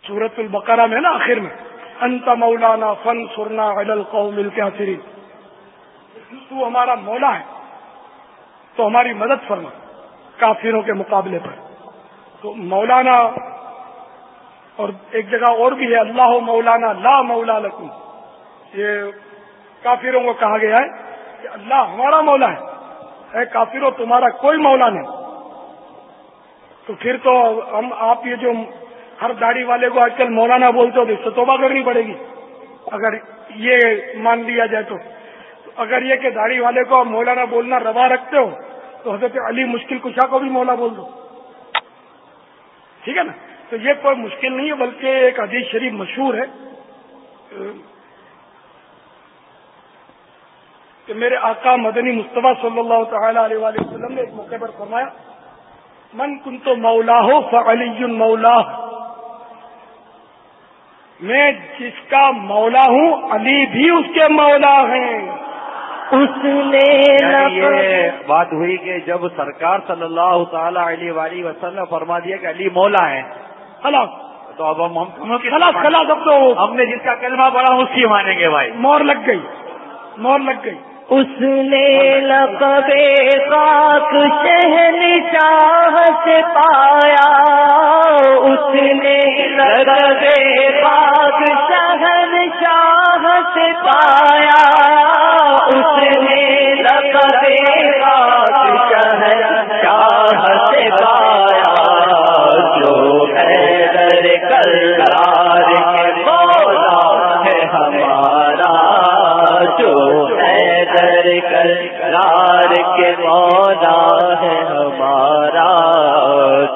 سورت البقرہ میں نا آخر میں. انت مولانا فن سرنا القوم الکافرین تو ہمارا مولا ہے. تو ہماری مدد فرما. کافروں کے مقابلے پر. تو مولانا اور ایک جگہ اور بھی ہے. اللہ مولانا لا مولا لکم. یہ کافروں کو کہا گیا ہے کہ اللہ ہمارا مولا ہے. اے کافروں، تمہارا کوئی مولا نہیں. تو پھر تو ہم، آپ یہ جو ہر داڑھی والے کو آج کل مولانا بولتے ہو تو اس سے توبہ کرنی پڑے گی۔ اگر یہ مان لیا جائے تو۔ اگر یہ کہ داڑھی والے کو آپ مولانا بولنا روا رکھتے ہو، تو حضرت علی مشکل کشا کو بھی مولا بول دو۔ ٹھیک ہے نا؟ تو یہ کوئی مشکل نہیں ہے، بلکہ ایک حدیث شریف مشہور ہے۔ کہ میرے آقا مدنی مصطفیٰ صلی اللہ تعالی علیہ وآلہ وسلم نے ایک موقع پر فرمایا، من کن تو مولا ہو فعلی مولا میں جس کا مولا ہوں علی بھی اس کے مولا ہیں۔ اس نے یعنی یہ بات ہوئی کہ جب سرکار صلی اللہ تعالی علیہ وآلہ وسلم فرما دیا کہ علی مولا ہے خلاص۔ تو اب ہم ہم خلاص خلاص اب تو ہم نے جس کا کلمہ پڑھا اس کی مانیں گے بھائی۔ مور لگ گئی۔ مور لگ گئی۔ اس نے لقب پاک شہن چاہ سے پایا۔ اس نے لقب پاک شہن چاہ سے پایا۔ اس نے لقب پاک شہن چاہ سے پایا۔ جو ہے در ہے در کرار کے مولا ہے ہمارا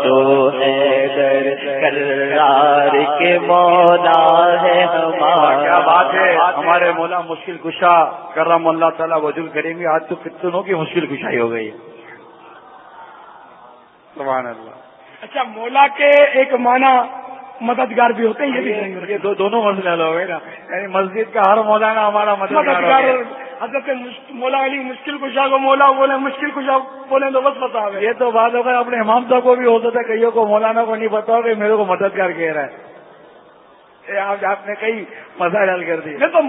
جو ہے در کرار کے مولا ہے ہمارا۔ کیا بات ہے؟ ہمارے مولا مشکل کشا کرم اللہ تعالیٰ وجود کریں گے۔ آج تو کتنوں کی مشکل کشائی ہو گئی۔ سبحان اللہ۔ اچھا مولا کے ایک معنی مددگار بھی ہوتے ہیں یہ بھی دونوں مسئلے لوگ ہیں نا۔ یعنی مسجد کا ہر مولانا ہمارا مددگار۔ حضرت مولا علی مشکل کشا کو مولا بولے مشکل کشا بولے تو بس بتا یہ تو بات ہوگا اپنے امام صاحب کو بھی ہو سکتا ہے کئیوں کو مولانا کو نہیں پتا ہوگا کہ میرے کو مددگار کہہ رہا ہے یہ آپ نے کئی مسائل حل کر دیے تو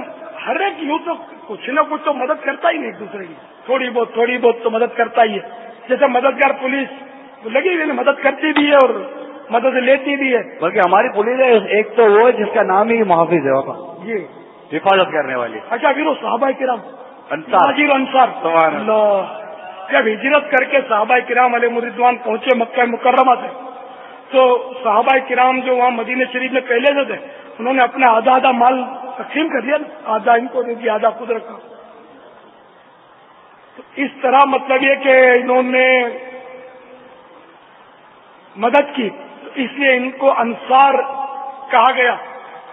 ہر ایک یوں تو کچھ نہ کچھ تو مدد کرتا ہی نہیں ایک دوسرے کی۔ تھوڑی بہت تھوڑی بہت تو مدد کرتا ہی ہے۔ جیسے مددگار پولیس لگی ہوئی مدد کرتی بھی ہے اور مدد لیتی بھی ہے۔ بلکہ ہماری پولیس ہے ایک تو وہ ہے جس کا نام ہی محافظ ہے جی۔ حفاظت کرنے والی۔ اچھا پھر وہ صحابہ کرام۔ مہاجر انصار. جب ہجرت کر کے صحابہ کرام علیہ مردوان پہنچے مکہ مکرمہ سے تو صحابہ کرام جو وہاں مدینہ شریف میں پہلے سے تھے انہوں نے اپنا آدھا آدھا مال تقسیم کر دیا آدھا ان کو دے دیا آدھا خود رکھا۔ تو اس طرح مطلب یہ کہ انہوں نے مدد کی تو اس لیے ان کو انصار کہا گیا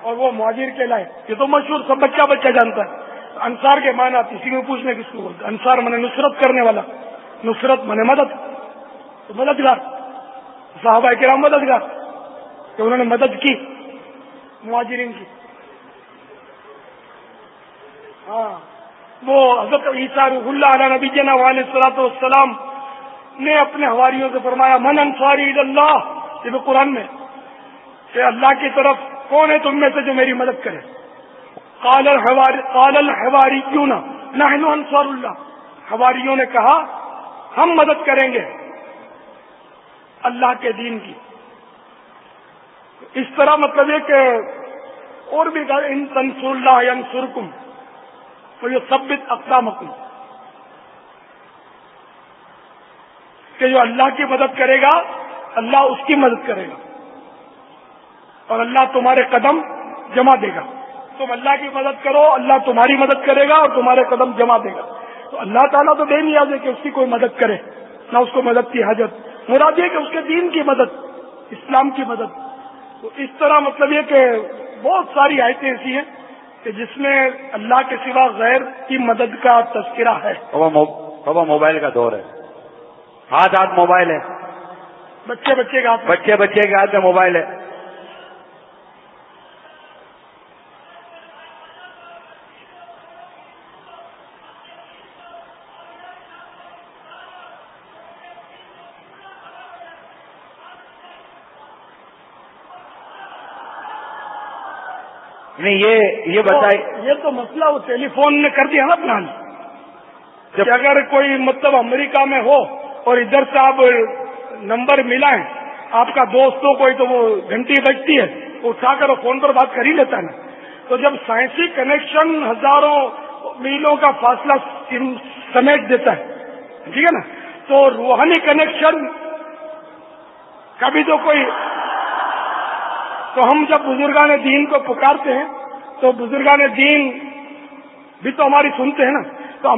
اور وہ مہاجر کے لائے یہ تو مشہور سب بچہ بچہ جانتا ہے۔ انصار کے معنی کسی کو پوچھنے کس کو بولتے انصار من نصرت کرنے والا۔ نصرت من مدد۔ مددگار۔ صحابہ کرام مددگار۔ کہ انہوں نے مدد کی۔ مہاجرین کی۔ ہاں۔ وہ حضرت عیسیٰ روح اللہ علیہ نبی جنا علیہ صلاحت والسلام نے اپنے ہواریوں سے فرمایا، من انصاری اللہ؟ یہ قرآن میں۔ کہ اللہ کی طرف کون ہے تم میں سے جو میری مدد کرے؟ قال الحواری قال کیوں نحن انصار اللہ حواریوں نے کہا، ہم مدد کریں گے اللہ کے دین کی۔ اس طرح مطلب یہ کہ اور بھی کہا ان تنسر اللہ ینصرکم تو یہ ثبت اقدامکم۔ کہ جو اللہ کی مدد کرے گا، اللہ اس کی مدد کرے گا۔ اور اللہ تمہارے قدم جمع دے گا۔ تم اللہ کی مدد کرو اللہ تمہاری مدد کرے گا اور تمہارے قدم جمع دے گا۔ تو اللہ تعالیٰ تو بے نیاز ہے کہ اس کی کوئی مدد کرے نہ اس کو مدد کی حاجت۔ مراد یہ کہ اس کے دین کی مدد اسلام کی مدد۔ تو اس طرح مطلب یہ کہ بہت ساری آیتیں ایسی ہیں کہ جس میں اللہ کے سوا غیر کی مدد کا تذکرہ ہے۔ بابا مو- بابا موبائل کا دور ہے۔ ہاتھ ہاتھ موبائل ہے۔ بچے بچے کا ہاتھ بچے بچے کے ہاتھ میں موبائل ہے۔ نہیں یہ یہ بتائی یہ تو مسئلہ وہ ٹیلی فون نے کر دیا نا اپنا۔ کہ اگر کوئی مطلب امریکہ میں ہو اور ادھر سے آپ نمبر ملا ہے آپ کا دوست ہو کوئی تو وہ گھنٹی بجتی ہے اٹھا کر وہ فون پر بات کر ہی لیتا ہے نا۔ تو جب سائنسی کنیکشن ہزاروں میلوں کا فاصلہ سم- سمیٹ دیتا ہے ٹھیک ہے نا؟ تو روحانی کنیکشن کبھی تو کوئی تو ہم جب بزرگان دین کو پکارتے ہیں تو بزرگان دین بھی تو ہماری سنتے ہیں نا۔